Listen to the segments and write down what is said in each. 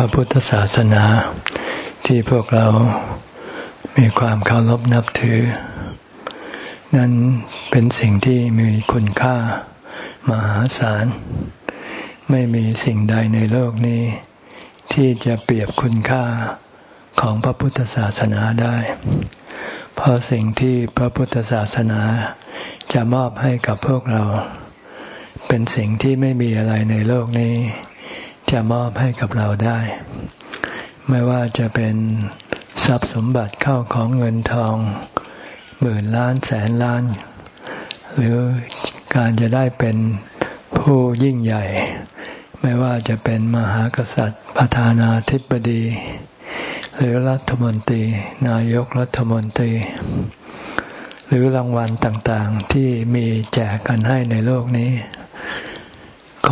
ระพุทธศาสนา ที่พวกเรามีความเคารพนับถือ นั้นเป็นสิ่งที่มีคุณค่ามหาศาล ไม่มีสิ่งใดในโลกนี้ ที่จะเปรียบคุณค่าของพระพุทธศาสนาได้ เพราะสิ่งที่พระพุทธศาสนาจะมอบให้กับพวกเรา เป็นสิ่งที่ไม่มีอะไรในโลกนี้ จะมอบให้กับเราได้ ไม่ว่าจะเป็นทรัพย์สมบัติเข้าของเงินทองหมื่นล้านแสนล้าน หรือการจะได้เป็นผู้ยิ่งใหญ่ ไม่ว่าจะเป็นมหากษัตริย์ประธานาธิบดี หรือรัฐมนตรี นายกรัฐมนตรี หรือรางวัลต่างๆที่มีแจกกันให้ในโลกนี้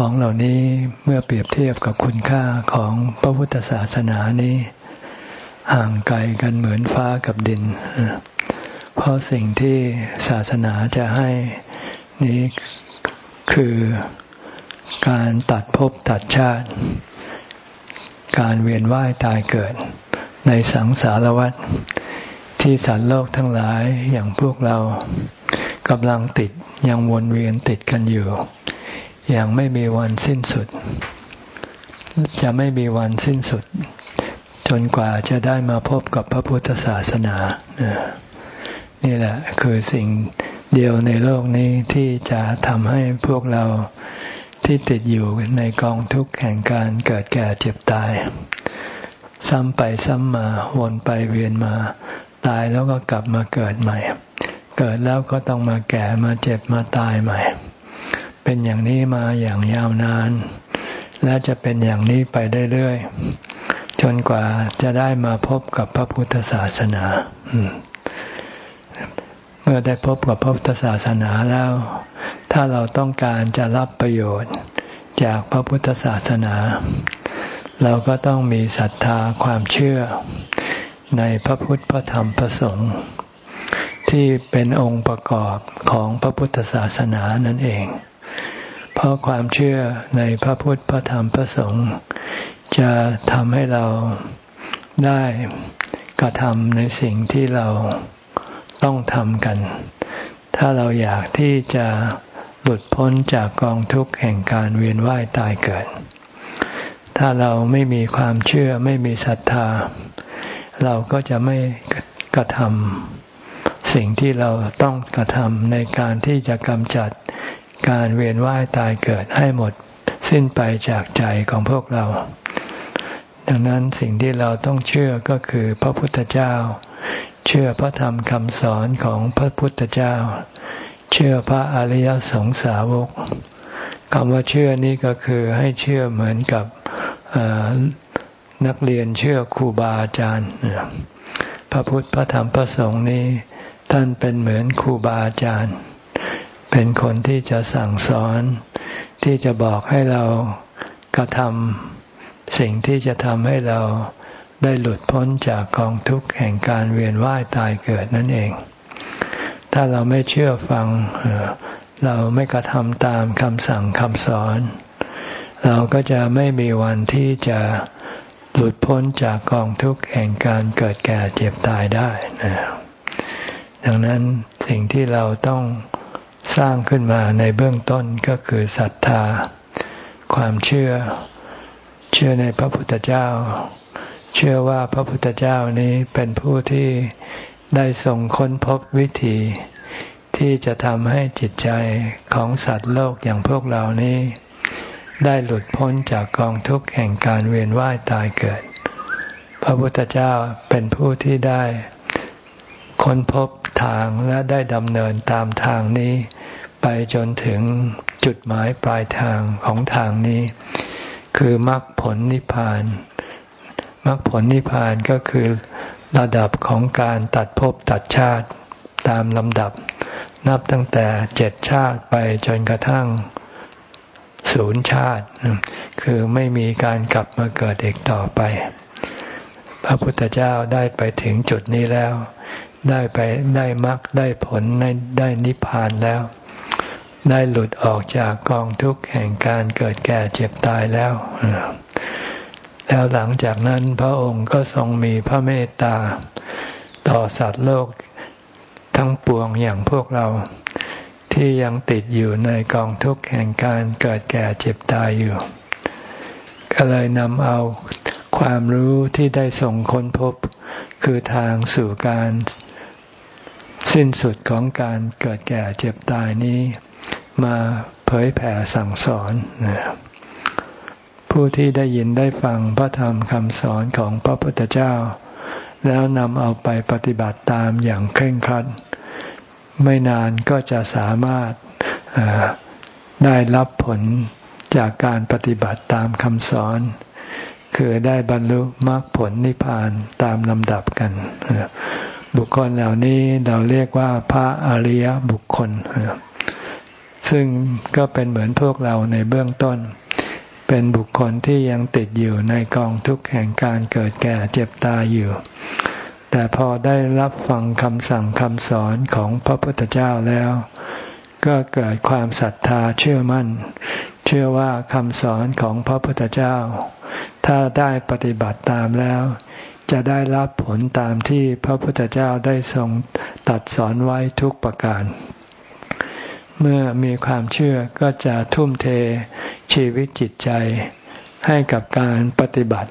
ของเหล่านี้เมื่อเปรียบเทียบกับคุณค่าของพระพุทธศาสนานี้ ห่างไกลกันเหมือนฟ้ากับดิน เพราะสิ่งที่ศาสนาจะให้นี้คือการตัดภพตัดชาติ การเวียนว่ายตายเกิดในสังสารวัฏที่สัตว์โลกทั้งหลายอย่างพวกเรากำลังติดยังวนเวียนติดกันอยู่ อย่างไม่มีวันสิ้นสุด จะไม่มีวันสิ้นสุด จนกว่าจะได้มาพบกับพระพุทธศาสนา นี่แหละคือสิ่งเดียวในโลกนี้ที่จะทำให้พวกเราที่ติดอยู่ในกองทุกข์แห่งการเกิดแก่เจ็บตาย ซ้ำไปซ้ำมาวนไปเวียนมา ตายแล้วก็กลับมาเกิดใหม่ เกิดแล้วก็ต้องมาแก่มาเจ็บมาตายใหม่ เป็นอย่างนี้มาอย่างยาวนาน และจะเป็นอย่างนี้ไปเรื่อยๆจนกว่าจะได้มาพบกับพระพุทธศาสนาเมื่อได้พบกับพระพุทธศาสนาแล้ว ถ้าเราต้องการจะรับประโยชน์จากพระพุทธศาสนา เราก็ต้องมีศรัทธาความเชื่อในพระพุทธพระธรรมพระสงฆ์ที่เป็นองค์ประกอบของพระพุทธศาสนานั่นเอง เพราะความเชื่อในพระพุทธพระธรรมพระสงฆ์จะทำให้เราได้กระทำในสิ่งที่เราต้องทำกัน ถ้าเราอยากที่จะหลุดพ้นจากกองทุกข์แห่งการเวียนว่ายตายเกิด ถ้าเราไม่มีความเชื่อไม่มีศรัทธา เราก็จะไม่กระทำสิ่งที่เราต้องกระทำในการที่จะกำจัด การเวียนว่ายตายเกิดให้หมดสิ้นไปจากใจของพวกเรา ดังนั้นสิ่งที่เราต้องเชื่อก็คือพระพุทธเจ้า เชื่อพระธรรมคำสอนของพระพุทธเจ้า เชื่อพระอริยสงสาวกคำว่าเชื่อนี้ก็คือให้เชื่อเหมือนกับนักเรียนเชื่อครูบาอาจารย์ พระพุทธพระธรรมพระสงฆ์นี้ ท่านเป็นเหมือนครูบาอาจารย์ เป็นคนที่จะสั่งสอน ที่จะบอกให้เรากระทำสิ่งที่จะทำให้เราได้หลุดพ้นจากกองทุกข์แห่งการเวียนว่ายตายเกิดนั่นเอง ถ้าเราไม่เชื่อฟัง เราไม่กระทำตามคำสั่งคำสอน เราก็จะไม่มีวันที่จะหลุดพ้นจากกองทุกข์แห่งการเกิดแก่เจ็บตายได้นะดังนั้นสิ่งที่เราต้อง สร้างขึ้นมาในเบื้องต้นก็คือศรัทธา ความเชื่อ เชื่อในพระพุทธเจ้า เชื่อว่าพระพุทธเจ้านี้เป็นผู้ที่ได้ส่งค้นพบวิธี ที่จะทำให้จิตใจของสัตว์โลกอย่างพวกเรานี้ ได้หลุดพ้นจากกองทุกข์แห่งการเวียนว่ายตายเกิด พระพุทธเจ้าเป็นผู้ที่ได้ค้นพบทางและได้ดำเนินตามทางนี้ ไปจนถึงจุดหมายปลายทางของทางนี้ คือมรรคผลนิพพานมรรคผลนิพพานก็คือระดับของการตัดภพตัดชาติตามลำดับ นับตั้งแต่เจ็ดชาติไปจนกระทั่งศูนย์ชาติ คือไม่มีการกลับมาเกิดอีกต่อไป พระพุทธเจ้าได้ไปถึงจุดนี้แล้ว ได้ไปได้มรรคได้ผลได้ได้นิพพานแล้ว ได้หลุดออกจากกองทุกข์แห่งการเกิดแก่เจ็บตายแล้ว แล้วหลังจากนั้นพระองค์ก็ทรงมีพระเมตตา ต่อสัตว์โลกทั้งปวงอย่างพวกเรา ที่ยังติดอยู่ในกองทุกข์แห่งการเกิดแก่เจ็บตายอยู่ ก็เลยนำเอาความรู้ที่ได้ส่งค้นพบ คือทางสู่การสิ้นสุดของการเกิดแก่เจ็บตายนี้ มาเผยแผ่สั่งสอนผู้ที่ได้ยินได้ฟังพระธรรมคำสอนของพระพุทธเจ้า แล้วนำเอาไปปฏิบัติตามอย่างเคร่งครัด ไม่นานก็จะสามารถได้รับผลจากการปฏิบัติตามคำสอน คือได้บรรลุมรรคผลนิพพานตามลำดับกัน บุคคลเหล่านี้เราเรียกว่าพระอริยบุคคล ซึ่งก็เป็นเหมือนพวกเราในเบื้องต้น เป็นบุคคลที่ยังติดอยู่ในกองทุกข์แห่งการเกิดแก่เจ็บตายอยู่ แต่พอได้รับฟังคำสั่งคำสอนของพระพุทธเจ้าแล้ว ก็เกิดความศรัทธาเชื่อมั่น เชื่อว่าคำสอนของพระพุทธเจ้า ถ้าได้ปฏิบัติตามแล้วจะได้รับผลตามที่พระพุทธเจ้าได้ทรงตัดสอนไว้ทุกประการ เมื่อมีความเชื่อก็จะทุ่มเทชีวิตจิตใจให้กับการปฏิบัติ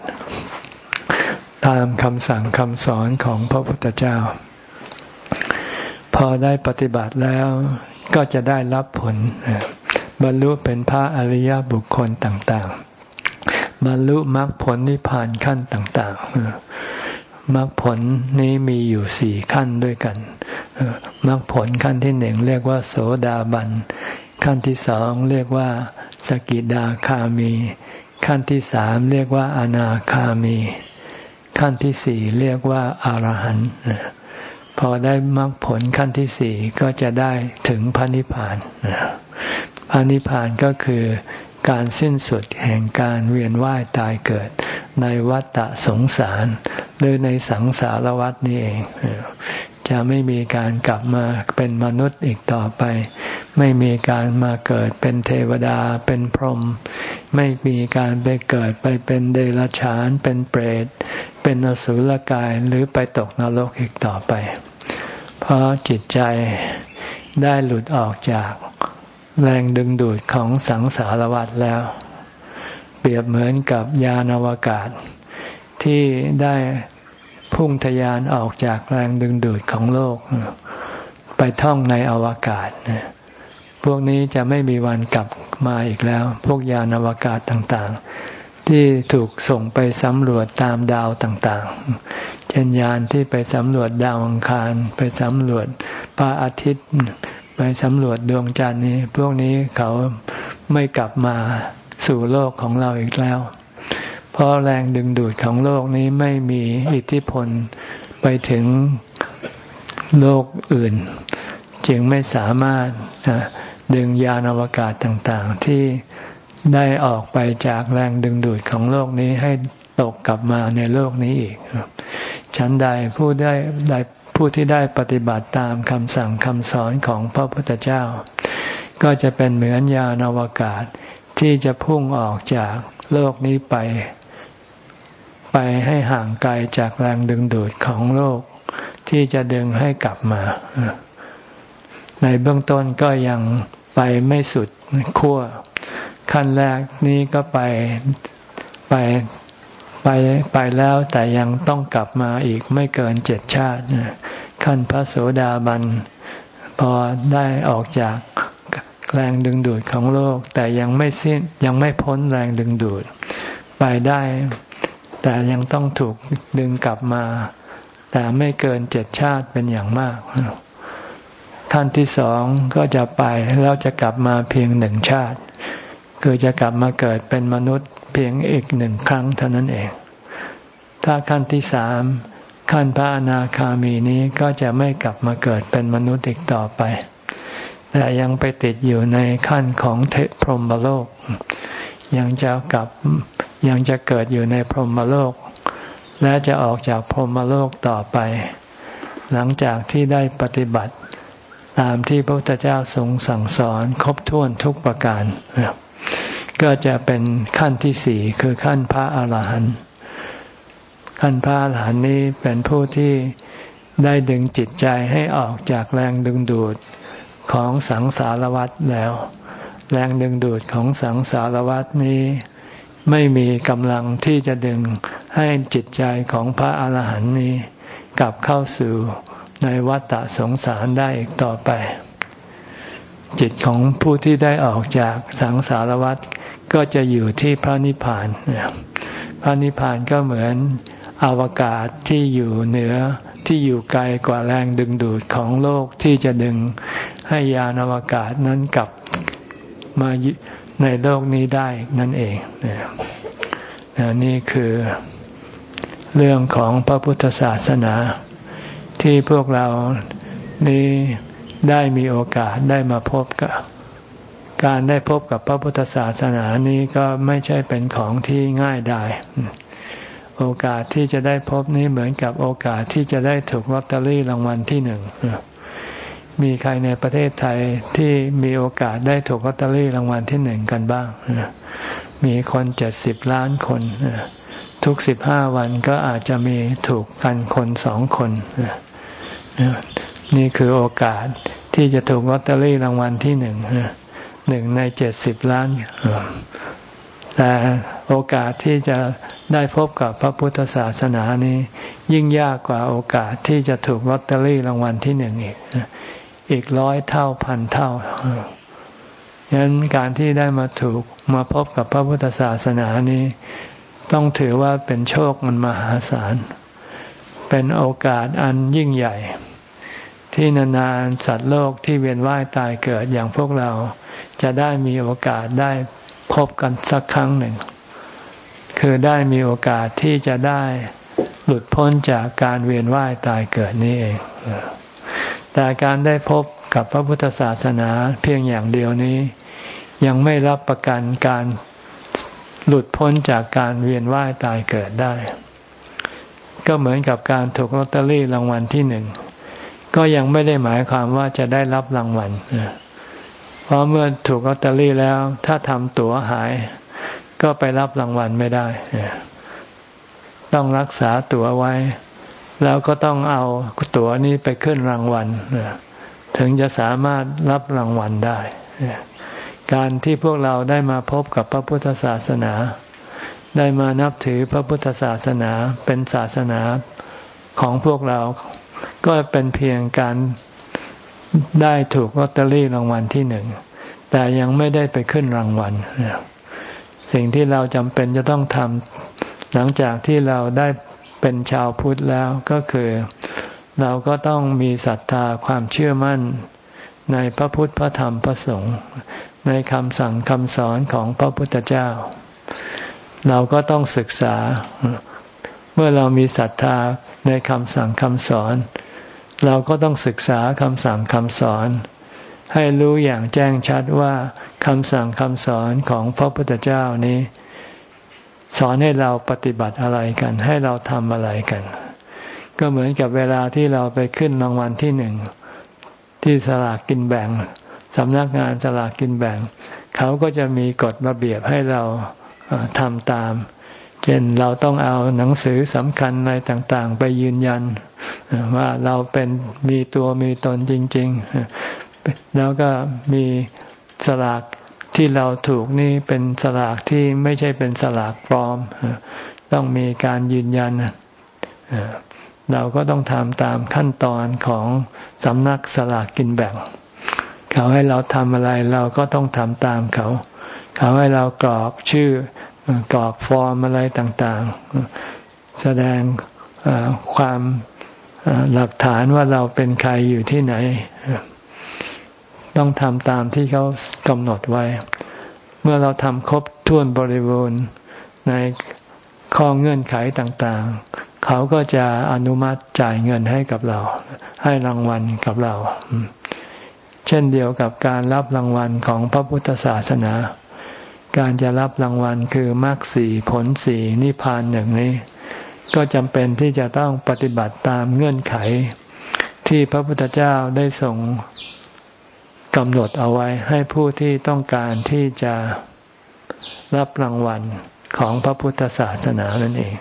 ตามคำสั่งคำสอนของพระพุทธเจ้า พอได้ปฏิบัติแล้วก็จะได้รับผล บรรลุเป็นพระอริยบุคคลต่าง ๆ บรรลุมรรคผลนิพพานขั้นต่าง ๆ มรรคผลนี้มีอยู่สี่ขั้นด้วยกันมรรคผลขั้นที่หนึ่งเรียกว่า โสดาบัน ขั้นที่สองเรียกว่า สกิดาคามี ขั้นที่สามเรียกว่าอนาคามี ขั้นที่สี่เรียกว่าอารหันต์พอได้มรรคผลขั้นที่สี่ก็จะได้ถึงพระนิพพานพระนิพพานก็คือ การสิ้นสุดแห่งการเวียนว่ายตายเกิด ในวัฏสงสาร หรือในสังสารวัฏนี่เอง จะไม่มีการกลับมาเป็นมนุษย์อีกต่อไป ไม่มีการมาเกิดเป็นเทวดาเป็นพรหมไม่มีการไปเกิดไปเป็นเดรัจฉาน เป็นเปรต เป็นอสุรกายหรือไปตกนรกอีกต่อไป เพราะจิตใจได้หลุดออกจาก แรงดึงดูดของสังสารวัฏแล้ว เปรียบเหมือนกับยานอวกาศ ที่ได้พุ่งทยานออกจากแรงดึงดูดของโลก ไปท่องในอวกาศพวกนี้จะไม่มีวันกลับมาอีกแล้ว พวกยานอวกาศต่างๆ ที่ถูกส่งไปสำรวจตามดาวต่างๆ เช่นยานที่ไปสำรวจดาวอังคาร ไปสำรวจพระอาทิตย์ ไปสำรวจดวงจันทร์นี้ พวกนี้เขาไม่กลับมาสู่โลกของเราอีกแล้ว เพราะแรงดึงดูดของโลกนี้ไม่มีอิทธิพลไปถึงโลกอื่น จึงไม่สามารถดึงยานอวกาศต่างๆ ที่ได้ออกไปจากแรงดึงดูดของโลกนี้ให้ตกกลับมาในโลกนี้อีกฉันใดผู้ได้ได้ ผู้ที่ได้ปฏิบัติตามคำสั่งคำสอนของพระพุทธเจ้า ก็จะเป็นเหมือนยานอวกาศที่จะพุ่งออกจากโลกนี้ไป ไปให้ห่างไกลจากแรงดึงดูดของโลก ที่จะดึงให้กลับมา ในเบื้องต้นก็ยังไปไม่สุดขั้วขั้นแรกนี้ก็ไปไป ไปไปแล้วแต่ยังต้องกลับมาอีกไม่เกินเจ็ดชาติ ขั้นพระโสดาบัน พอได้ออกจากแรงดึงดูดของโลก แต่ยังไม่สิ้นยังไม่พ้นแรงดึงดูด ไปได้ แต่ยังต้องถูกดึงกลับมา แต่ไม่เกินเจ็ดชาติเป็นอย่างมากขั้นที่สองก็จะไปแล้วจะกลับมาเพียงหนึ่งชาติ คือจะกลับมาเกิดเป็นมนุษย์เพียงอีกหนึ่งครั้งเท่านั้นเอง ถ้าขั้นที่สามขั้นพระอนาคามีนี้ก็จะไม่กลับมาเกิดเป็นมนุษย์อีกต่อไป แต่ยังไปติดอยู่ในขั้นของเทพรหมโลก ยังจะกลับยังจะเกิดอยู่ในพรหมโลก และจะออกจากพรหมโลกต่อไป หลังจากที่ได้ปฏิบัติ ตามที่พระพุทธเจ้าทรงสั่งสอนครบถ้วนทุกประการ ก็จะเป็นขั้นที่สี่คือขั้นพระอาหารหันต์ขั้นพระอรหันต์นี้เป็นผู้ที่ได้ดึงจิตใจให้ออกจากแรงดึงดูดของสังสารวัฏแล้ว แรงดึงดูดของสังสารวัฏนี้ ไม่มีกำลังที่จะดึงให้จิตใจของพระอาหารหันต์นี้ กลับเข้าสู่ในวัฏสงสารได้อีกต่อไป จิตของผู้ที่ได้ออกจากสังสารวัฏก็จะอยู่ที่พระนิพพาน พระนิพพานก็เหมือนอวกาศที่อยู่เหนือที่อยู่ไกลกว่าแรงดึงดูดของโลกที่จะดึงให้ยานอวกาศนั้นกลับมาในโลกนี้ได้นั่นเองนี่คือเรื่องของพระพุทธศาสนาที่พวกเรานี้ ได้มีโอกาสได้มาพบกับการได้พบกับพระพุทธศาสนานี้ก็ไม่ใช่เป็นของที่ง่ายได้โอกาสที่จะได้พบนี้เหมือนกับโอกาสที่จะได้ถูกลอตเตอรี่รางวัลที่หนึ่งมีใครในประเทศไทยที่มีโอกาสได้ถูกลอตเตอรี่รางวัลที่หนึ่งกันบ้างมีคนเจ็ดสิบล้านคนทุกสิบห้าวันก็อาจจะมีถูกกันคนสองคน นี่คือโอกาสที่จะถูกลอตเตอรี่รางวัลที่หนึ่งหนึ่งในเจ็ดสิบล้านแต่โอกาสที่จะได้พบกับพระพุทธศาสนานี้ ยิ่งยากกว่าโอกาสที่จะถูกลอตเตอรี่รางวัลที่หนึ่งอีก อีกร้อยเท่าพันเท่าฉะนั้นการที่ได้มาถูกมาพบกับพระพุทธศาสนานี้ ต้องถือว่าเป็นโชคมันมหาศาล เป็นโอกาสอันยิ่งใหญ่ ที่นานๆสัตว์โลกที่เวียนว่ายตายเกิดอย่างพวกเรา จะได้มีโอกาสได้พบกันสักครั้งหนึ่ง คือได้มีโอกาสที่จะได้หลุดพ้นจากการเวียนว่ายตายเกิดนี้เอง แต่การได้พบกับพระพุทธศาสนาเพียงอย่างเดียวนี้ ยังไม่รับประกันการหลุดพ้นจากการเวียนว่ายตายเกิดได้ ก็เหมือนกับการถูกลอตเตอรี่รางวัลที่หนึ่ง ก็ยังไม่ได้หมายความว่าจะได้รับรางวัลเพราะเมื่อถูกลอตเตอรี่แล้ว ถ้าทำตั๋วหาย ก็ไปรับรางวัลไม่ได้ ต้องรักษาตั๋วไว้ แล้วก็ต้องเอาตั๋วนี้ไปขึ้นรางวัลถึงจะสามารถรับรางวัลได้ การที่พวกเราได้มาพบกับพระพุทธศาสนา ได้มานับถือพระพุทธศาสนาเป็นศาสนาของพวกเรา ก็เป็นเพียงการได้ถูกลอตเตอรี่รางวัลที่หนึ่ง แต่ยังไม่ได้ไปขึ้นรางวัล สิ่งที่เราจำเป็นจะต้องทำหลังจากที่เราได้เป็นชาวพุทธแล้วก็คือ เราก็ต้องมีศรัทธาความเชื่อมั่นในพระพุทธพระธรรมพระสงฆ์ในคำสั่งคำสอนของพระพุทธเจ้า เราก็ต้องศึกษา เมื่อเรามีศรัทธาในคำสั่งคำสอน เราก็ต้องศึกษาคำสั่งคำสอน ให้รู้อย่างแจ้งชัดว่าคำสั่งคำสอนของพระพุทธเจ้านี้ สอนให้เราปฏิบัติอะไรกัน ให้เราทำอะไรกัน ก็เหมือนกับเวลาที่เราไปขึ้นรางวัลที่หนึ่งที่สลากกินแบ่งสำนักงานสลากกินแบ่ง เขาก็จะมีกฎระเบียบให้เราทำตาม เช่นเราต้องเอาหนังสือสำคัญอะไรต่างๆ ไปยืนยัน ว่าเราเป็นมีตัวมีตนจริง ๆ แล้วก็มีสลากที่เราถูกนี่เป็นสลากที่ไม่ใช่เป็นสลากปลอม ต้องมีการยืนยันเราก็ต้องทำตามขั้นตอนของสำนักสลากกินแบ่ง เขาให้เราทำอะไรเราก็ต้องทำตามเขา เขาให้เรากรอกชื่อ กรอกฟอร์มอะไรต่างๆ แสดงความหลักฐานว่าเราเป็นใครอยู่ที่ไหน ต้องทำตามที่เขากำหนดไว้ เมื่อเราทำครบถ้วนบริบูรณ์ในข้อเงื่อนไขต่างๆ เขาก็จะอนุมัติจ่ายเงินให้กับเรา ให้รางวัลกับเรา เช่นเดียวกับการรับรางวัลของพระพุทธศาสนา การจะรับรางวัลคือมรรคสีผลสีนิพพานหนึ่งนี้ ก็จำเป็นที่จะต้องปฏิบัติตามเงื่อนไข ที่พระพุทธเจ้าได้ส่งกำหนดเอาไว้ให้ผู้ที่ต้องการที่จะรับรางวัลของพระพุทธศาสนานั่นเอง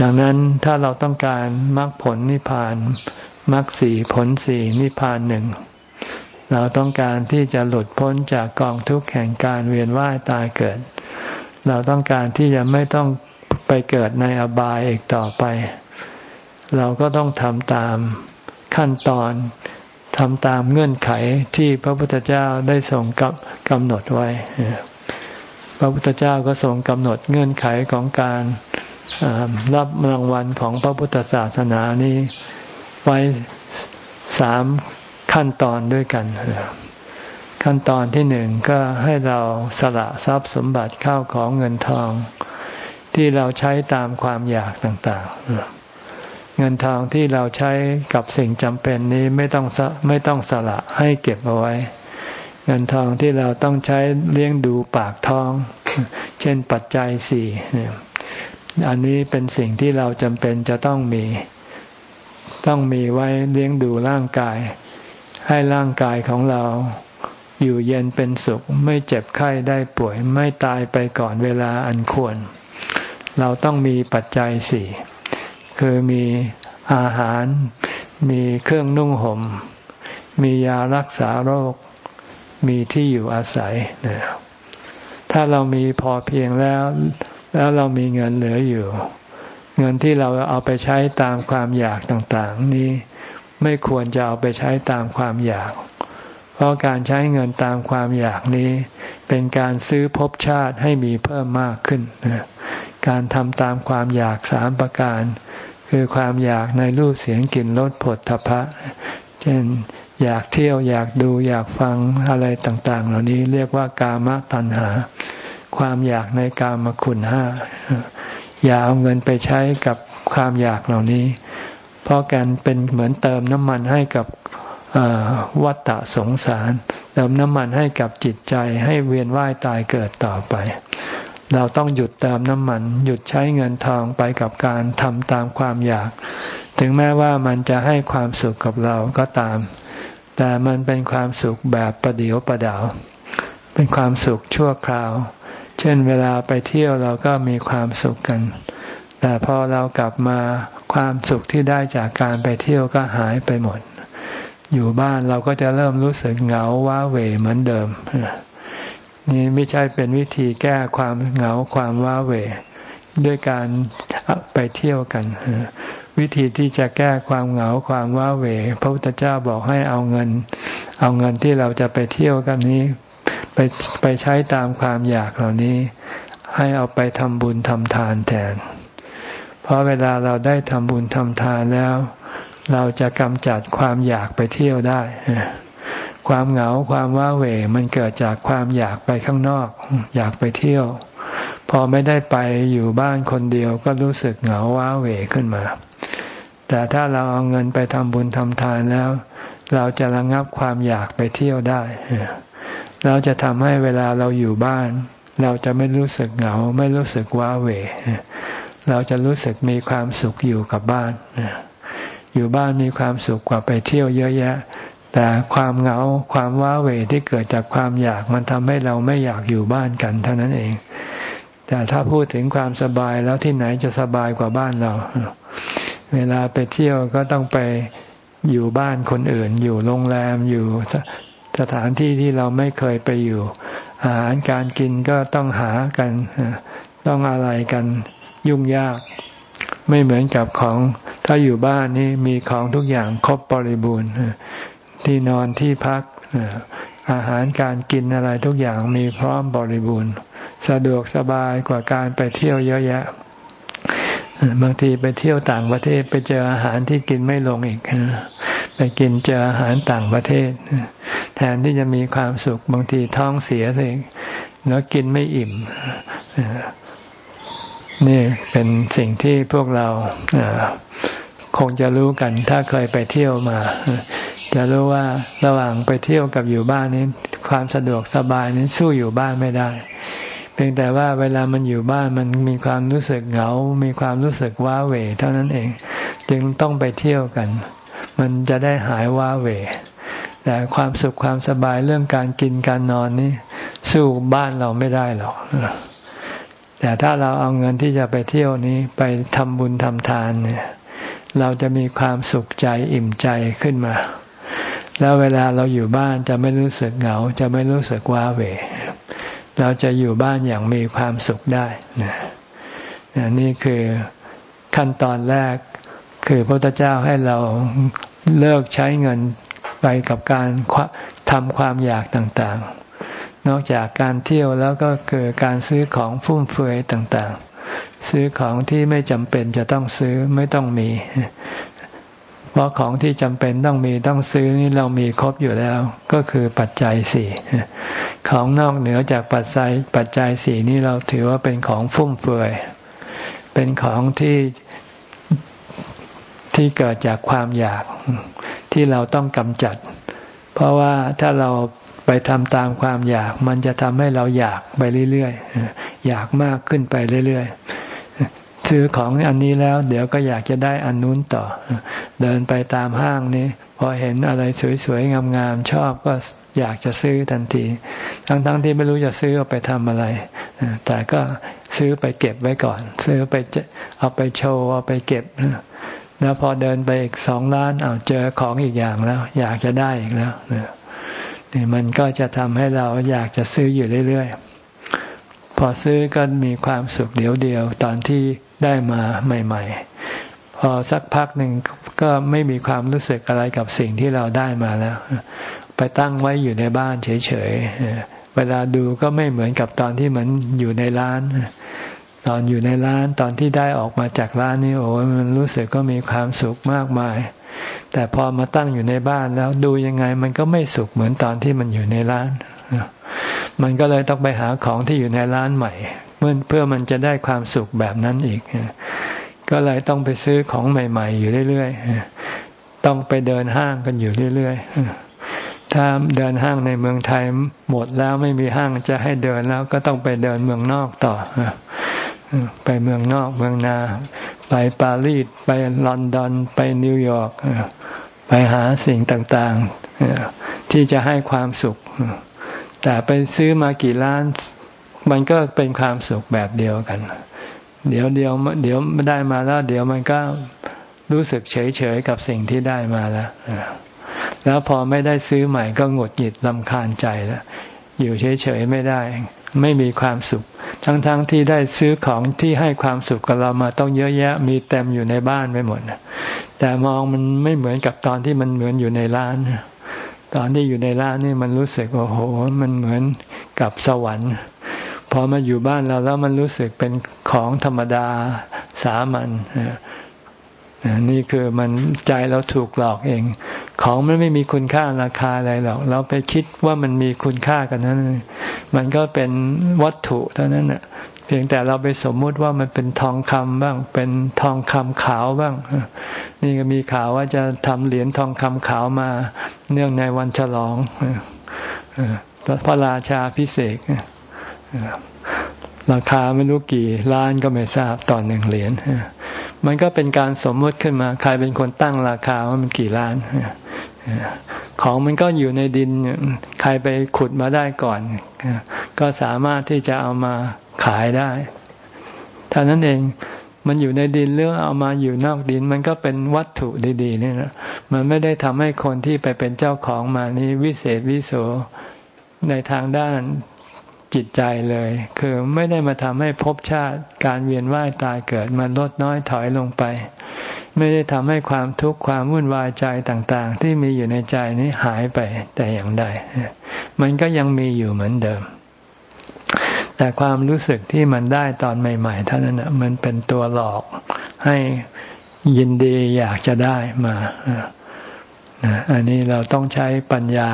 ดังนั้นถ้าเราต้องการมรรคผลนิพพานมรรคสี่ผลสี่นิพพานหนึ่ง เราต้องการที่จะหลุดพ้นจากกองทุกข์แห่งการเวียนว่ายตายเกิด เราต้องการที่จะไม่ต้องไปเกิดในอบายอีกต่อไป เราก็ต้องทำตามขั้นตอนทำตามเงื่อนไขที่พระพุทธเจ้าได้ทรงกับกำหนดไว้ พระพุทธเจ้าก็ทรงกำหนดเงื่อนไขของการรับรางวัลของพระพุทธศาสนานี้ไว้สาม ขั้นตอนด้วยกัน ขั้นตอนที่หนึ่งก็ให้เราสละทรัพย์สมบัติเข้าของเงินทอง ที่เราใช้ตามความอยากต่างๆ เงินทองที่เราใช้กับสิ่งจำเป็นนี้ไม่ต้องไม่ต้องสละให้เก็บเอาไว้ เงินทองที่เราต้องใช้เลี้ยงดูปากท้อง เช่นปัจจัยสี่อันนี้เป็นสิ่งที่เราจำเป็นจะต้องมี ต้องมีไว้เลี้ยงดูร่างกาย ให้ร่างกายของเราอยู่เย็นเป็นสุข ไม่เจ็บไข้ได้ป่วย ไม่ตายไปก่อนเวลาอันควร เราต้องมีปัจจัยสี่คือมีอาหาร มีเครื่องนุ่งหม่ม มียารักษาโรค มีที่อยู่อาศัย ถ้าเรามีพอเพียงแล้ว แล้วเรามีเงินเหลืออยู่ เงินที่เราเอาไปใช้ตามความอยากต่าง ๆ นี้ ไม่ควรจะเอาไปใช้ตามความอยาก เพราะการใช้เงินตามความอยากนี้ เป็นการซื้อภพชาติให้มีเพิ่มมากขึ้น การทำตามความอยากสามประการ คือความอยากในรูปเสียงกลิ่นรสผลทพะ เช่นอยากเที่ยวอยากดูอยากฟังอะไรต่าง ๆ เหล่านี้เรียกว่ากามตัณหา ความอยากในกามคุณห้าอย่าเอาเงินไปใช้กับความอยากเหล่านี้ เพราะการเป็นเหมือนเติมน้ำมันให้กับวัฏฏะสงสาร เติมน้ำมันให้กับจิตใจให้เวียนว่ายตายเกิดต่อไป เราต้องหยุดเติมน้ำมัน หยุดใช้เงินทองไปกับการทำตามความอยาก ถึงแม้ว่ามันจะให้ความสุขกับเราก็ตาม แต่มันเป็นความสุขแบบประเดียวประดาว เป็นความสุขชั่วคราว เช่นเวลาไปเที่ยวเราก็มีความสุขกัน แต่พอเรากลับมาความสุขที่ได้จากการไปเที่ยวก็หายไปหมด อยู่บ้านเราก็จะเริ่มรู้สึกเหงาว้าเหวเหมือนเดิม นี่ไม่ใช่เป็นวิธีแก้ความเหงาความว้าเหวด้วยการไปเที่ยวกัน วิธีที่จะแก้ความเหงาความว้าเหวพระพุทธเจ้าบอกให้เอาเงิน เอาเงินที่เราจะไปเที่ยวกันนี้ ไปไปใช้ตามความอยากเหล่านี้ ให้เอาไปทำบุญทำทานแทน เพราะเวลาเราได้ทำบุญทำทานแล้ว เราจะกำจัดความอยากไปเที่ยวได้ ความเหงาความว้าเหวมันเกิดจากความอยากไปข้างนอก อยากไปเที่ยว พอไม่ได้ไปอยู่บ้านคนเดียวก็รู้สึกเหงาว้าเหวขึ้นมา แต่ถ้าเราเอาเงินไปทำบุญทำทานแล้ว เราจะระงับความอยากไปเที่ยวได้เราจะทำให้เวลาเราอยู่บ้าน เราจะไม่รู้สึกเหงา ไม่รู้สึกว้าเหว เราจะรู้สึกมีความสุขอยู่กับบ้าน อยู่บ้านมีความสุขกว่าไปเที่ยวเยอะแยะ แต่ความเหงาความว้าเหวที่เกิดจากความอยากมันทำให้เราไม่อยากอยู่บ้านกันเท่านั้นเอง แต่ถ้าพูดถึงความสบายแล้วที่ไหนจะสบายกว่าบ้านเรา เวลาไปเที่ยวก็ต้องไปอยู่บ้านคนอื่น อยู่โรงแรมอยู่สถานที่ที่เราไม่เคยไปอยู่ อาหารการกินก็ต้องหากันต้องอะไรกัน ยุ่งยาก ไม่เหมือนกับของถ้าอยู่บ้านนี่มีของทุกอย่างครบบริบูรณ์ที่นอนที่พักอาหารการกินอะไรทุกอย่างมีพร้อมบริบูรณ์ สะดวกสบายกว่าการไปเที่ยวเยอะแยะ บางทีไปเที่ยวต่างประเทศไปเจออาหารที่กินไม่ลงอีกไปกินเจออาหารต่างประเทศ แทนที่จะมีความสุขบางทีท้องเสียเองแล้วกินไม่อิ่ม นี่เป็นสิ่งที่พวกเราคงจะรู้กัน ถ้าเคยไปเที่ยวมา จะรู้ว่าระหว่างไปเที่ยวกับอยู่บ้านนี้ ความสะดวกสบายนี้สู้อยู่บ้านไม่ได้ เพียงแต่ว่าเวลามันอยู่บ้านมันมีความรู้สึกเหงา มีความรู้สึกว้าเหวเท่านั้นเอง จึงต้องไปเที่ยวกัน มันจะได้หายว้าเหวแต่ความสุขความสบายเรื่องการกินการนอนนี่สู้บ้านเราไม่ได้หรอก แต่ถ้าเราเอาเงินที่จะไปเที่ยวนี้ไปทำบุญทำทานเนี่ยเราจะมีความสุขใจอิ่มใจขึ้นมา แล้วเวลาเราอยู่บ้านจะไม่รู้สึกเหงา จะไม่รู้สึกว้าเหวเราจะอยู่บ้านอย่างมีความสุขได้นะนี่คือขั้นตอนแรก คือพระพุทธเจ้าให้เราเลิกใช้เงินไปกับการทำความอยากต่างๆ นอกจากการเที่ยวแล้วก็คือการซื้อของฟุ่มเฟือยต่างๆ ซื้อของที่ไม่จำเป็นจะต้องซื้อไม่ต้องมี เพราะของที่จำเป็นต้องมีต้องซื้อนี่เรามีครบอยู่แล้ว ก็คือปัจจัยสี่ของนอกเหนือจากปัจจัยปัจจัยสี่นี่เราถือว่าเป็นของฟุ่มเฟือย เป็นของที่ที่เกิดจากความอยากที่เราต้องกำจัด เพราะว่าถ้าเรา ไปทำตามความอยาก มันจะทำให้เราอยากไปเรื่อยๆ อยากมากขึ้นไปเรื่อยๆ ซื้อของอันนี้แล้ว เดี๋ยวก็อยากจะได้อันนู้นต่อ เดินไปตามห้างนี้ พอเห็นอะไรสวยๆ งามๆ ชอบก็อยากจะซื้อทันที ทั้งๆที่ไม่รู้จะซื้อเอาไปทำอะไร แต่ก็ซื้อไปเก็บไว้ก่อน ซื้อไปเอาไปโชว์เอาไปเก็บแล้วพอเดินไปอีกสองล้านเอาเจอของอีกอย่างแล้ว อยากจะได้อีกแล้ว นี่มันก็จะทำให้เราอยากจะซื้ออยู่เรื่อยๆ พอซื้อก็มีความสุขเดียวเดียวตอนที่ได้มาใหม่ ๆ พอสักพักหนึ่งก็ไม่มีความรู้สึกอะไรกับสิ่งที่เราได้มาแล้ว ไปตั้งไว้อยู่ในบ้านเฉยๆ เวลาดูก็ไม่เหมือนกับตอนที่มันอยู่ในร้าน ตอนอยู่ในร้านตอนที่ได้ออกมาจากร้านนี่โอ้มันรู้สึกก็มีความสุขมากมาย แต่พอมาตั้งอยู่ในบ้านแล้วดูยังไง มันก็ไม่สุขเหมือนตอนที่มันอยู่ในร้าน มันก็เลยต้องไปหาของที่อยู่ในร้านใหม่เพื่อเพื่อมันจะได้ความสุขแบบนั้นอีก ก็เลยต้องไปซื้อของใหม่ ๆ อยู่เรื่อยๆ ต้องไปเดินห้างกันอยู่เรื่อยๆ ถ้าเดินห้างในเมืองไทยหมดแล้วไม่มีห้างจะให้เดินแล้วก็ต้องไปเดินเมืองนอกต่อไปเมืองนอกเมืองนา ไปปารีสไปลอนดอน ไปนิวยอร์กไปหาสิ่งต่างๆ ที่จะให้ความสุข แต่ไปซื้อมากี่ล้าน มันก็เป็นความสุขแบบเดียวกัน เดี๋ยวเดียวเดี๋ยวได้มาแล้ว เดี๋ยวมันก็รู้สึกเฉยๆกับสิ่งที่ได้มาแล้วแล้วพอไม่ได้ซื้อใหม่ก็หงดหงิดลำคาญใจแล้ว อยู่เฉยๆไม่ได้ ไม่มีความสุข ทั้งๆทที่ได้ซื้อของที่ให้ความสุขกับเรามาต้องเยอะแยะ มีเต็มอยู่ในบ้านไปหมดแต่มองมันไม่เหมือนกับตอนที่มันเหมือนอยู่ในร้าน ตอนที่อยู่ในร้านนี่มันรู้สึกโอ้โห มันเหมือนกับสวรรค์พอมาอยู่บ้านเราแล้วมันรู้สึกเป็นของธรรมดาสามัญนี่คือมันใจเราถูกหลอกเอง ของมันไม่มีคุณค่าราคาอะไรหรอก เราไปคิดว่ามันมีคุณค่ากันนั้น มันก็เป็นวัตถุเท่านั้นน่ะ เพียงแต่เราไปสมมุติว่ามันเป็นทองคำบ้าง เป็นทองคำขาวบ้าง นี่ก็มีข่าวว่าจะทำเหรียญทองคำขาวมา เนื่องในวันฉลองพระราชาพิเศษราคาไม่รู้กี่ล้านก็ไม่ทราบต่อหนึ่งเหรียญมันก็เป็นการสมมติขึ้นมา ใครเป็นคนตั้งราคาว่ามันกี่ล้าน ของมันก็อยู่ในดินใครไปขุดมาได้ก่อน ก็สามารถที่จะเอามาขายได้ท่านั้นเองมันอยู่ในดินหรือเอามาอยู่นอกดิน มันก็เป็นวัตถุดีๆนี่นะมันไม่ได้ทำให้คนที่ไปเป็นเจ้าของมานี้วิเศษวิโสในทางด้าน จิตใจเลย คือไม่ได้มาทำให้ภพชาติการเวียนว่ายตายเกิด มันลดน้อยถอยลงไป ไม่ได้ทำให้ความทุกข์ความวุ่นวายใจต่าง ๆ ที่มีอยู่ในใจนี้หายไปแต่อย่างใดมันก็ยังมีอยู่เหมือนเดิม แต่ความรู้สึกที่มันได้ตอนใหม่ ๆ เท่านั้นมันเป็นตัวหลอกให้ยินดีอยากจะได้มาอันนี้เราต้องใช้ปัญญา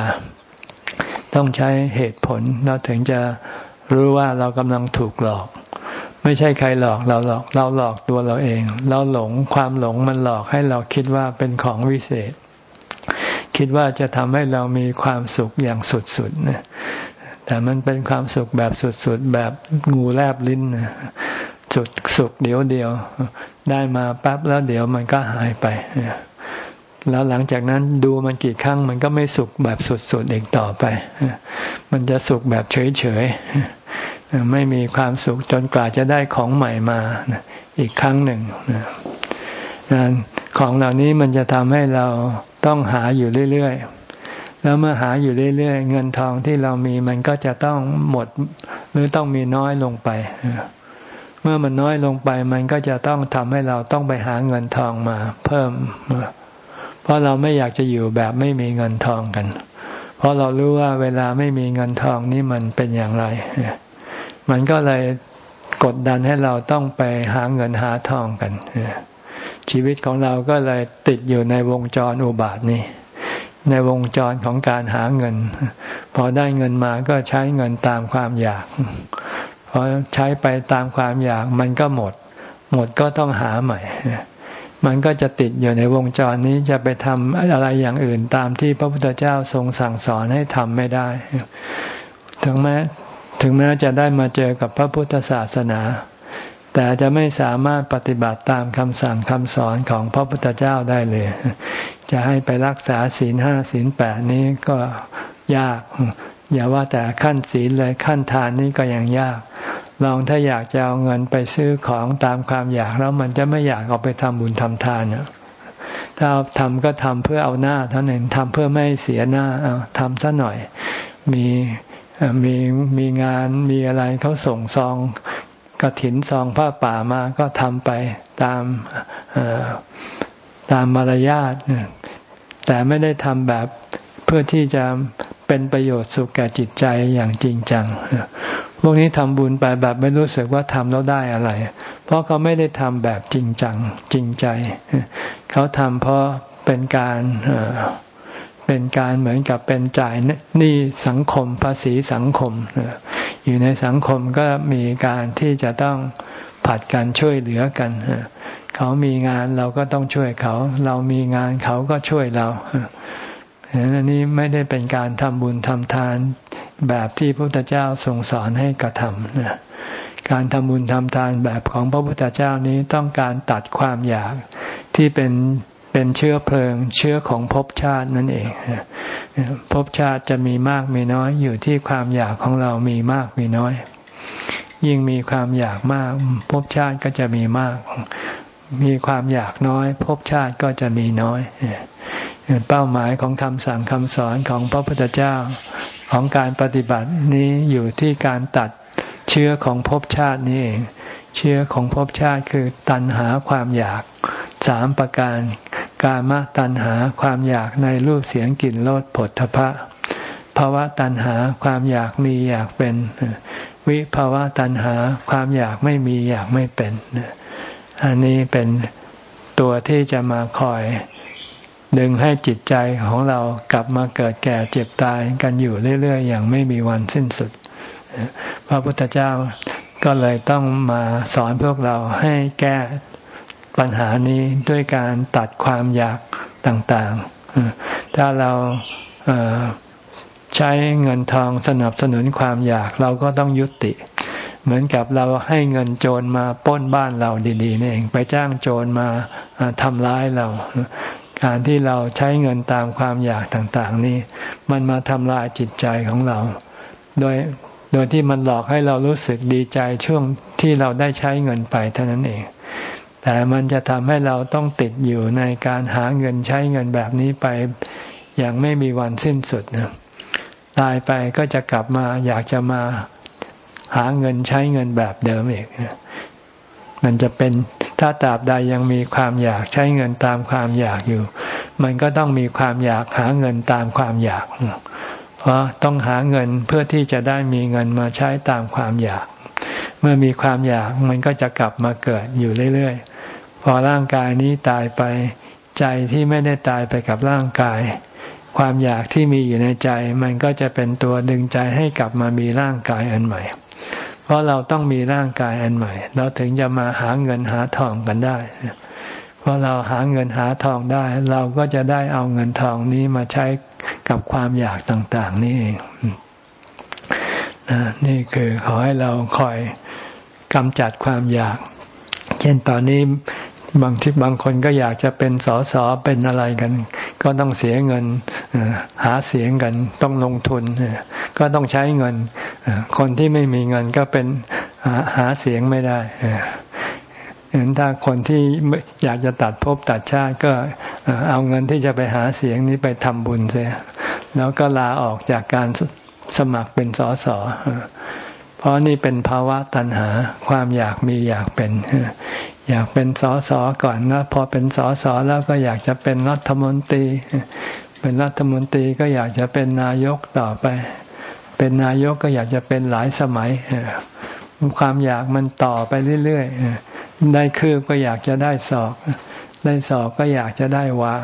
ต้องใช้เหตุผลเราถึงจะรู้ว่าเรากำลังถูกหลอก ไม่ใช่ใครหลอกเราหลอกเราหลอกตัวเราเอง เราหลงความหลงมันหลอกให้เราคิดว่าเป็นของวิเศษ คิดว่าจะทำให้เรามีความสุขอย่างสุดๆนะแต่มันเป็นความสุขแบบสุดๆ แบบงูแลบลิ้นนะสุดสุขเดียวเดียว ได้มาปั๊บแล้วเดี๋ยวมันก็หายไป แล้วหลังจากนั้นดูมันกี่ครั้ง มันก็ไม่สุขแบบสุดๆอีกต่อไป มันจะสุขแบบเฉยๆ ไม่มีความสุขจนกว่าจะได้ของใหม่มาอีกครั้งหนึ่งของเหล่านี้มันจะทำให้เราต้องหาอยู่เรื่อยๆ แล้วเมื่อหาอยู่เรื่อยๆ เงินทองที่เรามีมันก็จะต้องหมดหรือต้องมีน้อยลงไป เมื่อมันน้อยลงไป มันก็จะต้องทำให้เราต้องไปหาเงินทองมาเพิ่ม เพราะเราไม่อยากจะอยู่แบบไม่มีเงินทองกัน เพราะเรารู้ว่าเวลาไม่มีเงินทองนี่มันเป็นอย่างไร มันก็เลยกดดันให้เราต้องไปหาเงินหาทองกัน ชีวิตของเราก็เลยติดอยู่ในวงจรอุบาทนี้ ในวงจรของการหาเงิน พอได้เงินมาก็ใช้เงินตามความอยาก พอใช้ไปตามความอยากมันก็หมด หมดก็ต้องหาใหม่ มันก็จะติดอยู่ในวงจรนี้จะไปทำอะไรอย่างอื่นตามที่พระพุทธเจ้าทรงสั่งสอนให้ทำไม่ได้ ถึงแม้ถึงแม้จะได้มาเจอกับพระพุทธศาสนา แต่จะไม่สามารถปฏิบัติตามคำสั่งคำสอนของพระพุทธเจ้าได้เลย จะให้ไปรักษาศีลห้าศีลแปดนี้ก็ยาก อย่าว่าแต่ขั้นศีลเลยขั้นทานนี้ก็ยังยาก ลองถ้าอยากจะเอาเงินไปซื้อของตามความอยากแล้วมันจะไม่อยากเอาไปทำบุญทำทานเนี่ยถ้าทำก็ทำเพื่อเอาหน้าเท่านั้นทำเพื่อไม่เสียหน้าเอาทำซะหน่อย มีมีมีงานมีอะไรเขาส่งซองกระถินซองผ้าป่ามาก็ทำไปตามตามมารยาทแต่ไม่ได้ทำแบบเพื่อที่จะ เป็นประโยชน์สุขแก่จิตใจอย่างจริงจัง พวกนี้ทำบุญไปแบบไม่รู้สึกว่าทำแล้วได้อะไร เพราะเขาไม่ได้ทำแบบจริงจังจริงใจ เขาทำเพราะเป็นการเป็นการเหมือนกับเป็นจ่ายหนี้สังคมภาษีสังคม อยู่ในสังคมก็มีการที่จะต้องผัดกันช่วยเหลือกันเขามีงานเราก็ต้องช่วยเขา เรามีงานเขาก็ช่วยเรา อันนี้ไม่ได้เป็นการทำบุญทำทานแบบที่พระพุทธเจ้าทรงสอนให้กระทำการทำบุญทำทานแบบของพระพุทธเจ้านี้ต้องการตัดความอยากที่เป็นเป็นเชื้อเพลิงเชื้อของภพชาตินั่นเองภพชาติจะมีมากมีน้อยอยู่ที่ความอยากของเรามีมากมีน้อย ยิ่งมีความอยากมากภพชาติก็จะมีมาก มีความอยากน้อยภพชาติก็จะมีน้อย เป้าหมายของคำสั่งคำสอนของพระพุทธเจ้าของการปฏิบัตินี้อยู่ที่การตัดเชื้อของภพชาตินี้เอง เชื้อของภพชาติคือตัณหาความอยากสามประการ กามตัณหาความอยากในรูปเสียงกลิ่นรสผลทพะภาวะตัณหาความอยากมีอยากเป็น วิภาวะตัณหาความอยากไม่มีอยากไม่เป็น อันนี้เป็นตัวที่จะมาคอย ดึงให้จิตใจของเรากลับมาเกิดแก่เจ็บตายกันอยู่เรื่อย ๆ อย่างไม่มีวันสิ้นสุด พระพุทธเจ้าก็เลยต้องมาสอนพวกเราให้แก้ปัญหานี้ด้วยการตัดความอยากต่างๆ ถ้าเราใช้เงินทองสนับสนุนความอยากเราก็ต้องยุติ เหมือนกับเราให้เงินโจรมาป้นบ้านเราดีๆนี่เองไปจ้างโจรมาทำร้ายเรา การที่เราใช้เงินตามความอยากต่างๆ นี่มันมาทำลายจิตใจของเรา โดยโดยที่มันหลอกให้เรารู้สึกดีใจช่วงที่เราได้ใช้เงินไปเท่านั้นเอง แต่มันจะทำให้เราต้องติดอยู่ในการหาเงินใช้เงินแบบนี้ไป อย่างไม่มีวันสิ้นสุดนะตายไปก็จะกลับมาอยากจะมาหาเงินใช้เงินแบบเดิมอีก มันจะเป็นถ้าตราบใดยังมีความอยากใช้เงินตามความอยากอยู่ มันก็ต้องมีความอยากหาเงินตามความอยาก เพราะต้องหาเงินเพื่อที่จะได้มีเงินมาใช้ตามความอยาก เมื่อมีความอยากมันก็จะกลับมาเกิดอยู่เรื่อยๆ พอร่างกายนี้ตายไปใจที่ไม่ได้ตายไปกับร่างกาย ความอยากที่มีอยู่ในใจ มันก็จะเป็นตัวดึงใจให้กลับมามีร่างกายอันใหม่ ราะเราต้องมีร่างกายอันใหม่ เราถึงจะมาหาเงินหาทองกันได้เพราะเราหาเงินหาทองได้ เราก็จะได้เอาเงินทองนี้มาใช้กับความอยากต่างๆ นี่เองนี่คือขอให้เราคอยกำจัดความอยาก เช่นตอนนี้บางที่บางคนก็อยากจะเป็นสอสอเป็นอะไรกัน ก็ต้องเสียเงินหาเสียงกัน ต้องลงทุนก็ต้องใช้เงิน คนที่ไม่มีเงินก็เป็นหาหาเสียงไม่ได้เห็นถ้าคนที่อยากจะตัดภพตัดชาติก็เอาเงินที่จะไปหาเสียงนี้ไปทำบุญเสียแล้วก็ลาออกจากการสมัครเป็นสสเพราะนี่เป็นภาวะตัณหาความอยากมีอยากเป็น อยากเป็นสสก่อนนะพอเป็นสสแล้วก็อยากจะเป็นรัฐมนตรี เป็นรัฐมนตรีก็อยากจะเป็นนายกต่อไป เป็นนายกก็อยากจะเป็นหลายสมัยความอยากมันต่อไปเรื่อยๆได้คืบก็อยากจะได้ศอก ได้ศอกก็อยากจะได้วา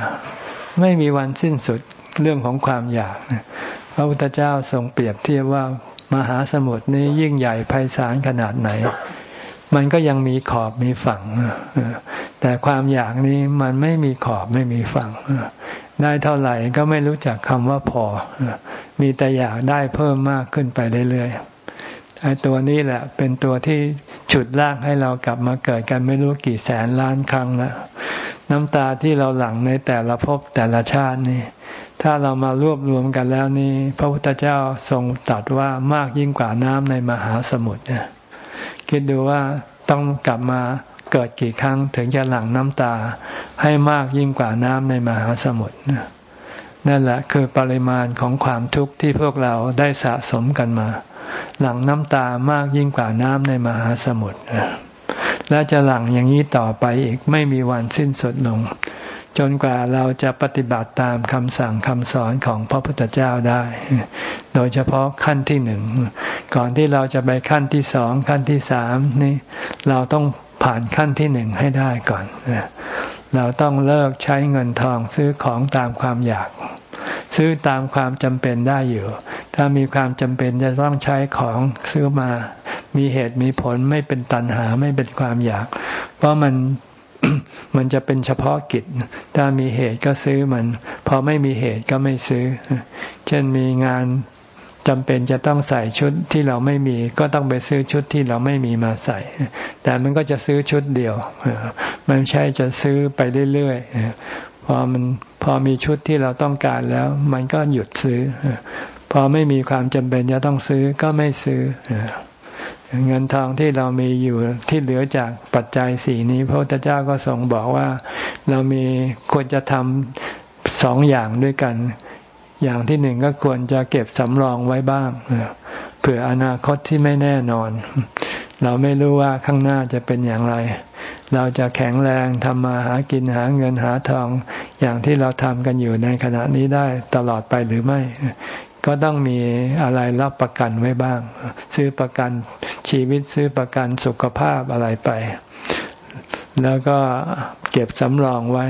ไม่มีวันสิ้นสุดเรื่องของความอยากพระพุทธเจ้าทรงเปรียบเทียบว่ามหาสมุทรนี้ยิ่งใหญ่ไพศาลขนาดไหน มันก็ยังมีขอบมีฝั่งแต่ความอยากนี้มันไม่มีขอบไม่มีฝั่งได้เท่าไหร่ก็ไม่รู้จักคำว่าพอ มีแต่อยากได้เพิ่มมากขึ้นไปเรื่อยๆไอ้ตัวนี้แหละ เป็นตัวที่ฉุดลากให้เรากลับมาเกิดกันไม่รู้กี่แสนล้านครั้งแล้วน้ำตาที่เราหลั่งในแต่ละภพแต่ละชาตินี่ ถ้าเรามารวบรวมกันแล้วนี่ พระพุทธเจ้าทรงตรัสว่ามากยิ่งกว่าน้ำในมหาสมุทรคิดดูว่าต้องกลับมาเกิดกี่ครั้งถึงจะหลั่งน้ำตาให้มากยิ่งกว่าน้ำในมหาสมุทรนั่ นั่นแหละคือปริมาณของความทุกข์ที่พวกเราได้สะสมกันมา หลั่งน้ำตามากยิ่งกว่าน้ำในมหาสมุทรและจะหลั่งอย่างนี้ต่อไปอีกไม่มีวันสิ้นสุดลง จนกว่าเราจะปฏิบัติตามคำสั่งคำสอนของพระพุทธเจ้าได้ โดยเฉพาะขั้นที่หนึ่ง ก่อนที่เราจะไปขั้นที่สองขั้นที่สามนี่เราต้อง ผ่านขั้นที่หนึ่งให้ได้ก่อน เราต้องเลิกใช้เงินทองซื้อของตามความอยาก ซื้อตามความจำเป็นได้อยู่ ถ้ามีความจำเป็นจะต้องใช้ของซื้อมา มีเหตุมีผลไม่เป็นตันหาไม่เป็นความอยาก เพราะมันมันจะเป็นเฉพาะกิจ ถ้ามีเหตุก็ซื้อมัน พอไม่มีเหตุก็ไม่ซื้อ เช่นมีงาน จำเป็นจะต้องใส่ชุดที่เราไม่มี ก็ต้องไปซื้อชุดที่เราไม่มีมาใส่ แต่มันก็จะซื้อชุดเดียวมันใช่จะซื้อไปเรื่อยๆพอมันพอมีชุดที่เราต้องการแล้ว มันก็หยุดซื้อ พอไม่มีความจำเป็นจะต้องซื้อก็ไม่ซื้อเงินทองที่เรามีอยู่ที่เหลือจากปัจจัยสี่นี้ พระพุทธเจ้าก็ทรงบอกว่าเรามีควรจะทำสองอย่างด้วยกัน อย่างที่หนึ่งก็ควรจะเก็บสำรองไว้บ้างเผื่ออนาคตที่ไม่แน่นอน เราไม่รู้ว่าข้างหน้าจะเป็นอย่างไร เราจะแข็งแรงทำมาหากินหาเงินหาทอง อย่างที่เราทำกันอยู่ในขณะนี้ได้ตลอดไปหรือไม่ ก็ต้องมีอะไรรับประกันไว้บ้าง ซื้อประกันชีวิตซื้อประกันสุขภาพอะไรไป แล้วก็เก็บสำรองไว้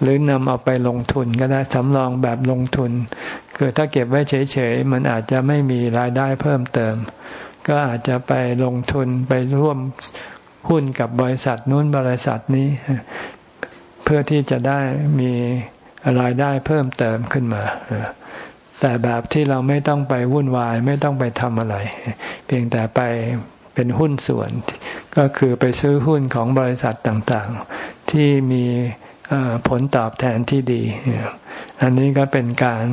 หรือนำเอาไปลงทุนก็ได้สำรองแบบลงทุน คือถ้าเก็บไว้เฉยๆ มันอาจจะไม่มีรายได้เพิ่มเติม ก็อาจจะไปลงทุนไปร่วมหุ้นกับบริษัทนู้นบริษัทนี้ เพื่อที่จะได้มีรายได้เพิ่มเติมขึ้นมา แต่แบบที่เราไม่ต้องไปวุ่นวาย ไม่ต้องไปทำอะไร เพียงแต่ไปเป็นหุ้นส่วน ก็คือไปซื้อหุ้นของบริษัทต่างๆ ที่มี ผลตอบแทนที่ดี อันนี้ก็เป็นการ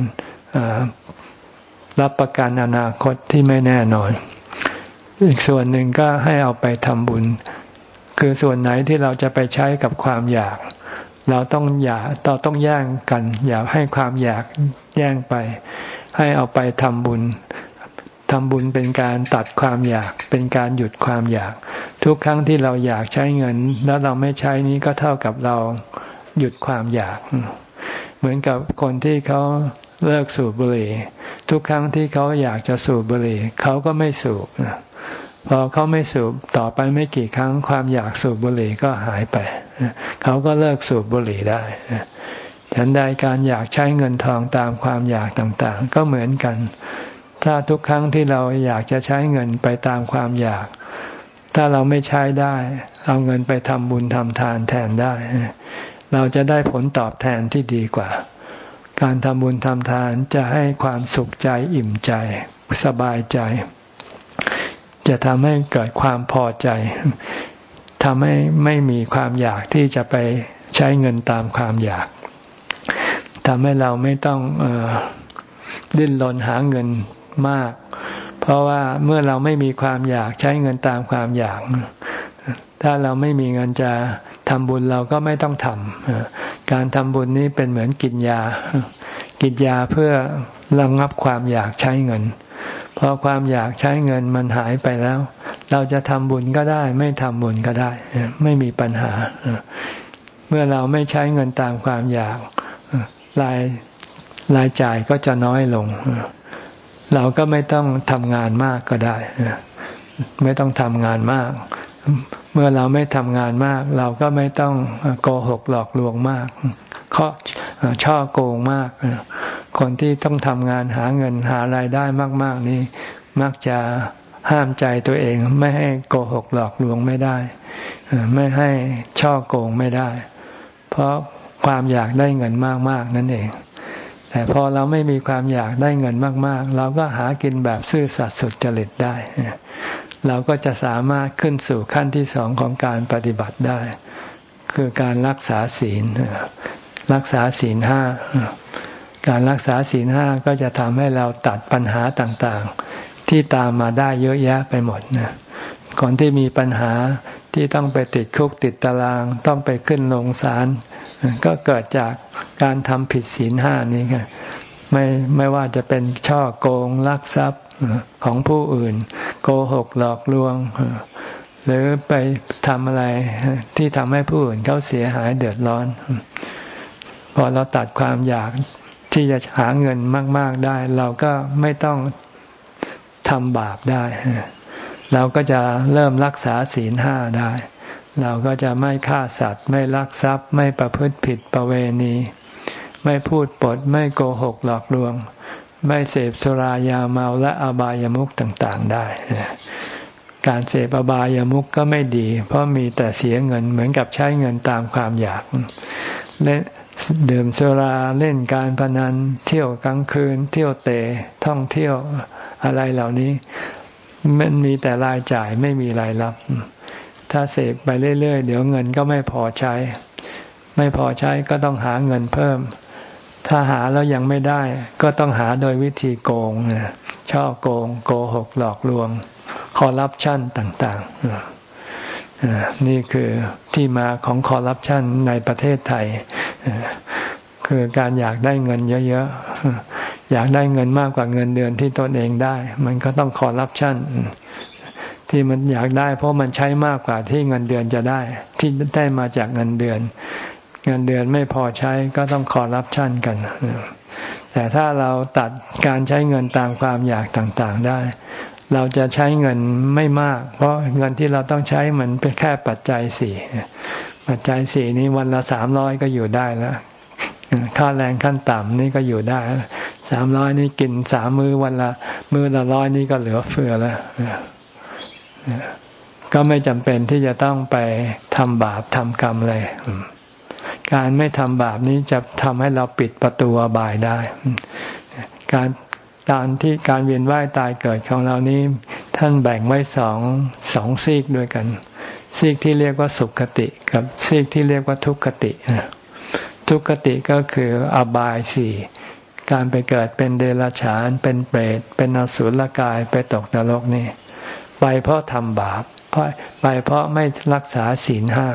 รับประกันอนาคตที่ไม่แน่นอน อีกส่วนหนึ่งก็ให้เอาไปทำบุญ คือส่วนไหนที่เราจะไปใช้กับความอยาก เราต้องอย่าเราต้องแย่งกัน อย่าให้ความอยากแย่งไป ให้เอาไปทำบุญทำบุญเป็นการตัดความอยาก เป็นการหยุดความอยาก ทุกครั้งที่เราอยากใช้เงิน แล้วเราไม่ใช้นี้ก็เท่ากับเรา หยุดความอยาก เหมือนกับคนที่เขาเลิกสูบบุหรี่ ทุกครั้งที่เขาอยากจะสูบบุหรี่เขาก็ไม่สูบพอเขาไม่สูบต่อไปไม่กี่ครั้งความอยากสูบบุหรี่ก็หายไป เขาก็เลิกสูบบุหรี่ได้ฉันใดการอยากใช้เงินทองตามความอยากต่างๆ ก็เหมือนกัน ถ้าทุกครั้งที่เราอยากจะใช้เงินไปตามความอยาก ถ้าเราไม่ใช้ได้ เอาเงินไปทำบุญทำทานแทนได้ เราจะได้ผลตอบแทนที่ดีกว่า การทำบุญทำทานจะให้ความสุขใจอิ่มใจ สบายใจ จะทำให้เกิดความพอใจทำให้ไม่มีความอยากที่จะไปใช้เงินตามความอยากทำให้เราไม่ต้องอดิ้นรนหาเงินมาก เพราะว่าเมื่อเราไม่มีความอยากใช้เงินตามความอยาก ถ้าเราไม่มีเงินจะ ทำบุญเราก็ไม่ต้องทำการทำบุญนี้เป็นเหมือนกินยา กินยาเพื่อระงับความอยากใช้เงินพอความอยากใช้เงินมันหายไปแล้ว เราจะทำบุญก็ได้ ไม่ทำบุญก็ได้ ไม่มีปัญหา เมื่อเราไม่ใช้เงินตามความอยากรายรายจ่ายก็จะน้อยลง เราก็ไม่ต้องทำงานมากก็ได้ ไม่ต้องทำงานมาก เมื่อเราไม่ทำงานมาก เราก็ไม่ต้องโกหกหลอกลวงมากข้อช่อโกงมาก คนที่ต้องทำงานหาเงินหารายได้มาก ๆ นี่มักจะห้ามใจตัวเอง ไม่ให้โกหกหลอกลวงไม่ได้ ไม่ให้ช่อโกงไม่ได้ เพราะความอยากได้เงินมาก ๆ นั่นเอง แต่พอเราไม่มีความอยากได้เงินมาก ๆ เราก็หากินแบบซื่อสัตย์สุจริตได้ เราก็จะสามารถขึ้นสู่ขั้นที่สองของการปฏิบัติได้ คือการรักษาศีล รักษาศีลห้า การรักษาศีลห้าก็จะทำให้เราตัดปัญหาต่างๆ ที่ตามมาได้เยอะแยะไปหมดนะก่อนที่มีปัญหา ที่ต้องไปติดคุกติดตาราง ต้องไปขึ้นลงศาลก็เกิดจากการทำผิดศีลห้านี้ค่ะไม่ไม่ว่าจะเป็นช่อโกงลักทรัพย์ของผู้อื่น โกหกหลอกลวง หรือไปทำอะไรที่ทำให้ผู้อื่นเขาเสียหายเดือดร้อน พอเราตัดความอยากที่จะหาเงินมาก ๆได้ เราก็ไม่ต้องทำบาปได้ เราก็จะเริ่มรักษาศีลห้าได้ เราก็จะไม่ฆ่าสัตว์ ไม่ลักทรัพย์ ไม่ประพฤติผิดประเวณี ไม่พูดปด ไม่โกหกหลอกลวง ไม่เสพสุรายาเมาและอบายามุขต่างๆได้ การเสพอบายามุขก็ไม่ดี เพราะมีแต่เสียเงินเหมือนกับใช้เงินตามความอยากและดื่มสุราเล่นการพนันเที่ยวกลางคืน เที่ยวเตะท่องเที่ยวอะไรเหล่านี้ มันมีแต่รายจ่ายไม่มีรายรับ ถ้าเสพไปเรื่อยๆ เดี๋ยวเงินก็ไม่พอใช้ ไม่พอใช้ก็ต้องหาเงินเพิ่ม ถ้าหาแล้วยังไม่ได้ ก็ต้องหาโดยวิธีโกงช่อโกง โกหกหลอกลวง คอร์รัปชันต่างๆ นี่คือที่มาของคอร์รัปชันในประเทศไทย คือการอยากได้เงินเยอะๆ อยากได้เงินมากกว่าเงินเดือนที่ตนเองได้ มันก็ต้องคอร์รัปชั่นที่มันอยากได้ เพราะมันใช้มากกว่าที่เงินเดือนจะได้ ที่ได้มาจากเงินเดือน เงินเดือนไม่พอใช้ก็ต้องคอร์รัปชั่นกันแต่ถ้าเราตัดการใช้เงินตามความอยากต่างๆได้ เราจะใช้เงินไม่มาก เพราะเงินที่เราต้องใช้มันเป็นแค่ปัจจัยสี่ปัจจัยสี่นี้วันละสามร้อยก็อยู่ได้แล้ว ค่าแรงขั้นต่ำนี่ก็อยู่ได้สามร้อยนี่กินสามมือวันละ มือละร้อยนี่ก็เหลือเฟือแล้วก็ไม่จำเป็นที่จะต้องไปทำบาปทำกรรมเลย การไม่ทำบาปนี้จะทำให้เราปิดประตูอบายได้ การการที่การเวียนว่ายตายเกิดของเรานี้ ท่านแบ่งไว้สองสองซีกด้วยกัน ซีกที่เรียกว่าสุขคติ กับซีกที่เรียกว่าทุกขติ ทุกขติก็คืออบายสี่การไปเกิดเป็นเดรัจฉาน เป็นเปรต เป็นอสุรกายไปตกนรกนี่ ไปเพราะทำบาปไปเพราะไม่รักษาศีลห้า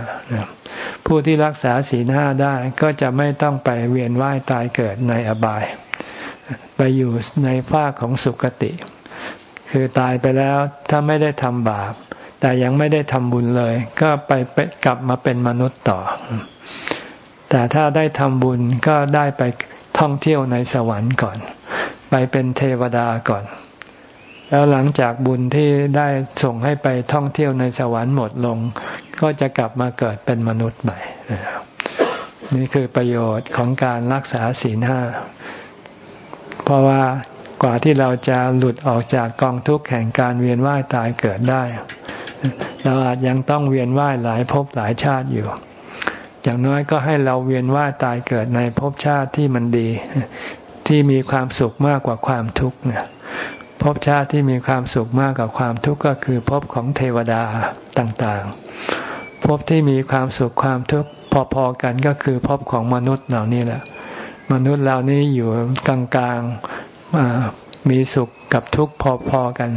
ผู้ที่รักษาศีลห้าได้ก็จะไม่ต้องไปเวียนว่ายตายเกิดในอบาย ไปอยู่ในภาคของสุคติ คือตายไปแล้วถ้าไม่ได้ทำบาป แต่ยังไม่ได้ทำบุญเลย ก็ไปไปกลับมาเป็นมนุษย์ต่อ แต่ถ้าได้ทำบุญก็ได้ไปท่องเที่ยวในสวรรค์ก่อน ไปเป็นเทวดาก่อน แล้วหลังจากบุญที่ได้ส่งให้ไปท่องเที่ยวในสวรรค์หมดลง ก็จะกลับมาเกิดเป็นมนุษย์ใหม่ นี่คือประโยชน์ของการรักษาศีลห้า เพราะว่ากว่าที่เราจะหลุดออกจากกองทุกข์แห่งการเวียนว่ายตายเกิดได้ เราอาจยังต้องเวียนว่ายหลายภพหลายชาติอยู่ อย่างน้อยก็ให้เราเวียนว่ายตายเกิดในภพชาติที่มันดี ที่มีความสุขมากกว่าความทุกข์เนี่ยภพชาติที่มีความสุขมากกว่าความทุกข์ก็คือภพของเทวดาต่างๆภพที่มีความสุขความทุกข์พอๆกันก็คือภพของมนุษย์เหล่านี้แหละ มนุษย์เหล่านี้อยู่กลางๆมีสุขกับทุกข์พอๆกัน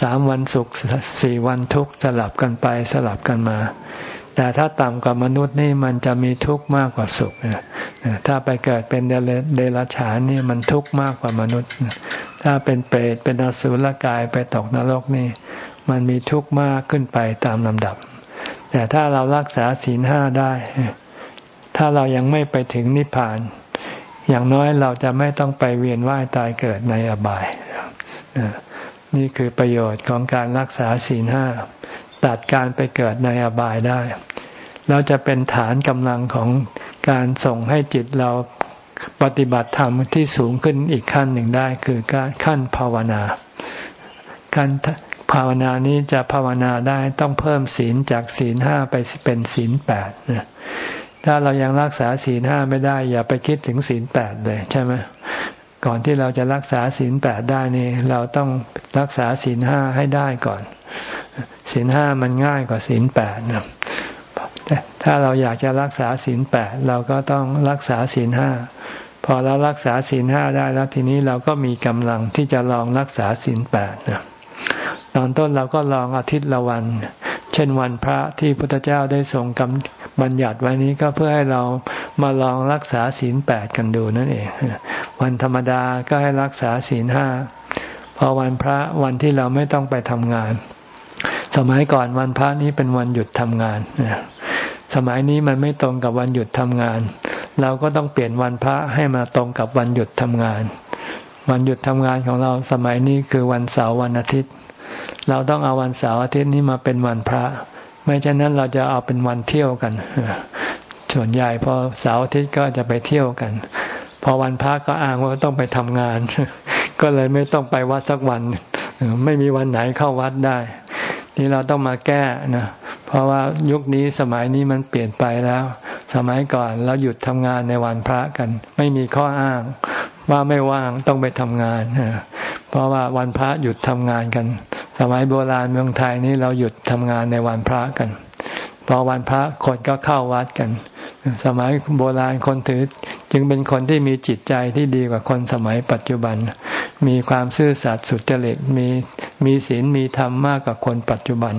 สามวันสุขสี่วันทุกข์สลับกันไปสลับกันมา แต่ถ้าต่ำกว่ามนุษย์นี่มันจะมีทุกข์มากกว่าสุขถ้าไปเกิดเป็นเดรัจฉานนี่มันทุกข์มากกว่ามนุษย์ ถ้าเป็นเปรตเป็นอสุรกายไปตกนรกนี่ มันมีทุกข์มากขึ้นไปตามลำดับ แต่ถ้าเรารักษาศีลห้าได้ ถ้าเรายังไม่ไปถึงนิพพาน อย่างน้อยเราจะไม่ต้องไปเวียนว่ายตายเกิดในอบายนี่คือประโยชน์ของการรักษาศีลห้า ตัดการไปเกิดในอบายได้เราจะเป็นฐานกำลังของการส่งให้จิตเราปฏิบัติธรรมที่สูงขึ้นอีกขั้นหนึ่งได้ คือการขั้นภาวนาการภาวนานี้จะภาวนาได้ต้องเพิ่มศีลจากศีลห้าไปเป็นศีลแปดถ้าเรายังรักษาศีลห้าไม่ได้ อย่าไปคิดถึงศีลแปดเลยใช่ไหมก่อนที่เราจะรักษาศีลแปดได้นี่เราต้องรักษาศีลห้าให้ได้ก่อน ศีลห้ามันง่ายกว่าศีลแปดนะถ้าเราอยากจะรักษาศีลแปดเราก็ต้องรักษาศีลห้าพอเรารักษาศีลห้าได้แล้วทีนี้เราก็มีกำลังที่จะลองรักษาศีลแปดนะตอนต้นเราก็ลองอาทิตย์ละวัน เช่นวันพระที่พระพุทธเจ้าได้ทรงกำบัญญัติไว้นี้ก็เพื่อให้เรามาลองรักษาศีลแปดกันดูนั่นเอง วันธรรมดาก็ให้รักษาศีลห้าพอวันพระวันที่เราไม่ต้องไปทำงาน สมัยก่อนวันพระนี้เป็นวันหยุดทำงาน สมัยนี้มันไม่ตรงกับวันหยุดทำงาน เราก็ต้องเปลี่ยนวันพระให้มาตรงกับวันหยุดทำงาน วันหยุดทำงานของเราสมัยนี้คือวันเสาร์วันอาทิตย์ เราต้องเอาวันเสาร์อาทิตย์นี้มาเป็นวันพระ ไม่เช่นนั้นเราจะเอาเป็นวันเที่ยวกัน ส่วนใหญ่พอเสาร์อาทิตย์ก็จะไปเที่ยวกัน พอวันพระก็อ้างว่าต้องไปทำงาน ก็เลยไม่ต้องไปวัดสักวัน ไม่มีวันไหนเข้าวัดได้ นี่เราต้องมาแก้นะเพราะว่ายุคนี้สมัยนี้มันเปลี่ยนไปแล้ว สมัยก่อนเราหยุดทำงานในวันพระกัน ไม่มีข้ออ้าง ว่าไม่ว่างต้องไปทำงานเพราะว่าวันพระหยุดทำงานกัน สมัยโบราณเมืองไทยนี้เราหยุดทำงานในวันพระกันพอวันพระคนก็เข้าวัดกัน สมัยโบราณคนถือ จึงเป็นคนที่มีจิตใจที่ดีกว่าคนสมัยปัจจุบัน มีความซื่อสัตย์สุจริตมีมีศีลมีธรรมมากกว่าคนปัจจุบัน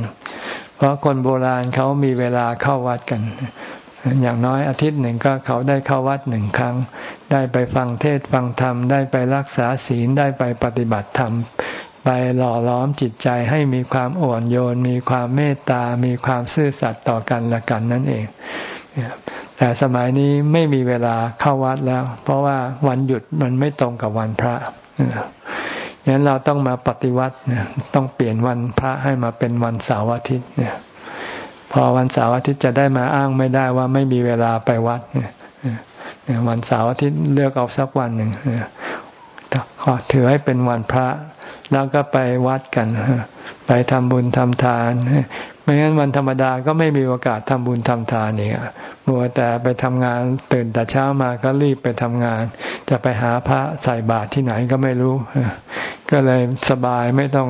เพราะคนโบราณเขามีเวลาเข้าวัดกัน อย่างน้อยอาทิตย์หนึ่งก็เขาได้เข้าวัดหนึ่งครั้ง ได้ไปฟังเทศฟังธรรม ได้ไปรักษาศีลได้ไปปฏิบัติธรรมไปหล่อล้อมจิตใจให้มีความอ่อนโยน มีความเมตตา มีความซื่อสัตย์ต่อกันและกันนั่นเอง แต่สมัยนี้ไม่มีเวลาเข้าวัดแล้ว เพราะว่าวันหยุดมันไม่ตรงกับวันพระงั้นเราต้องมาปฏิวัติต้องเปลี่ยนวันพระให้มาเป็นวันเสาร์อาทิตย์เนี่ยพอวันเสาร์อาทิตย์จะได้มาอ้างไม่ได้ว่าไม่มีเวลาไปวัดเนี่ยวันเสาร์อาทิตย์เลือกเอาสักวันหนึ่งขอถือให้เป็นวันพระ แล้วก็ไปวัดกัน ไปทำบุญทำทาน ไม่งั้นวันธรรมดาก็ไม่มีโอกาสทำบุญทำทานอีกมัวแต่ไปทำงานตื่นแต่เช้ามาก็รีบไปทำงาน จะไปหาพระใส่บาตรที่ไหนก็ไม่รู้ ก็เลยสบายไม่ต้อง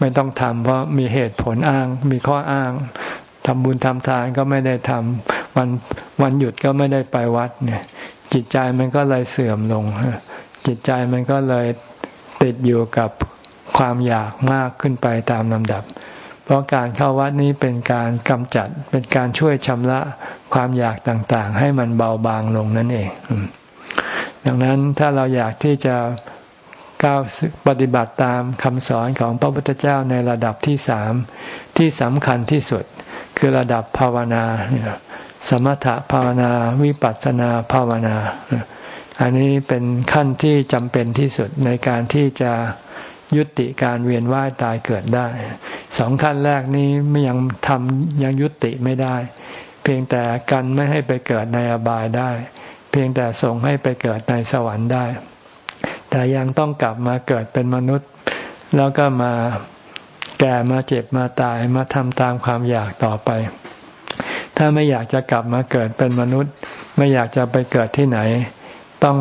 ไม่ต้องทำเพราะมีเหตุผลอ้าง มีข้ออ้างทำบุญทำทานก็ไม่ได้ทำวันวันหยุดก็ไม่ได้ไปวัดเนี่ย จิตใจมันก็เลยเสื่อมลงจิตใจมันก็เลยติดอยู่กับความอยากมากขึ้นไปตามลำดับ เพราะการเข้าวัดนี้เป็นการกำจัดเป็นการช่วยชำระความอยากต่างๆ ให้มันเบาบางลงนั่นเอง ดังนั้นถ้าเราอยากที่จะก้าวปฏิบัติตามคำสอนของพระพุทธเจ้าในระดับที่สามที่สำคัญที่สุด คือระดับภาวนา สมถภาวนาวิปัสสนาภาวนา อันนี้เป็นขั้นที่จำเป็นที่สุดในการที่จะยุติการเวียนว่ายตายเกิดได้ สองขั้นแรกนี้ไม่ยังทำยังยุติไม่ได้ เพียงแต่กันไม่ให้ไปเกิดในอบายได้ เพียงแต่ส่งให้ไปเกิดในสวรรค์ได้ แต่ยังต้องกลับมาเกิดเป็นมนุษย์ แล้วก็มาแก่มาเจ็บมาตายมาทำตามความอยากต่อไป ถ้าไม่อยากจะกลับมาเกิดเป็นมนุษย์ ไม่อยากจะไปเกิดที่ไหน ต้อง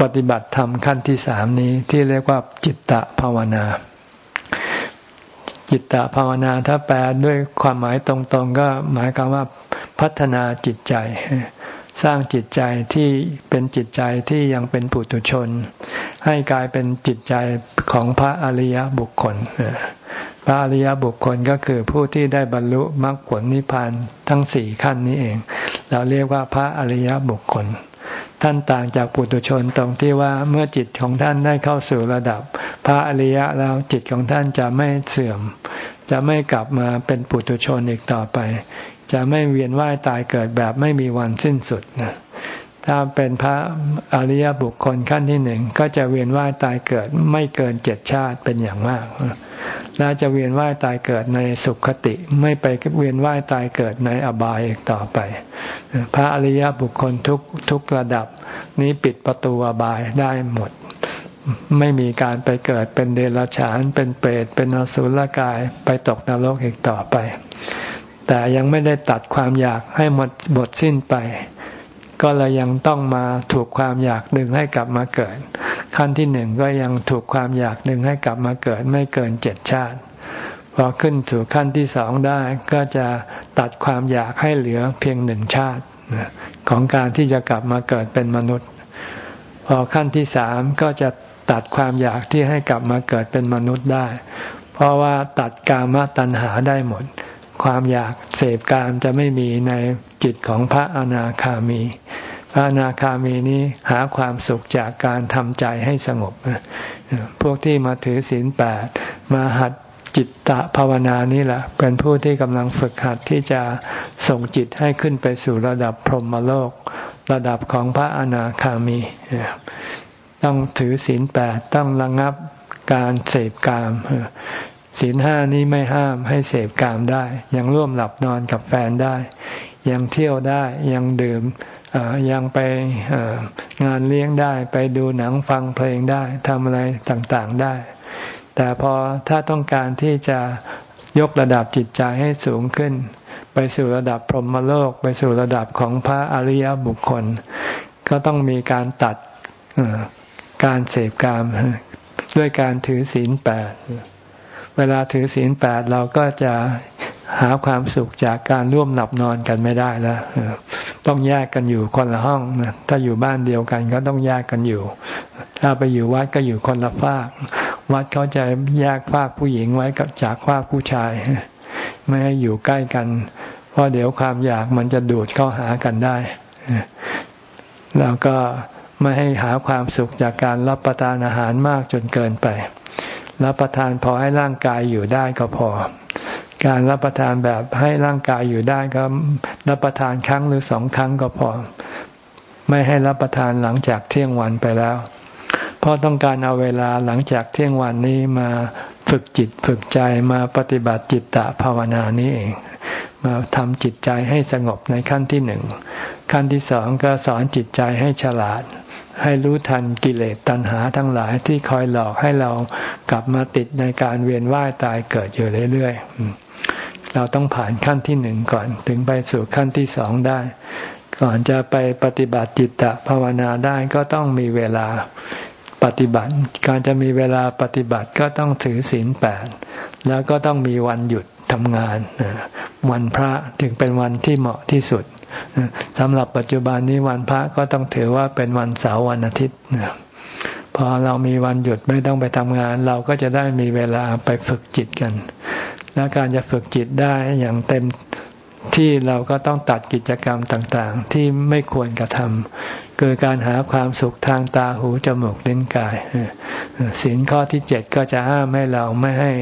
ปฏิบัติธรรมขั้นที่สามนี้ที่เรียกว่าจิตตภาวนา จิตตภาวนาถ้าแปลด้วยความหมายตรงๆ ก็หมายความว่าพัฒนาจิตใจ สร้างจิตใจที่เป็นจิตใจที่ยังเป็นปุถุชน ให้กลายเป็นจิตใจของพระอริยบุคคลพระอริยบุคคลก็คือผู้ที่ได้บรรลุมรรคผลนิพพานทั้งสี่ขั้นนี้เอง เราเรียกว่าพระอริยบุคคล ท่านต่างจากปุถุชนตรงที่ว่าเมื่อจิตของท่านได้เข้าสู่ระดับ พระอริยะแล้วจิตของท่านจะไม่เสื่อม จะไม่กลับมาเป็นปุถุชนอีกต่อไป จะไม่เวียนว่ายตายเกิดแบบไม่มีวันสิ้นสุดนะ ถ้าเป็นพระอริยบุคคลขั้นที่หนึ่งก็จะเวียนว่ายตายเกิดไม่เกินเจ็ดชาติเป็นอย่างมาก และจะเวียนว่ายตายเกิดในสุขติ ไม่ไปเวียนว่ายตายเกิดในอบายอีกต่อไป พระอริยบุคคลทุกทุกระดับ นี้ปิดประตูอบายได้หมด ไม่มีการไปเกิดเป็นเดรัจฉานเป็นเปรตเป็นอสุรกายไปตกนรกอีกต่อไป แต่ยังไม่ได้ตัดความอยากให้หมดบทสิ้นไป ก็เลยยังต้องมาถูกความอยากดึงให้กลับมาเกิด ขั้นที่หนึ่งก็ยังถูกความอยากดึงให้กลับมาเกิดไม่เกินเจ็ดชาติ พอขึ้นสู่ขั้นที่สองได้ก็จะตัดความอยากให้เหลือเพียงหนึ่งชาติ ของการที่จะกลับมาเกิดเป็นมนุษย์ พอขั้นที่สามก็จะตัดความอยากที่ให้กลับมาเกิดเป็นมนุษย์ได้ เพราะว่าตัดกามตัณหาได้หมด ความอยากเสพกามจะไม่มีในจิตของพระอนาคามี พระอนาคามีนี้หาความสุขจากการทำใจให้สงบ พวกที่มาถือศีลแปดมาหัดจิตตะภาวนานี่แหละ เป็นผู้ที่กำลังฝึกหัดที่จะส่งจิตให้ขึ้นไปสู่ระดับพรหมโลก ระดับของพระอนาคามี ต้องถือศีลแปดต้องระงับการเสพกาม ศีลห้านี้ไม่ห้ามให้เสพกามได้ ยังร่วมหลับนอนกับแฟนได้ ยังเที่ยวได้ยังดื่มยังไปงานเลี้ยงได้ไปดูหนังฟังเพลงได้ทำอะไรต่างๆได้ แต่พอถ้าต้องการที่จะยกระดับจิตใจให้สูงขึ้น ไปสู่ระดับพรหมโลก ไปสู่ระดับของพระอริยบุคคล ก็ต้องมีการตัดการเสพกามด้วยการถือศีลแปด เวลาถือศีลแปดเราก็จะหาความสุขจากการร่วมหลับนอนกันไม่ได้แล้วต้องแยกกันอยู่คนละห้องนะถ้าอยู่บ้านเดียวกันก็ต้องแยกกันอยู่ ถ้าไปอยู่วัดก็อยู่คนละฝาก วัดเขาจะแยกฝากผู้หญิงไว้กับจากฝากผู้ชาย ไม่ให้อยู่ใกล้กัน เพราะเดี๋ยวความอยากมันจะดูดเข้าหากันได้แล้วก็ไม่ให้หาความสุขจากการรับประทานอาหารมากจนเกินไป รับประทานพอให้ร่างกายอยู่ได้ก็พอ การรับประทานแบบให้ร่างกายอยู่ได้ก็รับประทานครั้งหรือสองครั้งก็พอ ไม่ให้รับประทานหลังจากเที่ยงวันไปแล้ว เพราะต้องการเอาเวลาหลังจากเที่ยงวันนี้มาฝึกจิตฝึกใจมาปฏิบัติจิตตะภาวนานี้เองมาทำจิตใจให้สงบในขั้นที่หนึ่ง ขั้นที่สองก็สอนจิตใจให้ฉลาด ให้รู้ทันกิเลสตัณหาทั้งหลายที่คอยหลอกให้เรากลับมาติดในการเวียนว่ายตายเกิดอยู่เรื่อยๆ เราต้องผ่านขั้นที่หนึ่งก่อน ถึงไปสู่ขั้นที่สองได้ ก่อนจะไปปฏิบัติจิตตภาวนาได้ก็ต้องมีเวลาปฏิบัติ การจะมีเวลาปฏิบัติก็ต้องถือศีลแปดแล้วก็ต้องมีวันหยุดทำงาน วันพระถึงเป็นวันที่เหมาะที่สุด สำหรับปัจจุบันนี้วันพระก็ต้องถือว่าเป็นวันเสาร์วันอาทิตย์พอเรามีวันหยุดไม่ต้องไปทำงาน เราก็จะได้มีเวลาไปฝึกจิตกัน และการจะฝึกจิตได้อย่างเต็มที่เราก็ต้องตัดกิจกรรมต่างๆ ที่ไม่ควรกระทำคือการหาความสุขทางตาหูจมูกลิ้นกายศีลข้อที่เจ็ดก็จะห้ามให้เราไม่ให้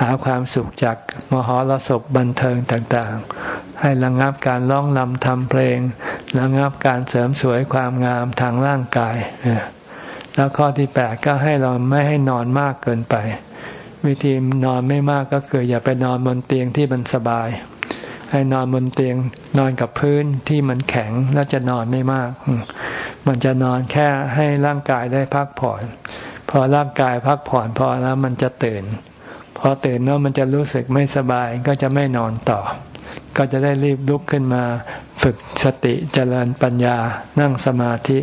หาความสุขจากมหรสพบันเทิงต่างๆ ให้ระงงับการร้องลำทำเพลงระงงับการเสริมสวยความงามทางร่างกาย แล้วข้อที่แปดก็ให้เราไม่ให้นอนมากเกินไป วิธีนอนไม่มากก็คือ อย่าไปนอนบนเตียงที่มันสบาย ให้นอนบนเตียงนอนกับพื้นที่มันแข็งแล้วจะนอนไม่มาก มันจะนอนแค่ให้ร่างกายได้พักผ่อน พอร่างกายพักผ่อนพอแล้วมันจะตื่น พอตื่นแล้วมันจะรู้สึกไม่สบายก็จะไม่นอนต่อ ก็จะได้รีบลุกขึ้นมา ฝึกสติเจริญปัญญานั่งสมาธิ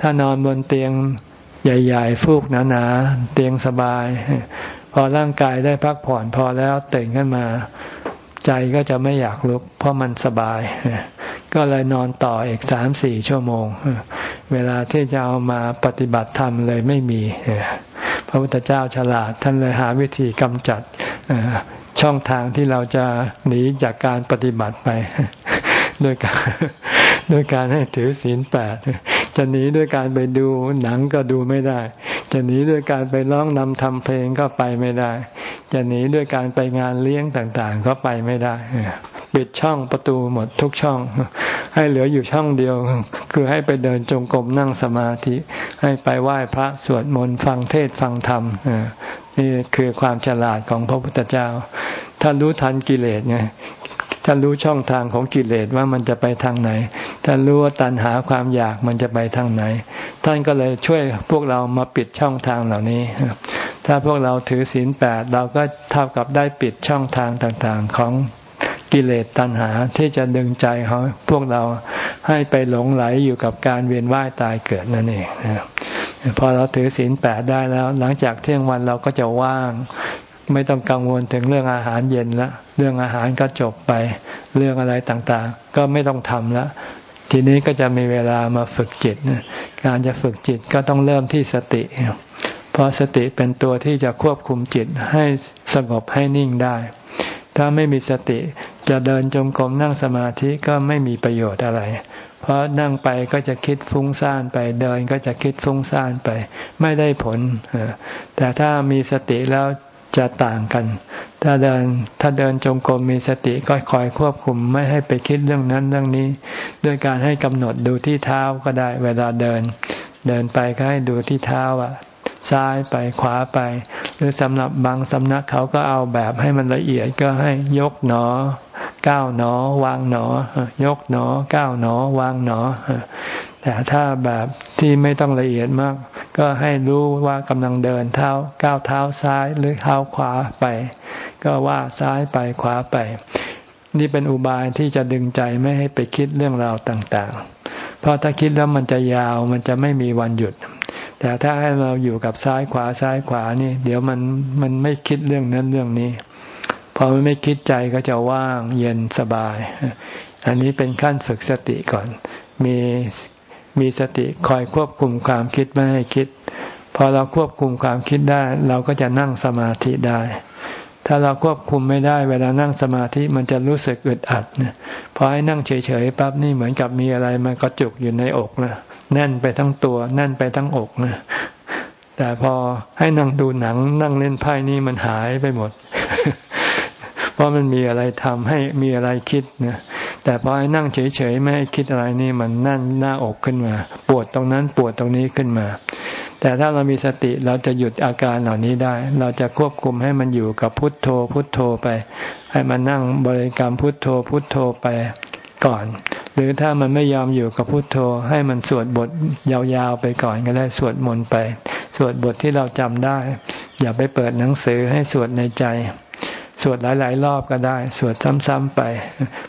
ถ้านอนบนเตียงใหญ่ ๆ ฟูกหนาๆเตียงสบาย พอร่างกายได้พักผ่อนพอแล้วตื่นขึ้นมา ใจก็จะไม่อยากลุก เพราะมันสบาย ก็เลยนอนต่ออีกสามสี่ชั่วโมง เวลาที่จะเอามาปฏิบัติธรรมเลยไม่มี ระพุทธเจ้าฉลาดท่านเลยหาวิธีกำจัดช่องทางที่เราจะหนีจากการปฏิบัติไปด้วยการด้วยการให้ถือศีลแปดจะหนีด้วยการไปดูหนังก็ดูไม่ได้ จะหนีด้วยการไปร้องนำทำเพลงก็ไปไม่ได้ จะหนีด้วยการไปงานเลี้ยงต่างๆ ก็ไปไม่ได้ ปิดช่องประตูหมดทุกช่อง ให้เหลืออยู่ช่องเดียว คือให้ไปเดินจงกรมนั่งสมาธิ ให้ไปไหว้พระสวดมนต์ฟังเทศฟังธรรมนี่คือความฉลาดของพระพุทธเจ้าท่านรู้ทันกิเลสไงท่านรู้ช่องทางของกิเลสว่ามันจะไปทางไหน ท่านรู้ว่าตัณหาความอยากมันจะไปทางไหน ท่านก็เลยช่วยพวกเรามาปิดช่องทางเหล่านี้ ถ้าพวกเราถือศีลแปดเราก็เท่ากับได้ปิดช่องทางต่างๆของ กิเลสตัณหาที่จะดึงใจเขาพวกเราให้ไปหลงไหลอยู่กับการเวียนว่ายตายเกิดนั่นเองพอเราถือศีลแปดได้แล้ว หลังจากเที่ยงวันเราก็จะว่าง ไม่ต้องกังวลถึงเรื่องอาหารเย็นละเรื่องอาหารก็จบไป เรื่องอะไรต่างๆ ก็ไม่ต้องทำละทีนี้ก็จะมีเวลามาฝึกจิต การจะฝึกจิตก็ต้องเริ่มที่สติ เพราะสติเป็นตัวที่จะควบคุมจิตให้สงบให้นิ่งได้ ถ้าไม่มีสติ จะเดินจงกรมนั่งสมาธิก็ไม่มีประโยชน์อะไร เพราะนั่งไปก็จะคิดฟุ้งซ่านไป เดินก็จะคิดฟุ้งซ่านไป ไม่ได้ผล แต่ถ้ามีสติแล้วจะต่างกัน ถ้าเดินถ้าเดินจงกรมมีสติก็คอยควบคุมไม่ให้ไปคิดเรื่องนั้นเรื่องนี้ ด้วยการให้กำหนดดูที่เท้าก็ได้เวลาเดิน เดินไปก็ให้ดูที่เท้าอะ ซ้ายไปขวาไป หรือสำหรับบางสำนักเขาก็เอาแบบให้มันละเอียดก็ให้ยกหนอก้าวหนอ วางหนอ ยกหนอก้าวหนอ วางหนอ แต่ถ้าแบบที่ไม่ต้องละเอียดมาก ก็ให้รู้ว่ากำลังเดินเท้าก้าวเท้าซ้ายหรือเท้าขวาไป ก็ว่าซ้ายไปขวาไป นี่เป็นอุบายที่จะดึงใจไม่ให้ไปคิดเรื่องราวต่างๆ เพราะถ้าคิดแล้วมันจะยาวมันจะไม่มีวันหยุด แต่ถ้าให้เราอยู่กับซ้ายขวาซ้ายขวานี่ เดี๋ยวมันมันไม่คิดเรื่องนั้นเรื่องนี้ พอมันไม่คิดใจก็จะว่างเย็นสบาย อันนี้เป็นขั้นฝึกสติก่อน มีมีสติคอยควบคุมความคิดไม่ให้คิด พอเราควบคุมความคิดได้ เราก็จะนั่งสมาธิได้ ถ้าเราควบคุมไม่ได้ เวลานั่งสมาธิมันจะรู้สึกอึดอัดเนี่ยพอให้นั่งเฉยๆปั๊บนี่เหมือนกับมีอะไรมันก็จุกอยู่ในอกนะ แน่นไปทั้งตัว แน่นไปทั้งอกนะแต่พอให้นั่งดูหนังนั่งเล่นไพ่นี่มันหายไปหมด เพราะมันมีอะไรทำให้มีอะไรคิดนะแต่พอให้นั่งเฉยๆไม่ให้คิดอะไรนี่มันนั่นหน้าอกขึ้นมา ปวดตรงนั้นปวดตรงนี้ขึ้นมา แต่ถ้าเรามีสติเราจะหยุดอาการเหล่านี้ได้ เราจะควบคุมให้มันอยู่กับพุทโธพุทโธไป ให้มันนั่งบริกรรมพุทโธพุทโธไปก่อน หรือถ้ามันไม่ยอมอยู่กับพุทโธ ให้มันสวดบทยาวๆไปก่อนก็ได้สวดมนต์ไป สวดบทที่เราจำได้ อย่าไปเปิดหนังสือให้สวดในใจ สวดหลายๆ รอบก็ได้ สวดซ้ำๆไป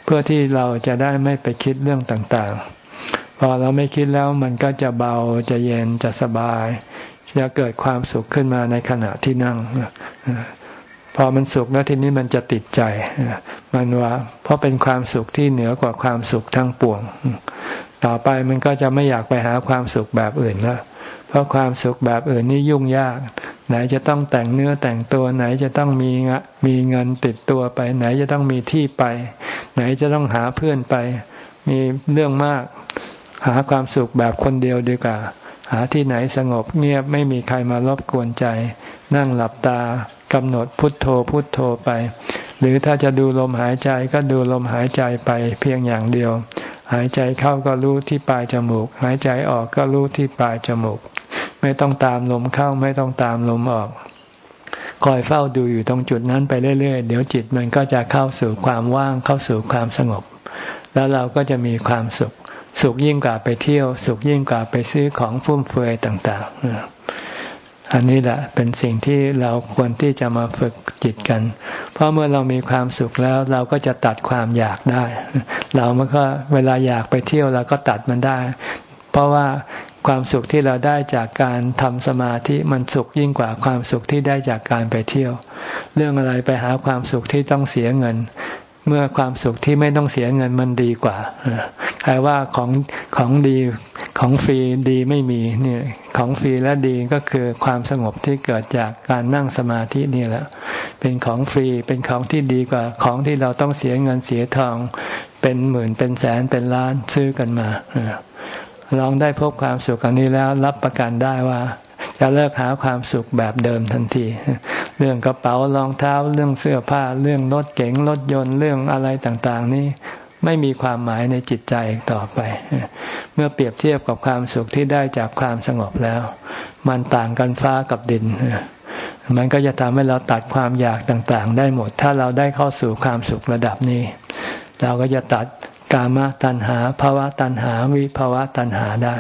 เพื่อที่เราจะได้ไม่ไปคิดเรื่องต่างๆ พอเราไม่คิดแล้วมันก็จะเบาจะเย็นจะสบายจะเกิดความสุขขึ้นมาในขณะที่นั่ง พอมันสุขแล้วทีนี้มันจะติดใจ มันว่า เพราะเป็นความสุขที่เหนือกว่าความสุขทั้งปวง ต่อไปมันก็จะไม่อยากไปหาความสุขแบบอื่นแล้วเพราะความสุขแบบอื่นนี่ยุ่งยาก ไหนจะต้องแต่งเนื้อแต่งตัวไหนจะต้องมีมีเงินติดตัวไป ไหนจะต้องมีที่ไป ไหนจะต้องหาเพื่อนไป มีเรื่องมาก หาความสุขแบบคนเดียวดีกว่าหาที่ไหนสงบเงียบไม่มีใครมารบกวนใจ นั่งหลับตากำหนดพุทโธพุทโธไป หรือถ้าจะดูลมหายใจก็ดูลมหายใจไปเพียงอย่างเดียว หายใจเข้าก็รู้ที่ปลายจมูก หายใจออกก็รู้ที่ปลายจมูก ไม่ต้องตามลมเข้าไม่ต้องตามลมออก คอยเฝ้าดูอยู่ตรงจุดนั้นไปเรื่อยๆ เดี๋ยวจิตมันก็จะเข้าสู่ความว่างเข้าสู่ความสงบ แล้วเราก็จะมีความสุข สุขยิ่งกว่าไปเที่ยว สุขยิ่งกว่าไปซื้อของฟุ่มเฟือยต่าง ๆ อันนี้แหละเป็นสิ่งที่เราควรที่จะมาฝึกจิตกัน เพราะเมื่อเรามีความสุขแล้วเราก็จะตัดความอยากได้ เรามื่อก็เวลาอยากไปเที่ยวเราก็ตัดมันได้ เพราะว่าความสุขที่เราได้จากการทำสมาธิมันสุขยิ่งกว่าความสุขที่ได้จากการไปเที่ยว เรื่องอะไรไปหาความสุขที่ต้องเสียเงิน เมื่อความสุขที่ไม่ต้องเสียเงินมันดีกว่าใครว่าของของดี ของฟรีดีไม่มีเนี่ยของฟรีและดีก็คือความสงบที่เกิดจากการนั่งสมาธินี่แหละ เป็นของฟรีเป็นของที่ดีกว่าของที่เราต้องเสียเงินเสียทอง เป็นหมื่นเป็นแสนเป็นล้านซื้อกันมาลองได้พบความสุขอันนี้แล้วรับประกันได้ว่า จะเลิกหาความสุขแบบเดิมทันที เรื่องกระเป๋ารองเท้าเรื่องเสื้อผ้าเรื่องรถเก๋งรถยนต์เรื่องอะไรต่างๆ นี่ ไม่มีความหมายในจิตใจต่อไป เมื่อเปรียบเทียบกับความสุขที่ได้จากความสงบแล้ว มันต่างกันฟ้ากับดิน มันก็จะทำให้เราตัดความอยากต่างๆ ได้หมด ถ้าเราได้เข้าสู่ความสุขระดับนี้ เราก็จะตัดกามตัณหาภาวะตัณหาวิภาวะตัณหาได้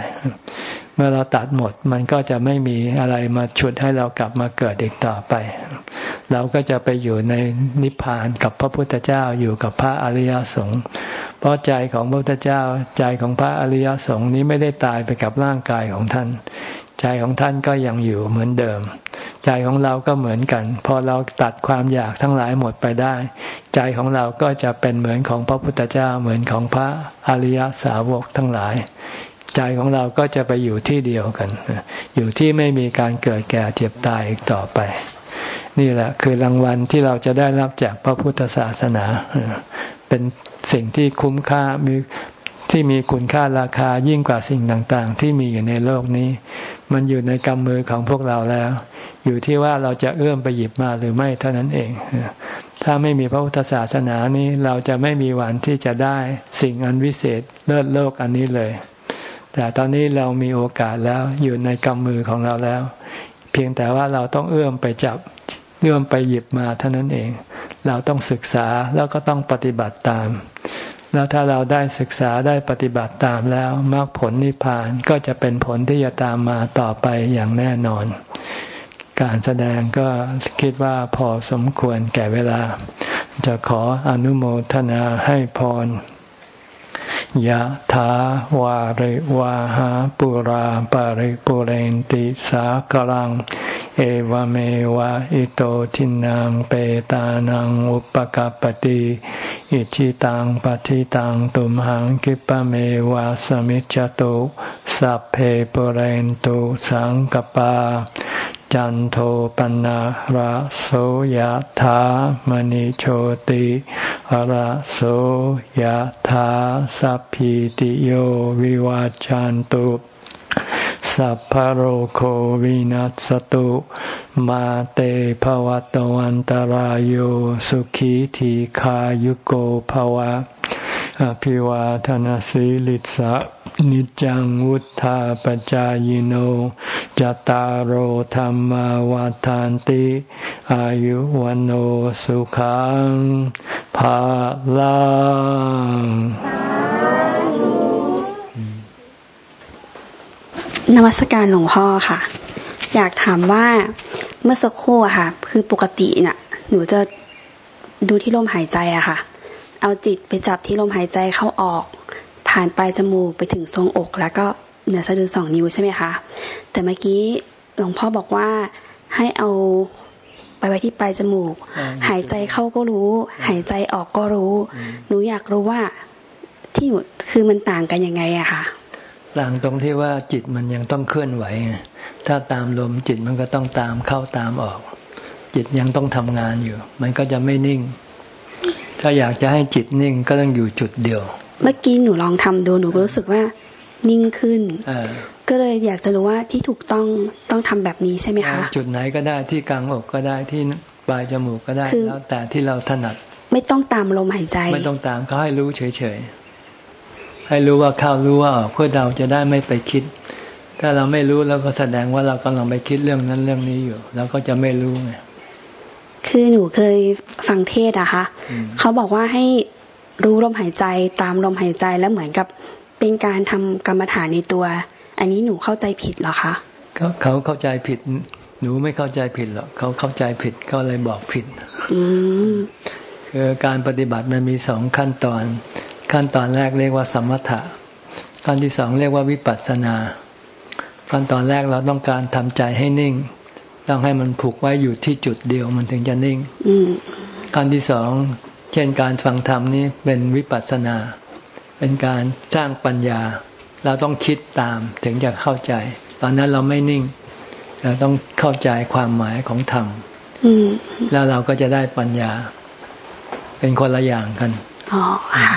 เมื่อเราตัดหมดมันก็จะไม่มีอะไรมาฉุดให้เรากลับมาเกิดอีกต่อไป เราก็จะไปอยู่ในนิพพานกับพระพุทธเจ้าอยู่กับพระอริยสงฆ์เพราะใจของพระพุทธเจ้าใจของพระอริยสงฆ์นี้ไม่ได้ตายไปกับร่างกายของท่าน ใจของท่านก็ยังอยู่เหมือนเดิม ใจของเราก็เหมือนกัน พอเราตัดความอยากทั้งหลายหมดไปได้ ใจของเราก็จะเป็นเหมือนของพระพุทธเจ้าเหมือนของพระอริยสาวกทั้งหลายใจของเราก็จะไปอยู่ที่เดียวกัน อยู่ที่ไม่มีการเกิดแก่เจ็บตายอีกต่อไป นี่แหละคือรางวัลที่เราจะได้รับจากพระพุทธศาสนา เป็นสิ่งที่คุ้มค่ามีที่มีคุณค่าราคายิ่งกว่าสิ่งต่างๆ ที่มีอยู่ในโลกนี้ มันอยู่ในกำมือของพวกเราแล้ว อยู่ที่ว่าเราจะเอื้อมไปหยิบมาหรือไม่เท่านั้นเอง ถ้าไม่มีพระพุทธศาสนานี้เราจะไม่มีหวันที่จะได้สิ่งอันวิเศษเลิศโลกอันนี้เลย แต่ตอนนี้เรามีโอกาสแล้วอยู่ในกำมือของเราแล้ว เพียงแต่ว่าเราต้องเอื้อมไปจับ เอื้อมไปหยิบมาเท่านั้นเอง เราต้องศึกษาแล้วก็ต้องปฏิบัติตาม แล้วถ้าเราได้ศึกษาได้ปฏิบัติตามแล้วมรรคผลนิพพานก็จะเป็นผลที่จะตามมาต่อไปอย่างแน่นอน การแสดงก็คิดว่าพอสมควรแก่เวลา จะขออนุโมทนาให้พร ยะถาวาริวาหาปุราปาริปุเรนติสากลัง เอวเมวะอิโตทินังเปตานังอุปกปติอิชิตังปฏิตังตุมหังกิปะเมวะสมิจจตุสัพเพปุเรนตุสังกปา จันโทปนะระโสยธามณิโชติระโสยธาสัพพิติโยวิวาจันตุสัพพโรโควินัสตุ มาเตภวัตวันตารโยสุขีทีขายุโกภวะ อภิวาทนาสีลิสะนิจังวุธาปจายโนจตารโหธรรมวาทานติ อายุวันโอสุขังภาลังนวัสการหลวงพ่อค่ะ อยากถามว่าเมื่อสักครู่อะค่ะ คือปกติเนะ่ะ หนูจะดูที่ลมหายใจอะค่ะ เอาจิตไปจับที่ลมหายใจเข้าออก ผ่านปลายจมูกไปถึงทรงอก แล้วก็เหนือสะดือสองนิ้วใช่ไหมคะ แต่เมื่อกี้หลวงพ่อบอกว่าให้เอาไปไว้ที่ปลายจมูก หายใจเข้าก็รู้ หายใจออกก็รู้ หนูอยากรู้ว่าที่อยู่คือมันต่างกันยังไงอะคะต่างตรงที่ว่าจิตมันยังต้องเคลื่อนไหว ถ้าตามลมจิตมันก็ต้องตามเข้าตามออก จิตยังต้องทำงานอยู่ มันก็จะไม่นิ่ง ถ้าอยากจะให้จิตนิ่งก็ต้องอยู่จุดเดียว เมื่อกี้หนูลองทำดูหนูรู้สึกว่านิ่งขึ้นก็เลยอยากจะรู้ว่าที่ถูกต้องต้องทำแบบนี้ใช่ไหมคะ จุดไหนก็ได้ที่กลางอกก็ได้ที่ปลายจมูกก็ได้แล้วแต่ที่เราถนัด ไม่ต้องตามลมหายใจ ไม่ต้องตามก็ให้รู้เฉยๆให้รู้ว่าเข้ารู้ว่าออกเพื่อเราจะได้ไม่ไปคิด ถ้าเราไม่รู้เราก็แสดงว่าเรากำลังไปคิดเรื่องนั้นเรื่องนี้อยู่เราก็จะไม่รู้ไง คือหนูเคยฟังเทศอะคะเขาบอกว่าให้รู้ลมหายใจตามลมหายใจแล้วเหมือนกับเป็นการทำกรรมฐานในตัว อันนี้หนูเข้าใจผิดเหรอคะเขาเขาเข้าใจผิด หนูไม่เข้าใจผิดหรอกเขาเข้าใจผิดเขาเลยบอกผิด อืคือการปฏิบัติมันมีสองขั้นตอน ขั้นตอนแรกเรียกว่าสมถะ ขั้นที่สองเรียกว่าวิปัสสนา ขั้นตอนแรกเราต้องการทำใจให้นิ่ง ต้องให้มันผูกไว้อยู่ที่จุดเดียวมันถึงจะนิ่งขั้นที่สองเช่นการฟังธรรมนี้เป็นวิปัสสนา เป็นการสร้างปัญญา เราต้องคิดตามถึงจะเข้าใจ ตอนนั้นเราไม่นิ่ง เราต้องเข้าใจความหมายของธรรมแล้วเราก็จะได้ปัญญา เป็นคนละอย่างกันอ๋อค่ะ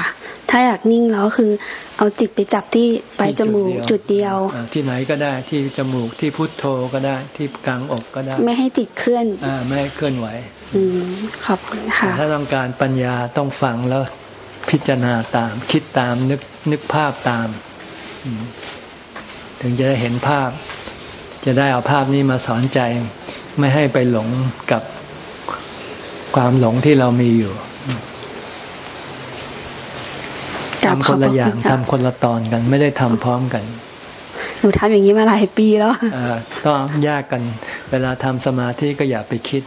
ถ้าอยากนิ่งแล้วคือ เอาจิตไปจับที่ปลายจมูกจุดเดียว ที่ไหนก็ได้ที่จมูกที่พุทโธก็ได้ที่กลางอกก็ได้ ไม่ให้จิตเคลื่อนอ่าไม่ให้เคลื่อนไหวอืมขอบคุณค่ะถ้าต้องการปัญญาต้องฟังแล้วพิจารณาตาม คิดตามนึกนึกภาพตาม ถึงจะได้เห็นภาพ จะได้เอาภาพนี้มาสอนใจ ไม่ให้ไปหลงกับความหลงที่เรามีอยู่ ทำคนละอย่างทำคนละตอนกัน ไม่ได้ทำพร้อมกันหนูทำอย่างนี้มาหลายปีแล้วต้องแยกกัน เวลาทำสมาธิก็อย่าไปคิด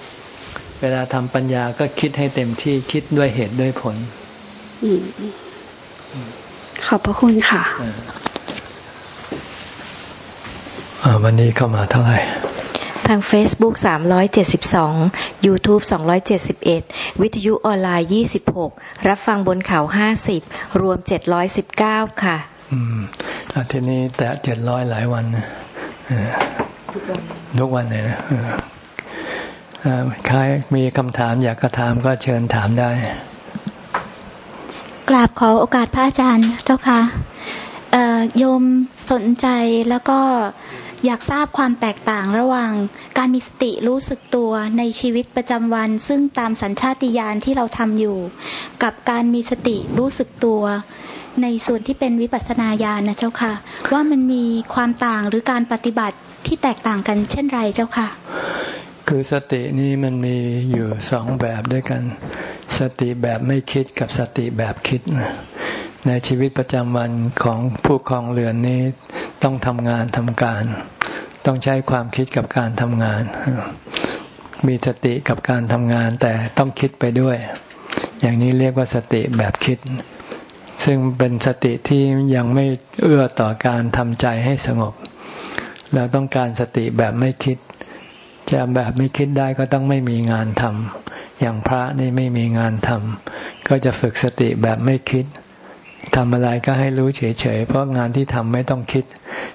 เวลาทำปัญญาก็คิดให้เต็มที่คิดด้วยเหตุด้วยผลขอบพระคุณค่ะวันนี้เข้ามาเท่าไหร่ ทาง Facebook 372 YouTube 271 วิทยุออนไลน์ 26 รับฟังบนเขา 50 รวม 719 ค่ะ อืมอาทีนี้แต่เจ็ดร้อยหลายวันทุกวันเลยนะใครมีคำถามอยากกระถามก็เชิญถามได้ กราบขอโอกาสพระอาจารย์เจ้าค่ะโยมสนใจแล้วก็ อยากทราบความแตกต่างระหว่าง การมีสติรู้สึกตัวในชีวิตประจำวัน ซึ่งตามสัญชาติญาณที่เราทำอยู่ กับการมีสติรู้สึกตัว ในส่วนที่เป็นวิปัสสนาญาณนะเจ้าค่ะ ว่ามันมีความต่างหรือการปฏิบัติที่แตกต่างกันเช่นไรเจ้าค่ะ คือสตินี้มันมีอยู่สองแบบด้วยกัน สติแบบไม่คิดกับสติแบบคิดนะในชีวิตประจำวันของผู้ครองเรือนนี้ ต้องทำงานทำการ ต้องใช้ความคิดกับการทำงาน มีสติกับการทำงานแต่ต้องคิดไปด้วย อย่างนี้เรียกว่าสติแบบคิด ซึ่งเป็นสติที่ยังไม่เอื้อต่อการทำใจให้สงบ เราต้องการสติแบบไม่คิด จะแบบไม่คิดได้ก็ต้องไม่มีงานทำอย่างพระนี่ไม่มีงานทำก็จะฝึกสติแบบไม่คิด ทำอะไรก็ให้รู้เฉยๆ เพราะงานที่ทำไม่ต้องคิด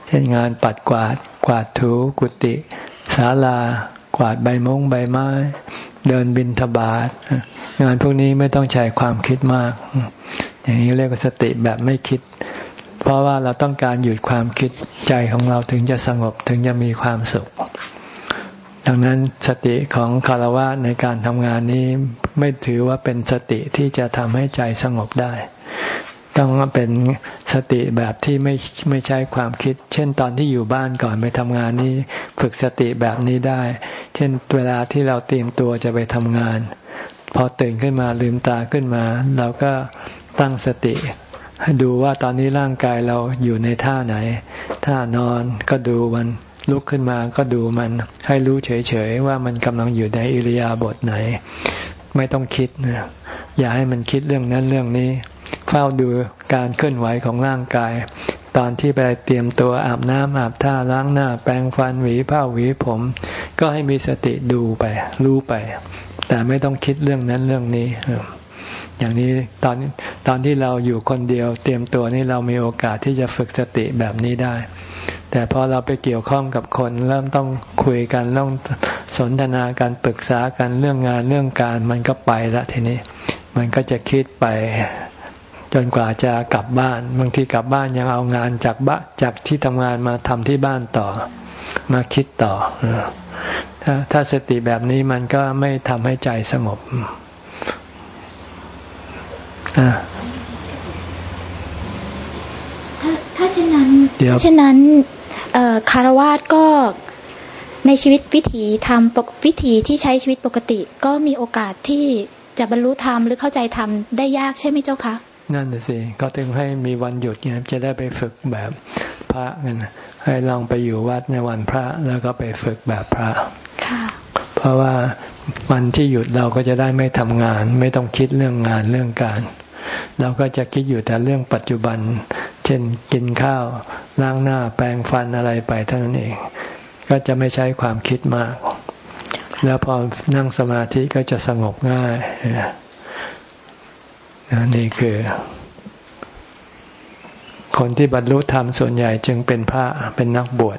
เช่นงานปัดกวาด กวาดถู กุฏิศาลา กวาดใบมงใบไม้ เดินบินทบาทงานพวกนี้ไม่ต้องใช้ความคิดมาก อย่างนี้เรียกว่าสติแบบไม่คิด เพราะว่าเราต้องการหยุดความคิดใจของเราถึงจะสงบถึงจะมีความสุข ดังนั้นสติของคารวะในการทำงานนี้ไม่ถือว่าเป็นสติที่จะทำให้ใจสงบได้ ต้องเป็นสติแบบที่ไม่ไม่ใช้ความคิด เช่นตอนที่อยู่บ้านก่อนไปทำงานนี้ ฝึกสติแบบนี้ได้ เช่นเวลาที่เราเตรียมตัวจะไปทำงาน พอตื่นขึ้นมาลืมตาขึ้นมา เราก็ตั้งสติให้ดูว่าตอนนี้ร่างกายเราอยู่ในท่าไหน ท่านอนก็ดูมันลุกขึ้นมาก็ดูมันให้รู้เฉยๆว่ามันกำลังอยู่ในอิริยาบถไหน ไม่ต้องคิดนะอย่าให้มันคิดเรื่องนั้นเรื่องนี้ เฝ้าดูการเคลื่อนไหวของร่างกาย ตอนที่ไปเตรียมตัวอาบน้ำอาบท่าล้างหน้า แปรงฟันหวีผ้าหวีผม ก็ให้มีสติดูไป รู้ไป แต่ไม่ต้องคิดเรื่องนั้นเรื่องนี้อย่างนี้ตอนตอนที่เราอยู่คนเดียวเตรียมตัวนี่เรามีโอกาสที่จะฝึกสติแบบนี้ได้ แต่พอเราไปเกี่ยวข้องกับคนเริ่มต้องคุยกันต้องสนทนาการปรึกษากันเรื่องงานเรื่องการมันก็ไปละทีนี้ มันก็จะคิดไป จนกว่าจะกลับบ้าน บางทีกลับบ้านยังเอางานจากบ้านจากที่ทำงานมาทำที่บ้านต่อ มาคิดต่อถ้าถ้าสติแบบนี้มันก็ไม่ทำให้ใจสงบถ้าถ้าเช่นนั้นเช่นนั้นคารวาสก็ในชีวิตวิถีทำวิถีที่ใช้ชีวิตปกติ ก็มีโอกาสที่จะบรรลุธรรมหรือเข้าใจธรรมได้ยากใช่ไหมเจ้าคะ นั่นสิเขาถึงให้มีวันหยุดเนี่ยจะได้ไปฝึกแบบพระกันให้ลองไปอยู่วัดในวันพระแล้วก็ไปฝึกแบบพระเพราะว่าวันที่หยุดเราก็จะได้ไม่ทำงาน ไม่ต้องคิดเรื่องงานเรื่องการ เราก็จะคิดอยู่แต่เรื่องปัจจุบัน เช่นกินข้าวล้างหน้าแปรงฟันอะไรไปเท่านั้นเอง ก็จะไม่ใช้ความคิดมาก แล้วพอนั่งสมาธิก็จะสงบง่าย นี่คือ คนที่บรรลุธรรมส่วนใหญ่จึงเป็นพระเป็นนักบวช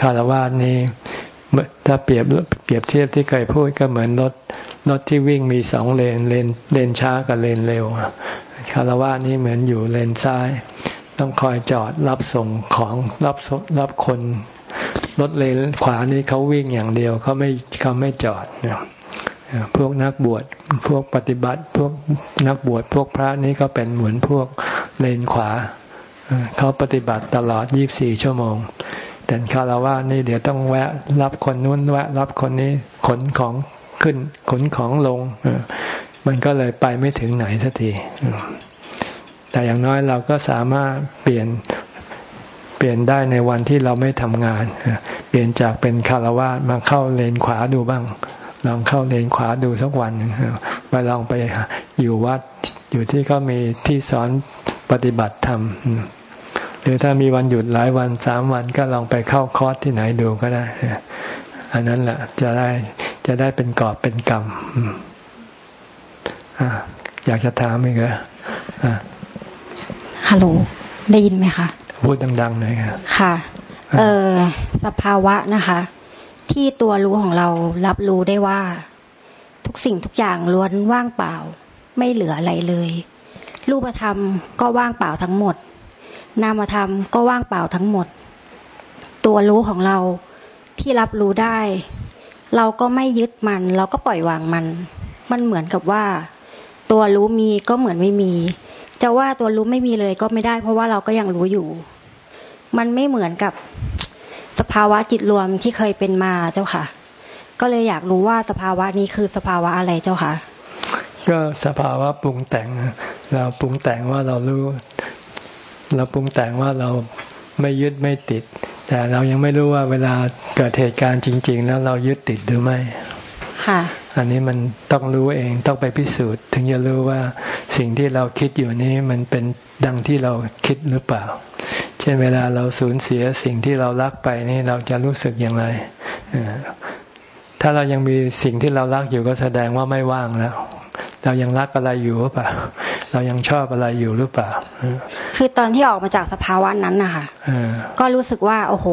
คารวะนี้ถ้าเปรียบเปรียบเทียบที่เคยพูดก็เหมือนรถรถที่วิ่งมีสองเลนเลนเลนช้ากับเลนเร็วคารวะนี้เหมือนอยู่เลนซ้าย ต้องคอยจอดรับส่งของรับรับคนรถเลนขวานี้เขาวิ่งอย่างเดียวเขาไม่เขาไม่จอดเนี่ย พวกนักบวชพวกปฏิบัติ พวกนักบวชพวกพระนี่ก็เป็นเหมือนพวกเลนขวาเขาปฏิบัติตลอดยี่บสี่ชั่วโมง แต่คารวะนี่เดี๋ยวต้องแวะ รับคนนู้นแวะ รับคนนี้ขนของขึ้น ขนของลง มันก็เลยไปไม่ถึงไหนสักที แต่อย่างน้อยเราก็สามารถเปลี่ยนเปลี่ยนได้ในวันที่เราไม่ทำงาน เปลี่ยนจากเป็นคารวะมาเข้าเลนขวาดูบ้าง ลองเข้าเลนขวาดูสักวันไปลองไปอยู่วัดอยู่ที่เขามีที่สอนปฏิบัติธรรมหรือถ้ามีวันหยุดหลายวันสามวันก็ลองไปเข้าคอร์สที่ไหนดูก็ได้อันนั้นแหละจะได้จะได้เป็นกอบเป็นกรรมอยากจะถามอีกเหรอฮัลโหลได้ยินไหมคะ พูดดังๆหน่อยค่ะ ค่ะ เออสภาวะนะคะ ที่ตัวรู้ของเรารับรู้ได้ว่า ทุกสิ่งทุกอย่างล้วนว่างเปล่า ไม่เหลืออะไรเลย รูปธรรมก็ว่างเปล่าทั้งหมด นามธรรมก็ว่างเปล่าทั้งหมด ตัวรู้ของเราที่รับรู้ได้ เราก็ไม่ยึดมัน เราก็ปล่อยวางมัน มันเหมือนกับว่า ตัวรู้มีก็เหมือนไม่มี จะว่าตัวรู้ไม่มีเลยก็ไม่ได้ เพราะว่าเราก็ยังรู้อยู่ มันไม่เหมือนกับ สภาวะจิตรวมที่เคยเป็นมาเจ้าค่ะ ก็เลยอยากรู้ว่าสภาวะนี้คือสภาวะอะไรเจ้าค่ะ ก็สภาวะปรุงแต่งเราปรุงแต่งว่าเรารู้ เราปรุงแต่งว่าเราไม่ยึดไม่ติด แต่เรายังไม่รู้ว่าเวลาเกิดเหตุการณ์จริง ๆ แล้วเรายึดติดหรือไม่ค่ะอันนี้มันต้องรู้เองต้องไปพิสูจน์ ถึงจะรู้ว่าสิ่งที่เราคิดอยู่นี้มันเป็นดังที่เราคิดหรือเปล่า เช่นเวลาเราสูญเสียสิ่งที่เรารักไปนี่เราจะรู้สึกอย่างไร ถ้าเรายังมีสิ่งที่เรารักอยู่ก็แสดงว่าไม่ว่างแล้ว เรายังรักอะไรอยู่หรือเปล่า เรายังชอบอะไรอยู่หรือเปล่า คือตอนที่ออกมาจากสภาวะนั้นนะคะก็รู้สึกว่า โอ้โห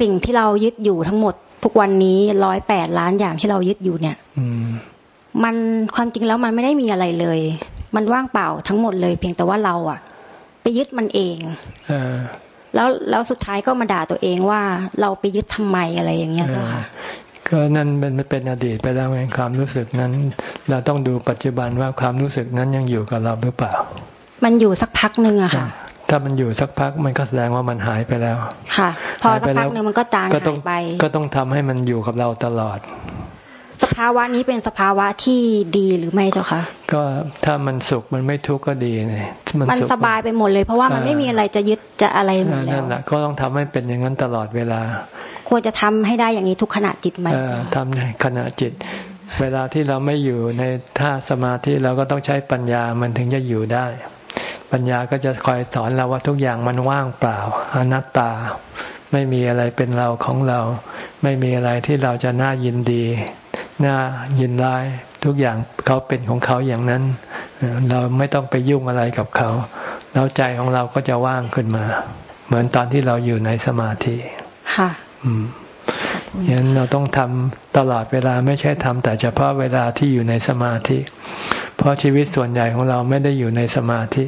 สิ่งที่เรายึดอยู่ทั้งหมด ทุกวันนี้ร้อยแปดล้านอย่างที่เรายึดอยู่เนี่ยมันความจริงแล้วมันไม่ได้มีอะไรเลย มันว่างเปล่าทั้งหมดเลย เพียงแต่ว่าเราอะ ไปยึดมันเองอแล้วแล้วสุดท้ายก็มาด่าตัวเองว่าเราไปยึดทำไมอะไรอย่างเงี้ยเจ้าค่ะก็นั่นเป็นเป็นอดีตไปแล้วไงความรู้สึกนั้น เราต้องดูปัจจุบันว่าความรู้สึกนั้นยังอยู่กับเราหรือเปล่า มันอยู่สักพักหนึ่งอะค่ะ ถ้ามันอยู่สักพักมันก็แสดงว่ามันหายไปแล้ว ค่ะ พอสักพักหนึ่งมันก็จางหายไป ก็ต้องทำให้มันอยู่กับเราตลอด สภาวะนี้เป็นสภาวะที่ดีหรือไม่เจ้าคะก็ถ้ามันสุขมันไม่ทุกข์ก็ดีเลยมันสบายไปหมดเลย เพราะว่ามันไม่มีอะไรจะยึดจะอะไรหมดแล้วนั่นแหละก็ต้องทำให้เป็นอย่างนั้นตลอดเวลา ควรจะทำให้ได้อย่างนี้ทุกขณะจิตไหมทำในขณะจิต เวลาที่เราไม่อยู่ในท่าสมาธิเราก็ต้องใช้ปัญญามันถึงจะอยู่ได้ ปัญญาก็จะคอยสอนเราว่าทุกอย่างมันว่างเปล่า อนัตตา ไม่มีอะไรเป็นเราของเรา ไม่มีอะไรที่เราจะน่ายินดี น่ายินร้ายทุกอย่างเขาเป็นของเขาอย่างนั้น เราไม่ต้องไปยุ่งอะไรกับเขา แล้วใจของเราก็จะว่างขึ้นมา เหมือนตอนที่เราอยู่ในสมาธิ ค่ะ อืมฉะนั้นเราต้องทำตลอดเวลาไม่ใช่ทำแต่เฉพาะเวลาที่อยู่ในสมาธิ เพราะชีวิตส่วนใหญ่ของเราไม่ได้อยู่ในสมาธิ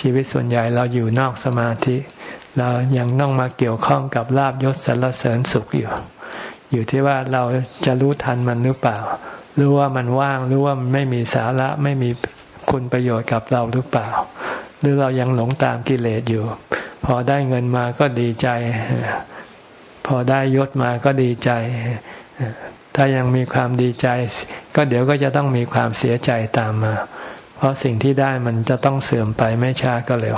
ชีวิตส่วนใหญ่เราอยู่นอกสมาธิ เรายังต้องมาเกี่ยวข้องกับลาบยศสรรเสริญสุขอยู่ อยู่ที่ว่าเราจะรู้ทันมันหรือเปล่า รู้ว่ามันว่าง รู้ว่ามันไม่มีสาระไม่มีคุณประโยชน์กับเราหรือเปล่า หรือเรายังหลงตามกิเลสอยู่ พอได้เงินมาก็ดีใจ พอได้ยศมาก็ดีใจ ถ้ายังมีความดีใจ ก็เดี๋ยวก็จะต้องมีความเสียใจตามมา เพราะสิ่งที่ได้มันจะต้องเสื่อมไปไม่ช้าก็เร็ว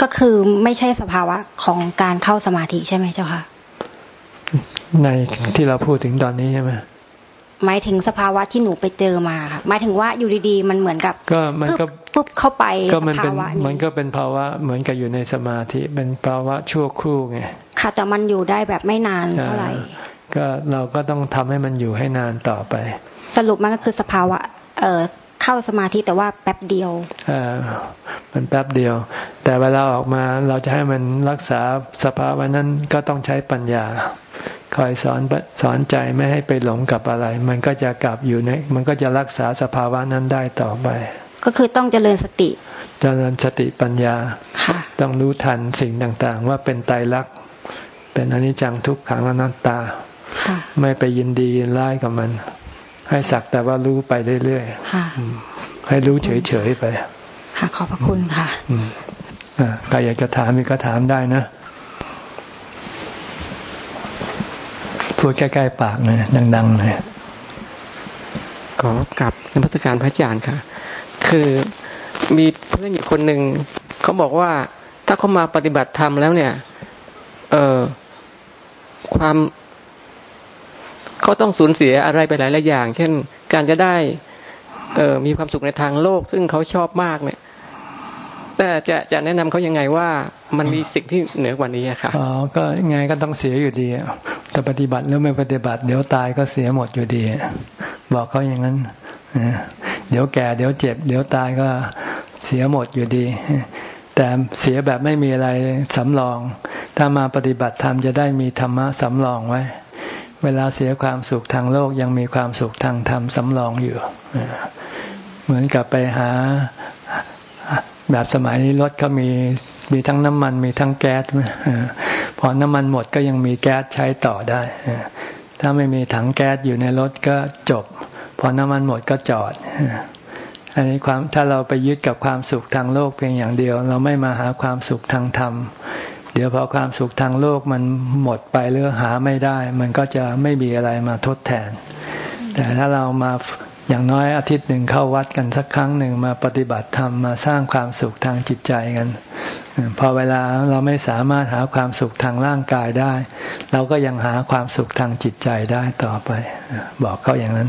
ก็คือไม่ใช่สภาวะของการเข้าสมาธิใช่ไหมเจ้าค่ะ ในที่เราพูดถึงตอนนี้ใช่ไหมหมายถึงสภาวะที่หนูไปเจอมาค่ะหมายถึงว่าอยู่ดีๆ มันเหมือนกับ ก็มันก็ปุ๊บเข้าไปก็มันเป็นมันก็เป็นภาวะเหมือนกับอยู่ในสมาธิเป็นภาวะชั่วครู่ไงค่ะแต่มันอยู่ได้แบบไม่นานเท่าไหร่ก็เราก็ต้องทำให้มันอยู่ให้นานต่อไป สรุปมันก็คือสภาวะ เอ่อ เข้าสมาธิแต่ว่าแป๊บเดียวอมันแป๊บเดียว แต่เวลาออกมาเราจะให้มันรักษาสภาวะนั้นก็ต้องใช้ปัญญา คอยสอนสอนใจไม่ให้ไปหลงกับอะไร มันก็จะกลับอยู่ในมันก็จะรักษาสภาวะนั้นได้ต่อไป ก็คือต้องเจริญสติ เจริญสติปัญญาต้องรู้ทันสิ่งต่างๆ ว่าเป็นไตรลักษณ์เป็นอนิจจังทุกขังอนัตตา ไม่ไปยินดียินร้ายกับมัน ให้สักแต่ว่ารู้ไปเรื่อยๆให้รู้เฉยๆไป ค่ะ ขอบพระคุณค่ะใครอยากจะถามมีก็ถามได้นะพูดใกล้ๆปากเลยดังๆเลยขอกลับนพัฒการพระอาจารย์ค่ะ คือมีเพื่อนอยู่คนหนึ่งเขาบอกว่าถ้าเขามาปฏิบัติธรรมแล้วเนี่ย เออความ เขาต้องสูญเสียอะไรไปหลายหลายอย่าง เช่น การจะได้เออมีความสุขในทางโลก ซึ่งเขาชอบมากเนี่ย แต่จะจะแนะนำเขายังไงว่ามันมีสิ่งที่เหนือกว่านี้ค่ะอ๋อก็ไงก็ต้องเสียอยู่ดีจะปฏิบัติหรือไม่ปฏิบัติ เดี๋ยวตายก็เสียหมดอยู่ดี บอกเขาอย่างนั้นเดี๋ยวแก่เดี๋ยวเจ็บ เดี๋ยวตายก็เสียหมดอยู่ดี แต่เสียแบบไม่มีอะไรสำรอง ถ้ามาปฏิบัติธรรมจะได้มีธรรมะสำรองไว้ เวลาเสียความสุขทางโลกยังมีความสุขทางธรรมสำรองอยู่ เหมือนกับไปหาแบบสมัยนี้รถเขามีมีทั้งน้ำมันมีทั้งแก๊สพอน้ำมันหมดก็ยังมีแก๊สใช้ต่อได้ถ้าไม่มีถังแก๊สอยู่ในรถก็จบ พอน้ำมันหมดก็จอดอันนี้ความถ้าเราไปยึดกับความสุขทางโลกเพียงอย่างเดียว เราไม่มาหาความสุขทางธรรม เดี๋ยวพอความสุขทางโลกมันหมดไปหรือหาไม่ได้ มันก็จะไม่มีอะไรมาทดแทน แต่ถ้าเรามาอย่างน้อยอาทิตย์หนึ่งเข้าวัดกันสักครั้งหนึ่งมาปฏิบัติธรรมมาสร้างความสุขทางจิตใจกัน พอเวลาเราไม่สามารถหาความสุขทางร่างกายได้ เราก็ยังหาความสุขทางจิตใจได้ต่อไป บอกเขาอย่างนั้น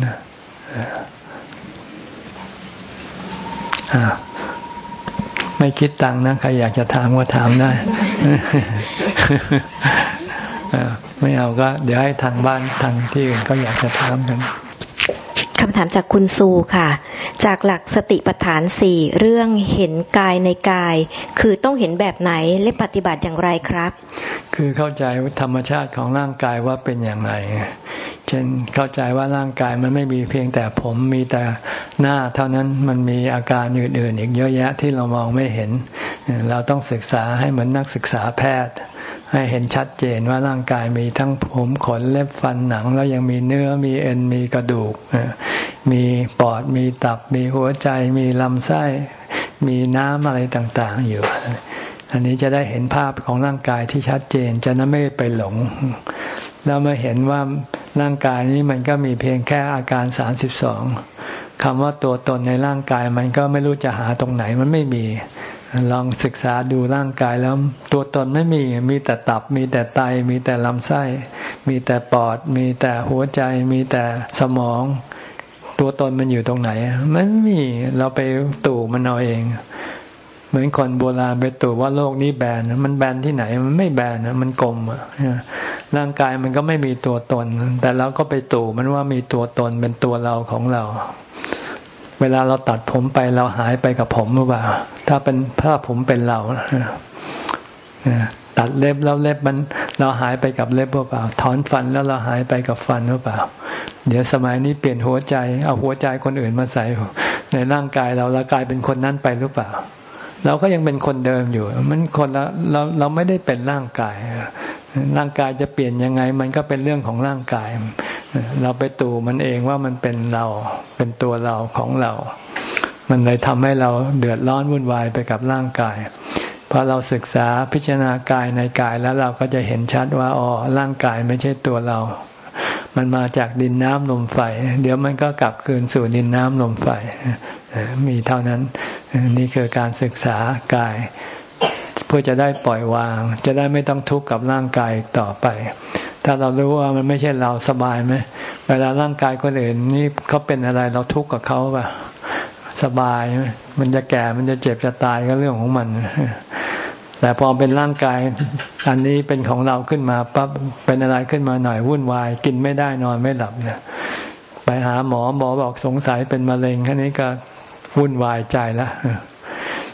อ่า ไม่คิดตังค์นะใครอยากจะถามก็ถามได้ไม่เอาก็ เดี๋ยวให้ทางบ้านทางที่อื่นก็อยากจะถามกัน คำถามจากคุณซูค่ะ จากหลักสติปัฏฐานสี่เรื่องเห็นกายในกาย คือต้องเห็นแบบไหนและปฏิบัติอย่างไรครับ คือเข้าใจธรรมชาติของร่างกายว่าเป็นอย่างไร เช่นเข้าใจว่าร่างกายมันไม่มีเพียงแต่ผมมีแต่หน้าเท่านั้นมันมีอาการอื่นๆอีกเยอะแยะที่เรามองไม่เห็น เราต้องศึกษาให้เหมือนนักศึกษาแพทย์ให้เห็นชัดเจนว่าร่างกายมีทั้งผมขนเล็บฟันหนัง แล้วยังมีเนื้อมีเอ็นมีกระดูก มีปอดมีตับ มีหัวใจ มีลำไส้ มีน้ำอะไรต่างๆอยู่ อันนี้จะได้เห็นภาพของร่างกายที่ชัดเจนจะนั้นไม่ไปหลง แล้วเมื่อเห็นว่าร่างกายนี้มันก็มีเพียงแค่อาการสามสิบสองคำว่าตัวตนในร่างกายมันก็ไม่รู้จะหาตรงไหนมันไม่มี ลองศึกษาดูร่างกายแล้วตัวตนไม่มี มีแต่ตับ มีแต่ไต มีแต่ลำไส้ มีแต่ปอด มีแต่หัวใจ มีแต่สมอง ตัวตนมันอยู่ตรงไหน มันไม่มี เราไปตู่มันเอาเอง เหมือนคนโบราณไปตู่ว่าโลกนี้แบน มันแบนที่ไหน มันไม่แบนมันกลมอะร่างกายมันก็ไม่มีตัวตน แต่เราก็ไปตู่มันว่ามีตัวตนเป็นตัวเราของเรา เวลาเราตัดผมไปเราหายไปกับผมหรือเปล่า ถ้าเป็นถ้าผมเป็นเราตัดเล็บแล้วเล็บมัน เราหายไปกับเล็บหรือเปล่า ถอนฟันแล้วเราหายไปกับฟันหรือเปล่า เดี๋ยวสมัยนี้เปลี่ยนหัวใจ เอาหัวใจคนอื่นมาใส่ ในร่างกายเราแล้วกลายเป็นคนนั้นไปหรือเปล่า เราก็ยังเป็นคนเดิมอยู่ มันคนละเราเราไม่ได้เป็นร่างกายร่างกายจะเปลี่ยนยังไง มันก็เป็นเรื่องของร่างกาย เราไปตู่มันเองว่ามันเป็นเราเป็นตัวเราของเรา มันเลยทำให้เราเดือดร้อนวุ่นวายไปกับร่างกายพอเราศึกษาพิจารณากายในกายแล้วเราก็จะเห็นชัดว่าอ๋อร่างกายไม่ใช่ตัวเรา มันมาจากดินน้ำลมไฟ เดี๋ยวมันก็กลับคืนสู่ดินน้ำลมไฟ มีเท่านั้นนี่คือการศึกษากาย เพื่อจะได้ปล่อยวาง จะได้ไม่ต้องทุกข์กับร่างกายต่อไป ถ้าเรารู้ว่ามันไม่ใช่เราสบายไหมเวลาร่างกายคนอื่นนี่เขาเป็นอะไรเราทุกข์กับเขาป่ะสบายไหมมันจะแก่มันจะเจ็บจะตายก็เรื่องของมัน แต่พอเป็นร่างกายอันนี้เป็นของเราขึ้นมาปั๊บเป็นอะไรขึ้นมาหน่อยวุ่นวาย กินไม่ได้นอนไม่หลับเนี่ยไปหาหมอหมอบอกสงสัยเป็นมะเร็งแค่นี้ก็วุ่นวายใจล้ว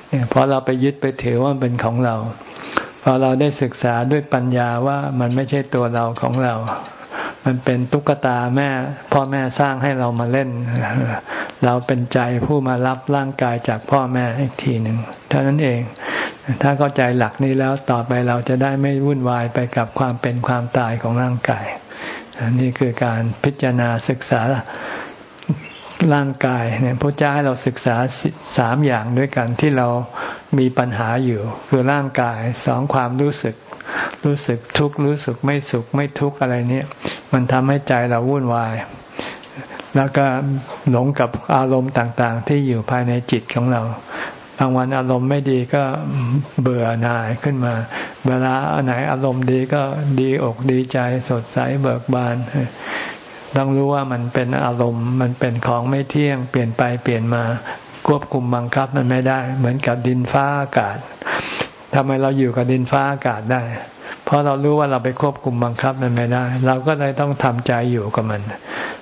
เนี่ยพอเราไปยึดไปถือว่าเป็นของเรา อเราได้ศึกษาด้วยปัญญาว่ามันไม่ใช่ตัวเราของเรา มันเป็นตุ๊กตาแม่ พ่อแม่สร้างให้เรามาเล่น เราเป็นใจผู้มารับร่างกายจากพ่อแม่อีกทีหนึ่งเท่านั้นเอง ถ้าเข้าใจหลักนี้แล้วต่อไปเราจะได้ไม่วุ่นวายไปกับความเป็นความตายของร่างกายนี่คือการพิจารณาศึกษา ร่างกายเนี่ยพระเจ้าให้เราศึกษาสามอย่างด้วยกันที่เรามีปัญหาอยู่ คือร่างกายสองความรู้สึก รู้สึกทุกข์รู้สึกไม่สุขไม่ทุกข์อะไรเนี่ย มันทำให้ใจเราวุ่นวาย แล้วก็หลงกับอารมณ์ต่างๆ ที่อยู่ภายในจิตของเราบางวันอารมณ์ไม่ดีก็เบื่อหน่ายขึ้นมา เวลาไหนอารมณ์ดีก็ดีอกดีใจสดใสเบิกบาน ต้องรู้ว่ามันเป็นอารมณ์ มันเป็นของไม่เที่ยง เปลี่ยนไปเปลี่ยนมา ควบคุมบังคับมันไม่ได้ เหมือนกับดินฟ้าอากาศทำไมเราอยู่กับดินฟ้าอากาศได้ เพราะเรารู้ว่าเราไปควบคุมบังคับมันไม่ได้ เราก็เลยต้องทำใจอยู่กับมัน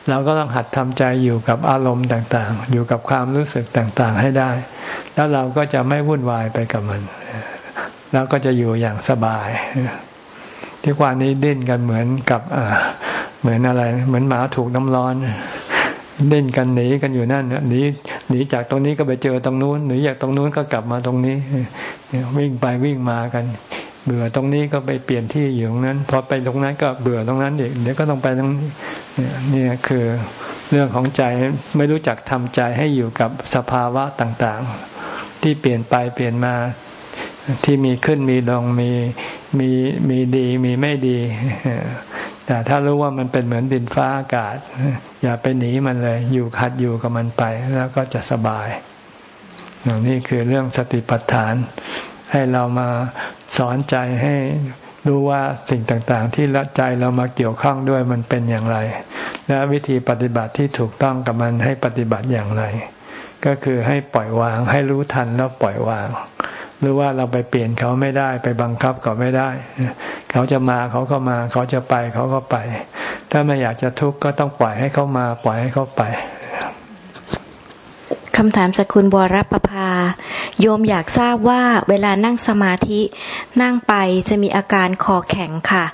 เราก็ต้องหัดทำใจอยู่กับอารมณ์ต่างๆ อยู่กับความรู้สึกต่างๆให้ได้ แล้วเราก็จะไม่วุ่นวายไปกับมัน แล้วก็จะอยู่อย่างสบาย ที่กว่านี้ดิ้นกันเหมือนกับ เหมือนอะไร เหมือนหมาถูกน้ำร้อนเล่นกันหนีกันอยู่นั่นหนีหนีจากตรงนี้ก็ไปเจอตรงนู้นหนีจากตรงนู้นก็กลับมาตรงนี้วิ่งไปวิ่งมากัน เบื่อตรงนี้ก็ไปเปลี่ยนที่อยู่ตรงนั้น พอไปตรงนั้นก็เบื่อตรงนั้นอีกเดี๋ยวก็ต้องไปตรงนี้นี่คือเรื่องของใจไม่รู้จักทำใจให้อยู่กับสภาวะต่างๆ ที่เปลี่ยนไปเปลี่ยนมาที่มีขึ้นมีลงมีมีมีดีมีไม่ดี แต่ถ้ารู้ว่ามันเป็นเหมือนดินฟ้าอากาศ อย่าไปหนีมันเลย อยู่ขัดอยู่กับมันไป แล้วก็จะสบาย นี่คือเรื่องสติปัฏฐาน ให้เรามาสอนใจให้รู้ว่าสิ่งต่างๆ ที่ละใจเรามาเกี่ยวข้องด้วยมันเป็นอย่างไร และวิธีปฏิบัติที่ถูกต้องกับมันให้ปฏิบัติอย่างไร ก็คือให้ปล่อยวาง ให้รู้ทันแล้วปล่อยวาง หรือว่าเราไปเปลี่ยนเขาไม่ได้ไปบังคับเขาไม่ได้ เขาจะมาเขาก็มา เขาจะไปเขาก็ไป ถ้าไม่อยากจะทุกข์ก็ต้องปล่อยให้เขามา ปล่อยให้เขาไปคำถามจากคุณบวรประภา โยมอยากทราบว่าเวลานั่งสมาธินั่งไปจะมีอาการคอแข็งค่ะ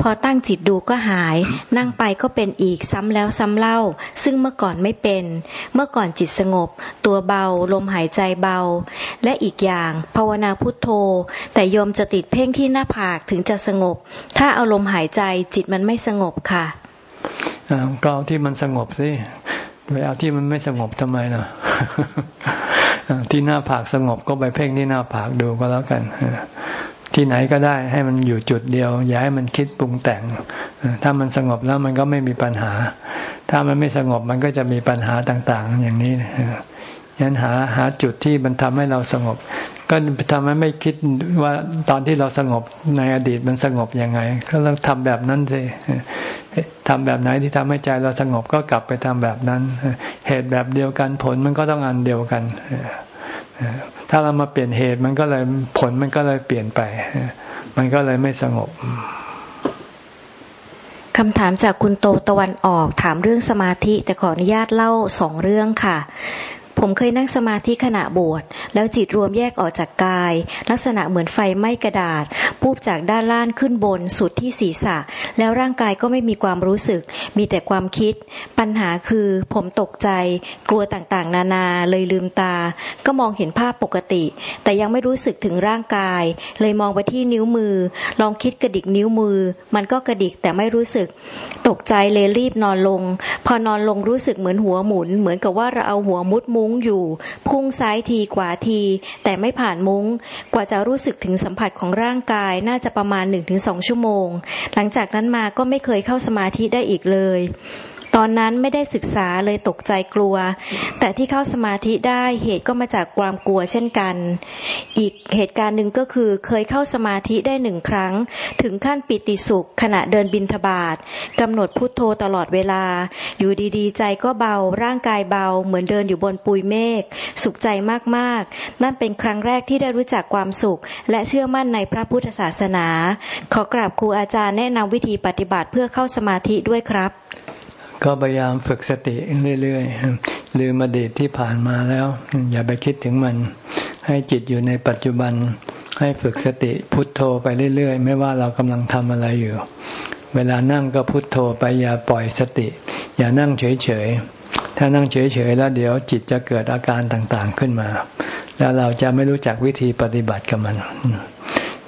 พอตั้งจิตดูก็หาย นั่งไปก็เป็นอีกซ้ำแล้วซ้ำเล่า ซึ่งเมื่อก่อนไม่เป็น เมื่อก่อนจิตสงบ ตัวเบาลมหายใจเบา และอีกอย่างภาวนาพุทโธ แต่โยมจะติดเพ่งที่หน้าผากถึงจะสงบ ถ้าเอาลมหายใจจิตมันไม่สงบค่ะก็เอาที่มันสงบสิ ไปเอาที่มันไม่สงบทำไมเนาะที่หน้าผากสงบก็ไปเพ่งที่หน้าผากดูก็แล้วกันที่ไหนก็ได้ให้มันอยู่จุดเดียว อย่าให้มันคิดปรุงแต่ง ถ้ามันสงบแล้วมันก็ไม่มีปัญหา ถ้ามันไม่สงบมันก็จะมีปัญหาต่าง ๆ อย่างนี้ ยันหาหาจุดที่มันทำให้เราสงบ ก็ทำให้ไม่คิดว่าตอนที่เราสงบในอดีตมันสงบยังไง ก็ต้องทำแบบนั้นสิทำแบบไหนที่ทำให้ใจเราสงบก็กลับไปทำแบบนั้น เหตุแบบเดียวกันผลมันก็ต้องอันเดียวกันถ้าเรามาเปลี่ยนเหตุมันก็เลยผลมันก็เลยเปลี่ยนไป มันก็เลยไม่สงบคำถามจากคุณโตตะวันออกถามเรื่องสมาธิ แต่ขออนุญาตเล่าสองเรื่องค่ะ ผมเคยนั่งสมาธิขณะบวชแล้วจิตรวมแยกออกจากกาย ลักษณะเหมือนไฟไหม้กระดาษปูบจากด้านล่างขึ้นบนสุดที่ศีรษะ แล้วร่างกายก็ไม่มีความรู้สึก มีแต่ความคิด ปัญหาคือผมตกใจ กลัวต่างๆ นานาเลยลืมตา ก็มองเห็นภาพปกติ แต่ยังไม่รู้สึกถึงร่างกาย เลยมองไปที่นิ้วมือ ลองคิดกระดิกนิ้วมือ มันก็กระดิกแต่ไม่รู้สึก ตกใจเลยรีบนอนลง พอนอนลงรู้สึกเหมือนหัวหมุน เหมือนกับว่าเราเอาหัวมุดมุุ้งอยู่ พุ่งซ้ายทีขวาที แต่ไม่ผ่านมุง้ง กว่าจะรู้สึกถึงสัมผัสของร่างกายน่าจะประมาณหนึ่งถึงสองชั่วโมง หลังจากนั้นมาก็ไม่เคยเข้าสมาธิได้อีกเลย ตอนนั้นไม่ได้ศึกษาเลยตกใจกลัว แต่ที่เข้าสมาธิได้เหตุก็มาจากความกลัวเช่นกัน อีกเหตุการณ์หนึ่งก็คือเคยเข้าสมาธิได้หนึ่งครั้ง ถึงขั้นปิติสุข ขณะเดินบินทบาทกำหนดพุทโธตลอดเวลา อยู่ดีๆ ใจก็เบา ร่างกายเบา เหมือนเดินอยู่บนปุยเมฆสุขใจมากๆ นั่นเป็นครั้งแรกที่ได้รู้จักความสุข และเชื่อมั่นในพระพุทธศาสนา ขอกราบครูอาจารย์แนะนำวิธีปฏิบัติเพื่อเข้าสมาธิด้วยครับ ก็พยายามฝึกสติเรื่อยๆลืมอดีตที่ผ่านมาแล้ว อย่าไปคิดถึงมัน ให้จิตอยู่ในปัจจุบัน ให้ฝึกสติพุทโธไปเรื่อยๆ ไม่ว่าเรากำลังทำอะไรอยู่ เวลานั่งก็พุทโธไปอย่าปล่อยสติ อย่านั่งเฉยๆ ถ้านั่งเฉยๆ แล้วเดี๋ยวจิตจะเกิดอาการต่างๆขึ้นมา แล้วเราจะไม่รู้จักวิธีปฏิบัติกับมัน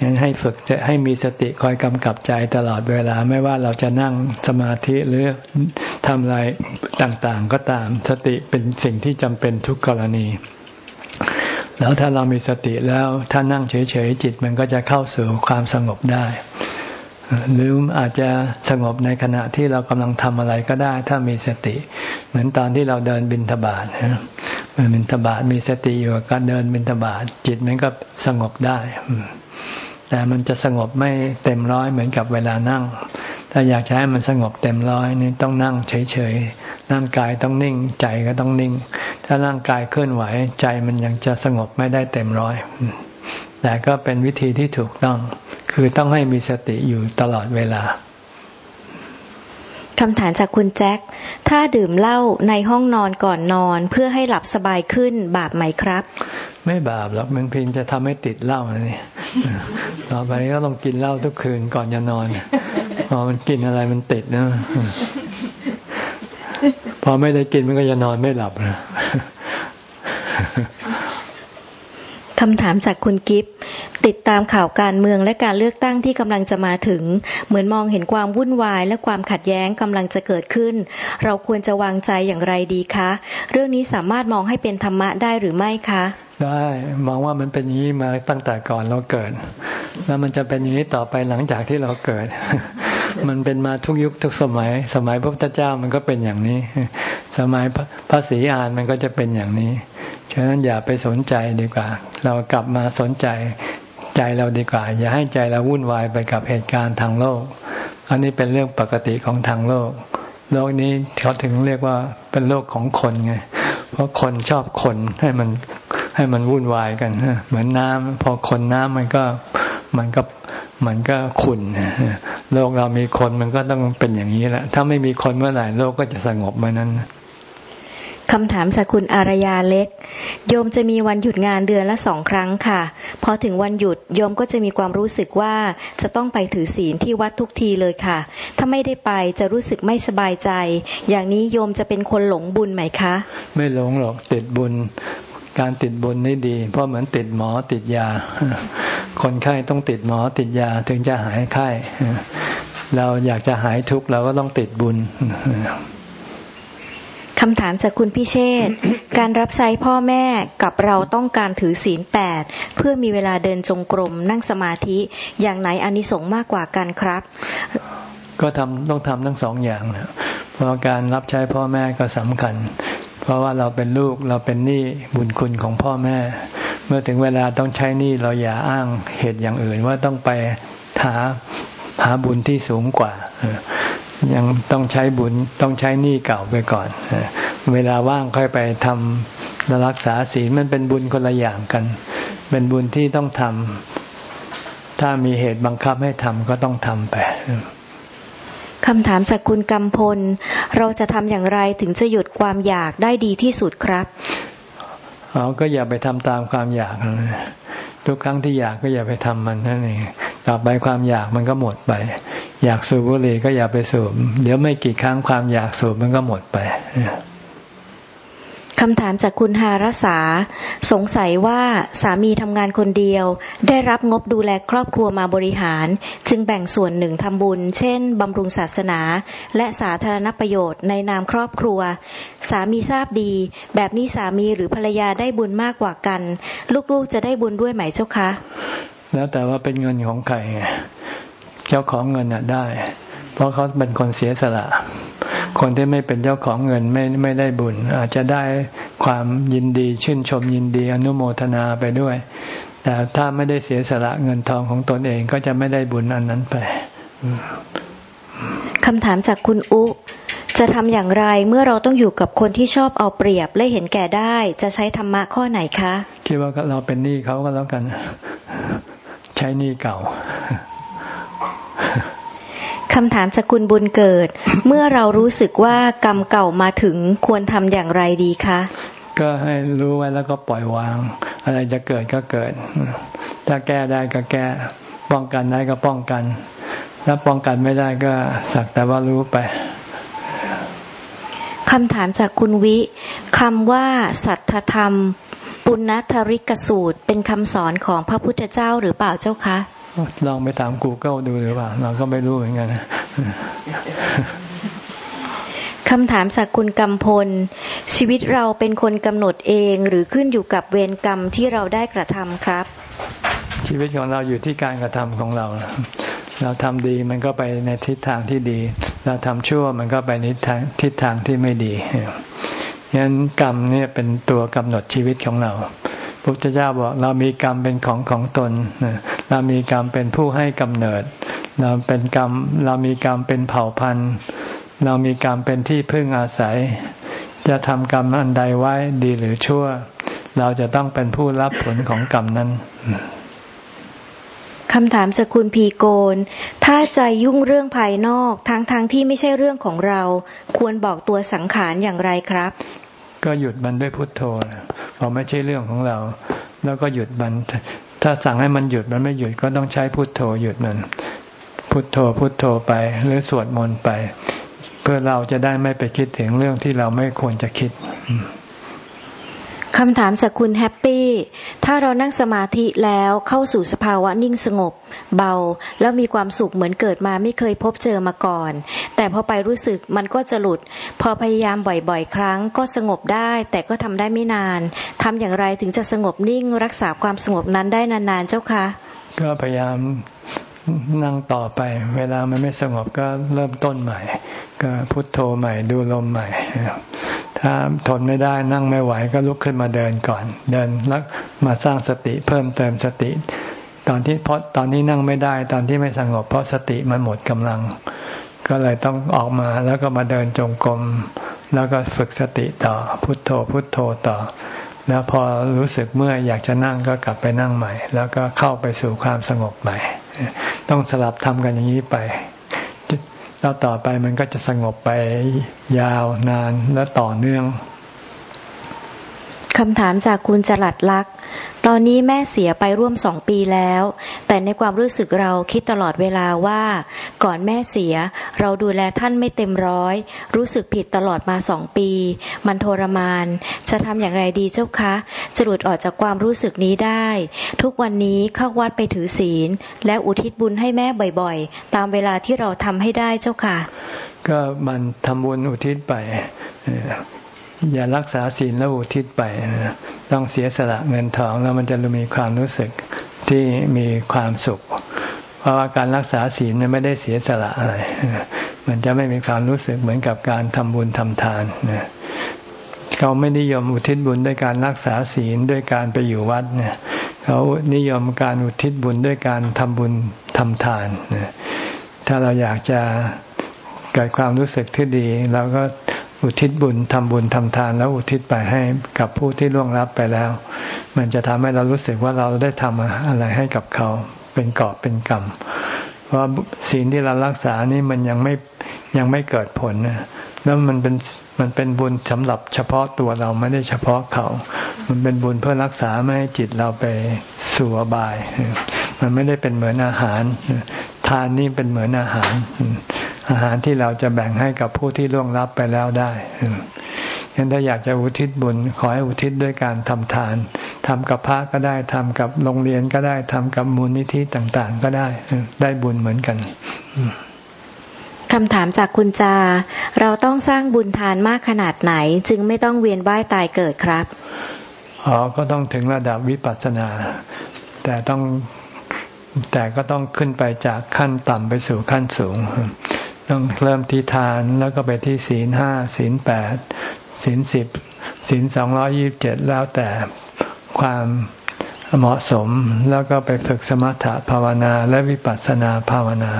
งั้นให้ฝึกให้มีสติคอยกำกับใจตลอดเวลาไม่ว่าเราจะนั่งสมาธิหรือทำอะไรต่างๆ ก็ตามสติเป็นสิ่งที่จำเป็นทุกกรณี แล้วถ้าเรามีสติแล้วถ้านั่งเฉยๆจิตมันก็จะเข้าสู่ความสงบได้ หรืออาจจะสงบในขณะที่เรากำลังทำอะไรก็ได้ ถ้ามีสติ เหมือนตอนที่เราเดินบินทบาทบินทบาทมีสติอยู่กับการเดินบินทบาทจิตมันก็สงบได้ แต่มันจะสงบไม่เต็มร้อยเหมือนกับเวลานั่ง ถ้าอยากใช้มันสงบเต็มร้อยนี่ต้องนั่งเฉยๆร่างกายต้องนิ่งใจก็ต้องนิ่ง ถ้าร่างกายเคลื่อนไหวใจมันยังจะสงบไม่ได้เต็มร้อยแต่ก็เป็นวิธีที่ถูกต้อง คือต้องให้มีสติอยู่ตลอดเวลา คำถามจากคุณแจ็ค ถ้าดื่มเหล้าในห้องนอนก่อนนอนเพื่อให้หลับสบายขึ้นบาปไหมครับ ไม่บาปหรอกมันเพียงจะทำให้ติดเหล้านี่ต่อไปก็ต้องกินเหล้าทุกคืนก่อนจะนอนพอมันกินอะไรมันติดนะพอไม่ได้กินมันก็จะนอนไม่หลับนะคำถามจากคุณกิฟ ติดตามข่าวการเมืองและการเลือกตั้งที่กำลังจะมาถึง เหมือนมองเห็นความวุ่นวายและความขัดแย้งกำลังจะเกิดขึ้น เราควรจะวางใจอย่างไรดีคะ เรื่องนี้สามารถมองให้เป็นธรรมะได้หรือไม่คะ ได้มองว่ามันเป็นอย่างนี้มาตั้งแต่ก่อนเราเกิด แล้วมันจะเป็นอย่างนี้ต่อไปหลังจากที่เราเกิด มันเป็นมาทุกยุคทุกสมัย สมัยพระพุทธเจ้ามันก็เป็นอย่างนี้ สมัยพระศรีอานมันก็จะเป็นอย่างนี้ฉะนั้นอย่าไปสนใจดีกว่า เรากลับมาสนใจ ใจเราดีกว่า อย่าให้ใจเราวุ่นวายไปกับเหตุการณ์ทางโลก อันนี้เป็นเรื่องปกติของทางโลก โลกนี้เขาถึงเรียกว่าเป็นโลกของคนไง เพราะคนชอบคนให้มันให้มันวุ่นวายกันเหมือนน้ำพอคนน้ำมันก็มันก็มันก็ขุ่นโลกเรามีคนมันก็ต้องเป็นอย่างนี้แหละ ถ้าไม่มีคนเมื่อไหร่โลกก็จะสงบเมื่อนั้น คำถามสักคุณอารยาเล็ก โยมจะมีวันหยุดงานเดือนละสองครั้งค่ะ พอถึงวันหยุดโยมก็จะมีความรู้สึกว่าจะต้องไปถือศีลที่วัดทุกทีเลยค่ะ ถ้าไม่ได้ไปจะรู้สึกไม่สบายใจ อย่างนี้โยมจะเป็นคนหลงบุญไหมคะ ไม่หลงหรอกติดบุญ การติดบุญนี่ดี เพราะเหมือนติดหมอติดยา คนไข้ต้องติดหมอติดยาถึงจะหายไข้ เราอยากจะหายทุกข์เราก็ต้องติดบุญ คำถามจากคุณพิเชษการรับใช้พ่อแม่กับเราต้องการถือศีลแปดเพื่อมีเวลาเดินจงกรมนั่งสมาธิอย่างไหนอานิสงส์มากกว่ากันครับ ก็ทำต้องทำทั้งสองอย่างนะเพราะการรับใช้พ่อแม่ก็สำคัญ เพราะว่าเราเป็นลูกเราเป็นหนี้บุญคุณของพ่อแม่ เมื่อถึงเวลาต้องใช้หนี้เราอย่าอ้างเหตุอย่างอื่นว่าต้องไปหาหาบุญที่สูงกว่า ยังต้องใช้บุญต้องใช้หนี้เก่าไปก่อน เวลาว่างค่อยไปทำรักษาศีลมันเป็นบุญคนละอย่างกัน เป็นบุญที่ต้องทำถ้ามีเหตุบังคับให้ทำก็ต้องทำไปคำถามจากคุณกำพล เราจะทำอย่างไรถึงจะหยุดความอยากได้ดีที่สุดครับเราก็อย่าไปทำตามความอยากทุกครั้งที่อยากก็อย่าไปทำมันนั่นเองต่อไปความอยากมันก็หมดไป อยากสูบบุหรี่ก็อย่าไปสูบ เดี๋ยวไม่กี่ครั้งความอยากสูบมันก็หมดไปคำถามจากคุณหารสา สงสัยว่าสามีทำงานคนเดียว ได้รับงบดูแลครอบครัวมาบริหาร จึงแบ่งส่วนหนึ่งทำบุญ เช่นบำรุงศาสนา และสาธารณประโยชน์ในนามครอบครัว สามีทราบดี แบบนี้สามีหรือภรรยาได้บุญมากกว่ากัน ลูกๆจะได้บุญด้วยไหมเจ้าคะ แล้วแต่ว่าเป็นเงินของใคร เจ้าของเงินน่ะได้ เพราะเขาเป็นคนเสียสละ คนที่ไม่เป็นเจ้าของเงินไม่ไม่ได้บุญ อาจจะได้ความยินดีชื่นชมยินดีอนุโมทนาไปด้วย แต่ถ้าไม่ได้เสียสละเงินทองของตนเองก็จะไม่ได้บุญอันนั้นไปคำถามจากคุณอุ จะทำอย่างไรเมื่อเราต้องอยู่กับคนที่ชอบเอาเปรียบและเห็นแก่ได้ จะใช้ธรรมะข้อไหนคะ คิดว่าเราเป็นหนี้เขาก็แล้วกัน ใช้หนี้เก่า คำถามจากคุณบุญเกิด เมื่อเรารู้สึกว่ากรรมเก่ามาถึงควรทำอย่างไรดีคะ ก็ให้รู้ไว้แล้วก็ปล่อยวาง อะไรจะเกิดก็เกิด ถ้าแก้ได้ก็แก้ ป้องกันได้ก็ป้องกัน ถ้าป้องกันไม่ได้ก็สักแต่ว่ารู้ไปคำถามจากคุณวิคำว่าสัทธธรรม ปุณณธริกสูตร เป็นคำสอนของพระพุทธเจ้าหรือเปล่าเจ้าคะ ลองไปถาม Google ดูหรือเปล่า เราก็ไม่รู้เหมือนกันคำถามจากคุณกำพล ชีวิตเราเป็นคนกำหนดเองหรือขึ้นอยู่กับเวรกรรมที่เราได้กระทำครับ ชีวิตของเราอยู่ที่การกระทำของเรา เราทำดีมันก็ไปในทิศทางที่ดี เราทำชั่วมันก็ไปในทิศทางที่ไม่ดีงั้นกรรมเนี่ยเป็นตัวกำหนดชีวิตของเราพระพุทธเจ้าบอกเรามีกรรมเป็นของของตน เรามีกรรมเป็นผู้ให้กำเนิด เราเป็นกรรมเรามีกรรมเป็นเผ่าพันธุ์ เรามีกรรมเป็นที่พึ่งอาศัย จะทำกรรมอันใดไว้ดีหรือชั่ว เราจะต้องเป็นผู้รับผลของกรรมนั้นคำถามจากคุณพีโกน ถ้าใจยุ่งเรื่องภายนอกทั้งๆทที่ไม่ใช่เรื่องของเรา ควรบอกตัวสังขารอย่างไรครับ ก็หยุดมันด้วยพุทโธพอไม่ใช่เรื่องของเรา แล้วก็หยุดมัน ถ้าสั่งให้มันหยุดมันไม่หยุดก็ต้องใช้พุทโธหยุดมัน พุทโธพุทโธไปหรือสวดมนต์ไป เพื่อเราจะได้ไม่ไปคิดถึงเรื่องที่เราไม่ควรจะคิด คำถามจากคุณแฮปปี้ ถ้าเรานั่งสมาธิแล้วเข้าสู่สภาวะนิ่งสงบ เบา แล้วมีความสุขเหมือนเกิดมาไม่เคยพบเจอมาก่อน แต่พอไปรู้สึกมันก็จะหลุด พอพยายามบ่อยๆ ครั้งก็สงบได้ แต่ก็ทำได้ไม่นานทำอย่างไรถึงจะสงบนิ่งรักษาความสงบนั้นได้นานๆเจ้าคะ ก็พยายามนั่งต่อไป เวลามันไม่สงบก็เริ่มต้นใหม่ ก็พุทโธใหม่ดูลมใหม่ ถ้าทนไม่ได้นั่งไม่ไหวก็ลุกขึ้นมาเดินก่อน เดินแล้วมาสร้างสติเพิ่มเติมสติ ตอนที่เพราะตอนนี้นั่งไม่ได้ตอนที่ไม่สงบ เพราะสติมันหมดกำลัง ก็เลยต้องออกมาแล้วก็มาเดินจงกรมแล้วก็ฝึกสติต่อพุทโธพุทโธต่อ แล้วพอรู้สึกเมื่ออยากจะนั่งก็กลับไปนั่งใหม่ แล้วก็เข้าไปสู่ความสงบใหม่ ต้องสลับทำกันอย่างนี้ไป แล้วต่อไปมันก็จะสงบไปยาวนานและต่อเนื่องคำถามจากคุณจรัดลักษ์ ตอนนี้แม่เสียไปร่วมสองปีแล้ว แต่ในความรู้สึกเราคิดตลอดเวลาว่า ก่อนแม่เสีย เราดูแลท่านไม่เต็มร้อย รู้สึกผิดตลอดมาสองปี มันทรมาน จะทำอย่างไรดีเจ้าคะ จะหลุดออกจากความรู้สึกนี้ได้ ทุกวันนี้เข้าวัดไปถือศีล และอุทิศบุญให้แม่บ่อยๆ ตามเวลาที่เราทำให้ได้เจ้าค่ะ ก็มันทำบุญอุทิศไป อย่ารักษาศีลแล้วอุทิศไป ต้องเสียสละเงินทองแล้วมันจะมีความรู้สึกที่มีความสุข เพราะว่าการรักษาศีลมันไม่ได้เสียสละอะไร มันจะไม่มีความรู้สึกเหมือนกับการทำบุญทำทานเขาไม่นิยมอุทิศบุญด้วยการรักษาศีลด้วยการไปอยู่วัดเนี่ยเขานิยมการอุทิศบุญด้วยการทำบุญทำทานถ้าเราอยากจะเกิดความรู้สึกที่ดีเราก็ อุทิศบุญทำบุญทำทาน แล้วอุทิศไปให้กับผู้ที่ล่วงลับไปแล้ว มันจะทำให้เรารู้สึกว่าเราได้ทำอะไรให้กับเขา เป็นกอบเป็นกรรมเพราะศีลที่เรารักษานี่มันยังไม่ยังไม่เกิดผลนะแล้วมันเป็นมันเป็นบุญสำหรับเฉพาะตัวเราไม่ได้เฉพาะเขา มันเป็นบุญเพื่อรักษาไม่ให้จิตเราไปสู่อบาย มันไม่ได้เป็นเหมือนอาหาร ทานนี่เป็นเหมือนอาหาร อาหารที่เราจะแบ่งให้กับผู้ที่ล่วงลับไปแล้วได้ยังถ้าอยากจะอุทิศบุญ ขอให้อุทิศด้วยการทำทานทำกับพระก็ได้ทำกับโรงเรียนก็ได้ทำกับมูลนิธิต่าง ๆ ก็ได้ได้บุญเหมือนกันคำถามจากคุณจา เราต้องสร้างบุญทานมากขนาดไหน จึงไม่ต้องเวียนว่ายตายเกิดครับอ๋อก็ต้องถึงระดับวิปัสสนา แต่ต้องแต่ก็ต้องขึ้นไปจากขั้นต่ำไปสู่ขั้นสูง ต้องเริ่มที่ทานแล้วก็ไปที่ศีลห้าศีลแปดศีลสิบศีลสองร้อยี่บเจ็ดแล้วแต่ความเหมาะสมแล้วก็ไปฝึกสมถะภาวนาและวิปัสสนาภาวนา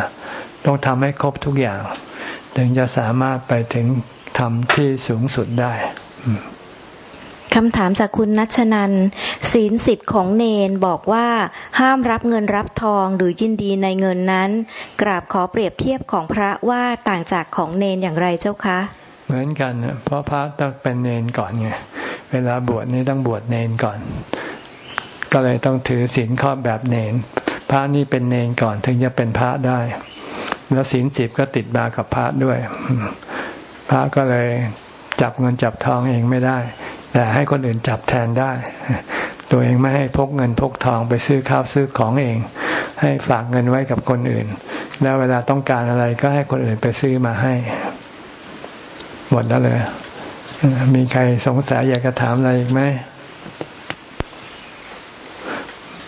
ต้องทำให้ครบทุกอย่าง ถึงจะสามารถไปถึงทำที่สูงสุดได้ คำถามจากคุณนัชนันศีลสิทธิ์ของเนนบอกว่าห้ามรับเงินรับทองหรือยินดีในเงินนั้น กราบขอเปรียบเทียบของพระว่าต่างจากของเนนอย่างไรเจ้าคะ เหมือนกันเพราะพระต้องเป็นเนนก่อนไงเวลาบวชนี่ต้องบวชเนนก่อน ก็เลยต้องถือศีลข้อแบบเนน พระนี่เป็นเนนก่อนถึงจะเป็นพระได้ แล้วศีลสิบก็ติดมากับพระด้วย พระก็เลย จับเงินจับทองเองไม่ได้ แต่ให้คนอื่นจับแทนได้ ตัวเองไม่ให้พกเงินพกทองไปซื้อข้าวซื้อของเอง ให้ฝากเงินไว้กับคนอื่น แล้วเวลาต้องการอะไรก็ให้คนอื่นไปซื้อมาให้ หมดแล้วเลยมีใครสงสัยอยากจะถามอะไรอีกไหม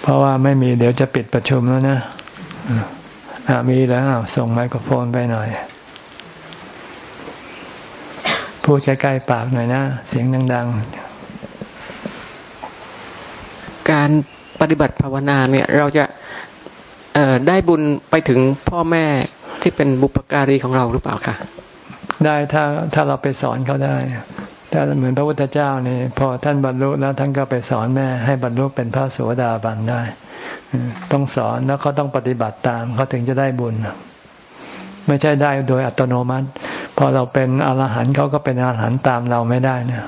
เพราะว่าไม่มีเดี๋ยวจะปิดประชุมแล้วนะอ่ามีแล้วส่งไมโครโฟนไปหน่อย พูดใกล้ๆปากหน่อยนะ เสียงดังการปฏิบัติภาวนาเนี่ย เราจะเอ่อได้บุญไปถึงพ่อแม่ที่เป็นบุปการีของเราหรือเปล่าคะๆได้ถ้าถ้าเราไปสอนเขาได้ถ้าเหมือนพระพุทธเจ้านี่พอท่านบรรลุแล้วท่านก็ไปสอนแม่ ให้บรรลุเป็นพระโสดาบันได้ ต้องสอนแล้วเขาต้องปฏิบัติตามเขาถึงจะได้บุญ ไม่ใช่ได้โดยอัตโนมัติ พอเราเป็นอรหันต์เขาก็เป็นอรหันต์ตามเราไม่ได้นะ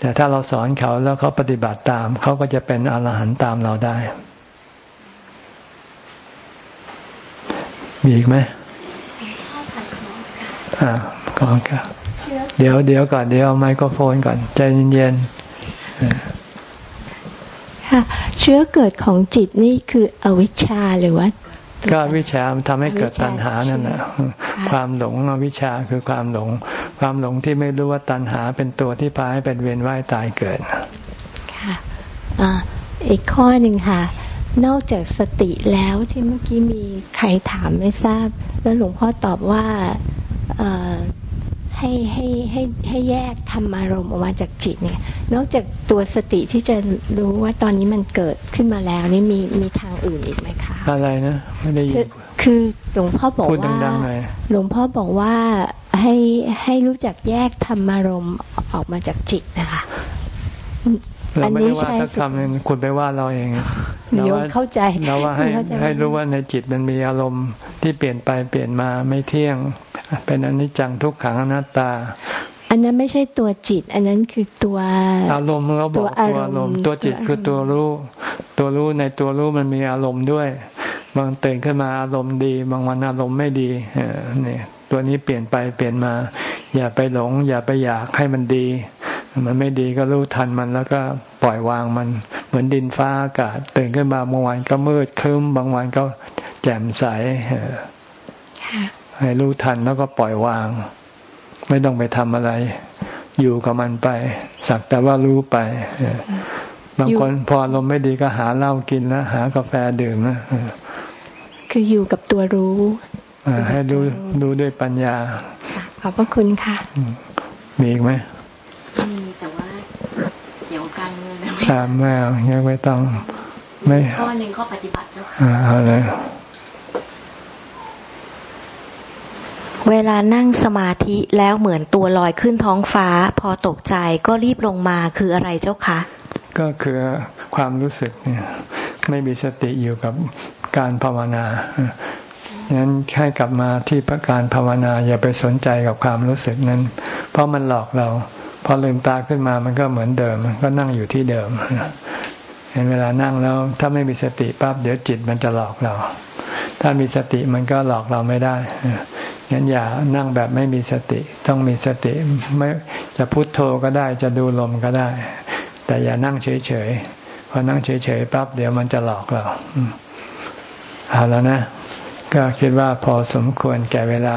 แต่ถ้าเราสอนเขาแล้วเขาปฏิบัติตาม เขาก็จะเป็นอรหันต์ตามเราได้ มีอีกไหมอ่าก่อนครับเดี๋ยวเดี๋ยวก่อนเดี๋ยวเอาไมโครโฟนก่อน ใจเย็นๆค่ะเชื้อเกิดของจิตนี่คืออวิชชาหรือว่า ก็วิชามันทำให้เกิดตัณหานั่นแหละความหลงอวิชชาคือความหลง ความหลงที่ไม่รู้ว่าตัณหาเป็นตัวที่พาให้เป็นเวียนว่ายตายเกิดค่ะอ่าอีกข้อหนึ่งค่ะ นอกจากสติแล้วที่เมื่อกี้มีใครถามไม่ทราบ แล้วหลวงพ่อตอบว่าเอ่อ ให้ให้ให้ให้แยกธรรมารมณ์ออกมาจากจิตเนี่ย นอกจากตัวสติที่จะรู้ว่าตอนนี้มันเกิดขึ้นมาแล้วนี่มีมีทางอื่นอีกไหมคะอะไรนะไม่ได้ยิคือนคือหลวงพ่อบอกพูดว่าดังๆหน่อยหลวงพ่อบอกว่าให้ให้รู้จักแยกธรรมารมณ์ออกมาจากจิตนะคะ เราไม่ได้ว่าอันนี้ใช่ถ้าคำหนึงคุณไปว่าเราเองหนูเข้าใจเราว่าให้เข้าใจให้รู้ว่าในจิตมันมีอารมณ์ที่เปลี่ยนไปเปลี่ยนมาไม่เที่ยง เป็นอนิจจังทุกขังอนัตตา อันนั้นไม่ใช่ตัวจิต อันนั้นคือตัวอารมณ์เราบอกตัวตัอาวรอารมมณ์ณ์ ตัวจิตตัวอารมณ์คือตัวรู้ ตัวรู้ในตัวรู้มันมีอารมณ์ด้วย บางตื่นขึ้นมาอารมณ์ดี บางวันอารมณ์ไม่ดีเออนี่ตัวนี้เปลี่ยนไปเปลี่ยนมา อย่าไปหลง อย่าไปอยากให้มันดี มันไม่ดีก็รู้ทันมันแล้วก็ปล่อยวางมัน เหมือนดินฟ้าอากาศตื่นขึ้นมาบางวันก็มืดครึ้ม บางวันก็แจ่มใสเออค่ะให้รู้ทันแล้วก็ปล่อยวาง ไม่ต้องไปทำอะไร อยู่กับมันไป สักแต่ว่ารู้ไปเออบางคนพออารมณ์ไม่ดีก็หาเหล้ากินแล้วหากาแฟดื่มนะเออคืออยู่กับตัวรู้เออให้รู้รู้ด้วยปัญญาค่ะขอบพระคุณค่ะ มีอีกไหมมีแต่ว่าเกี่ยวกับการ เงินนะตามไม่เอายังไม่ต้อง ไม่ข้อหนึ่งข้อปฏิบัติเจ้าค่ะอ่าเอาเลยเวลานั่งสมาธิแล้วเหมือนตัวลอยขึ้นท้องฟ้า พอตกใจก็รีบลงมาคืออะไรเจ้าคะ ก็คือความรู้สึกเนี่ยไม่มีสติอยู่กับการภาวนางั้นให้กลับมาที่การภาวนาอย่าไปสนใจกับความรู้สึกนั้น เพราะมันหลอกเรา พอลืมตาขึ้นมามันก็เหมือนเดิม ก็นั่งอยู่ที่เดิม เห็นเวลานั่งแล้ว ถ้าไม่มีสติปั๊บเดี๋ยวจิตมันจะหลอกเรา ถ้ามีสติมันก็หลอกเราไม่ได้งั้นอย่านั่งแบบไม่มีสติ ต้องมีสติไม่จะพุโทโธก็ได้จะดูลมก็ได้ แต่อย่านั่งเฉยๆพอนั่งเฉยๆปั๊บเดี๋ยวมันจะหลอกเราเอาแล้วนะ ก็คิดว่าพอสมควรแก่เวลา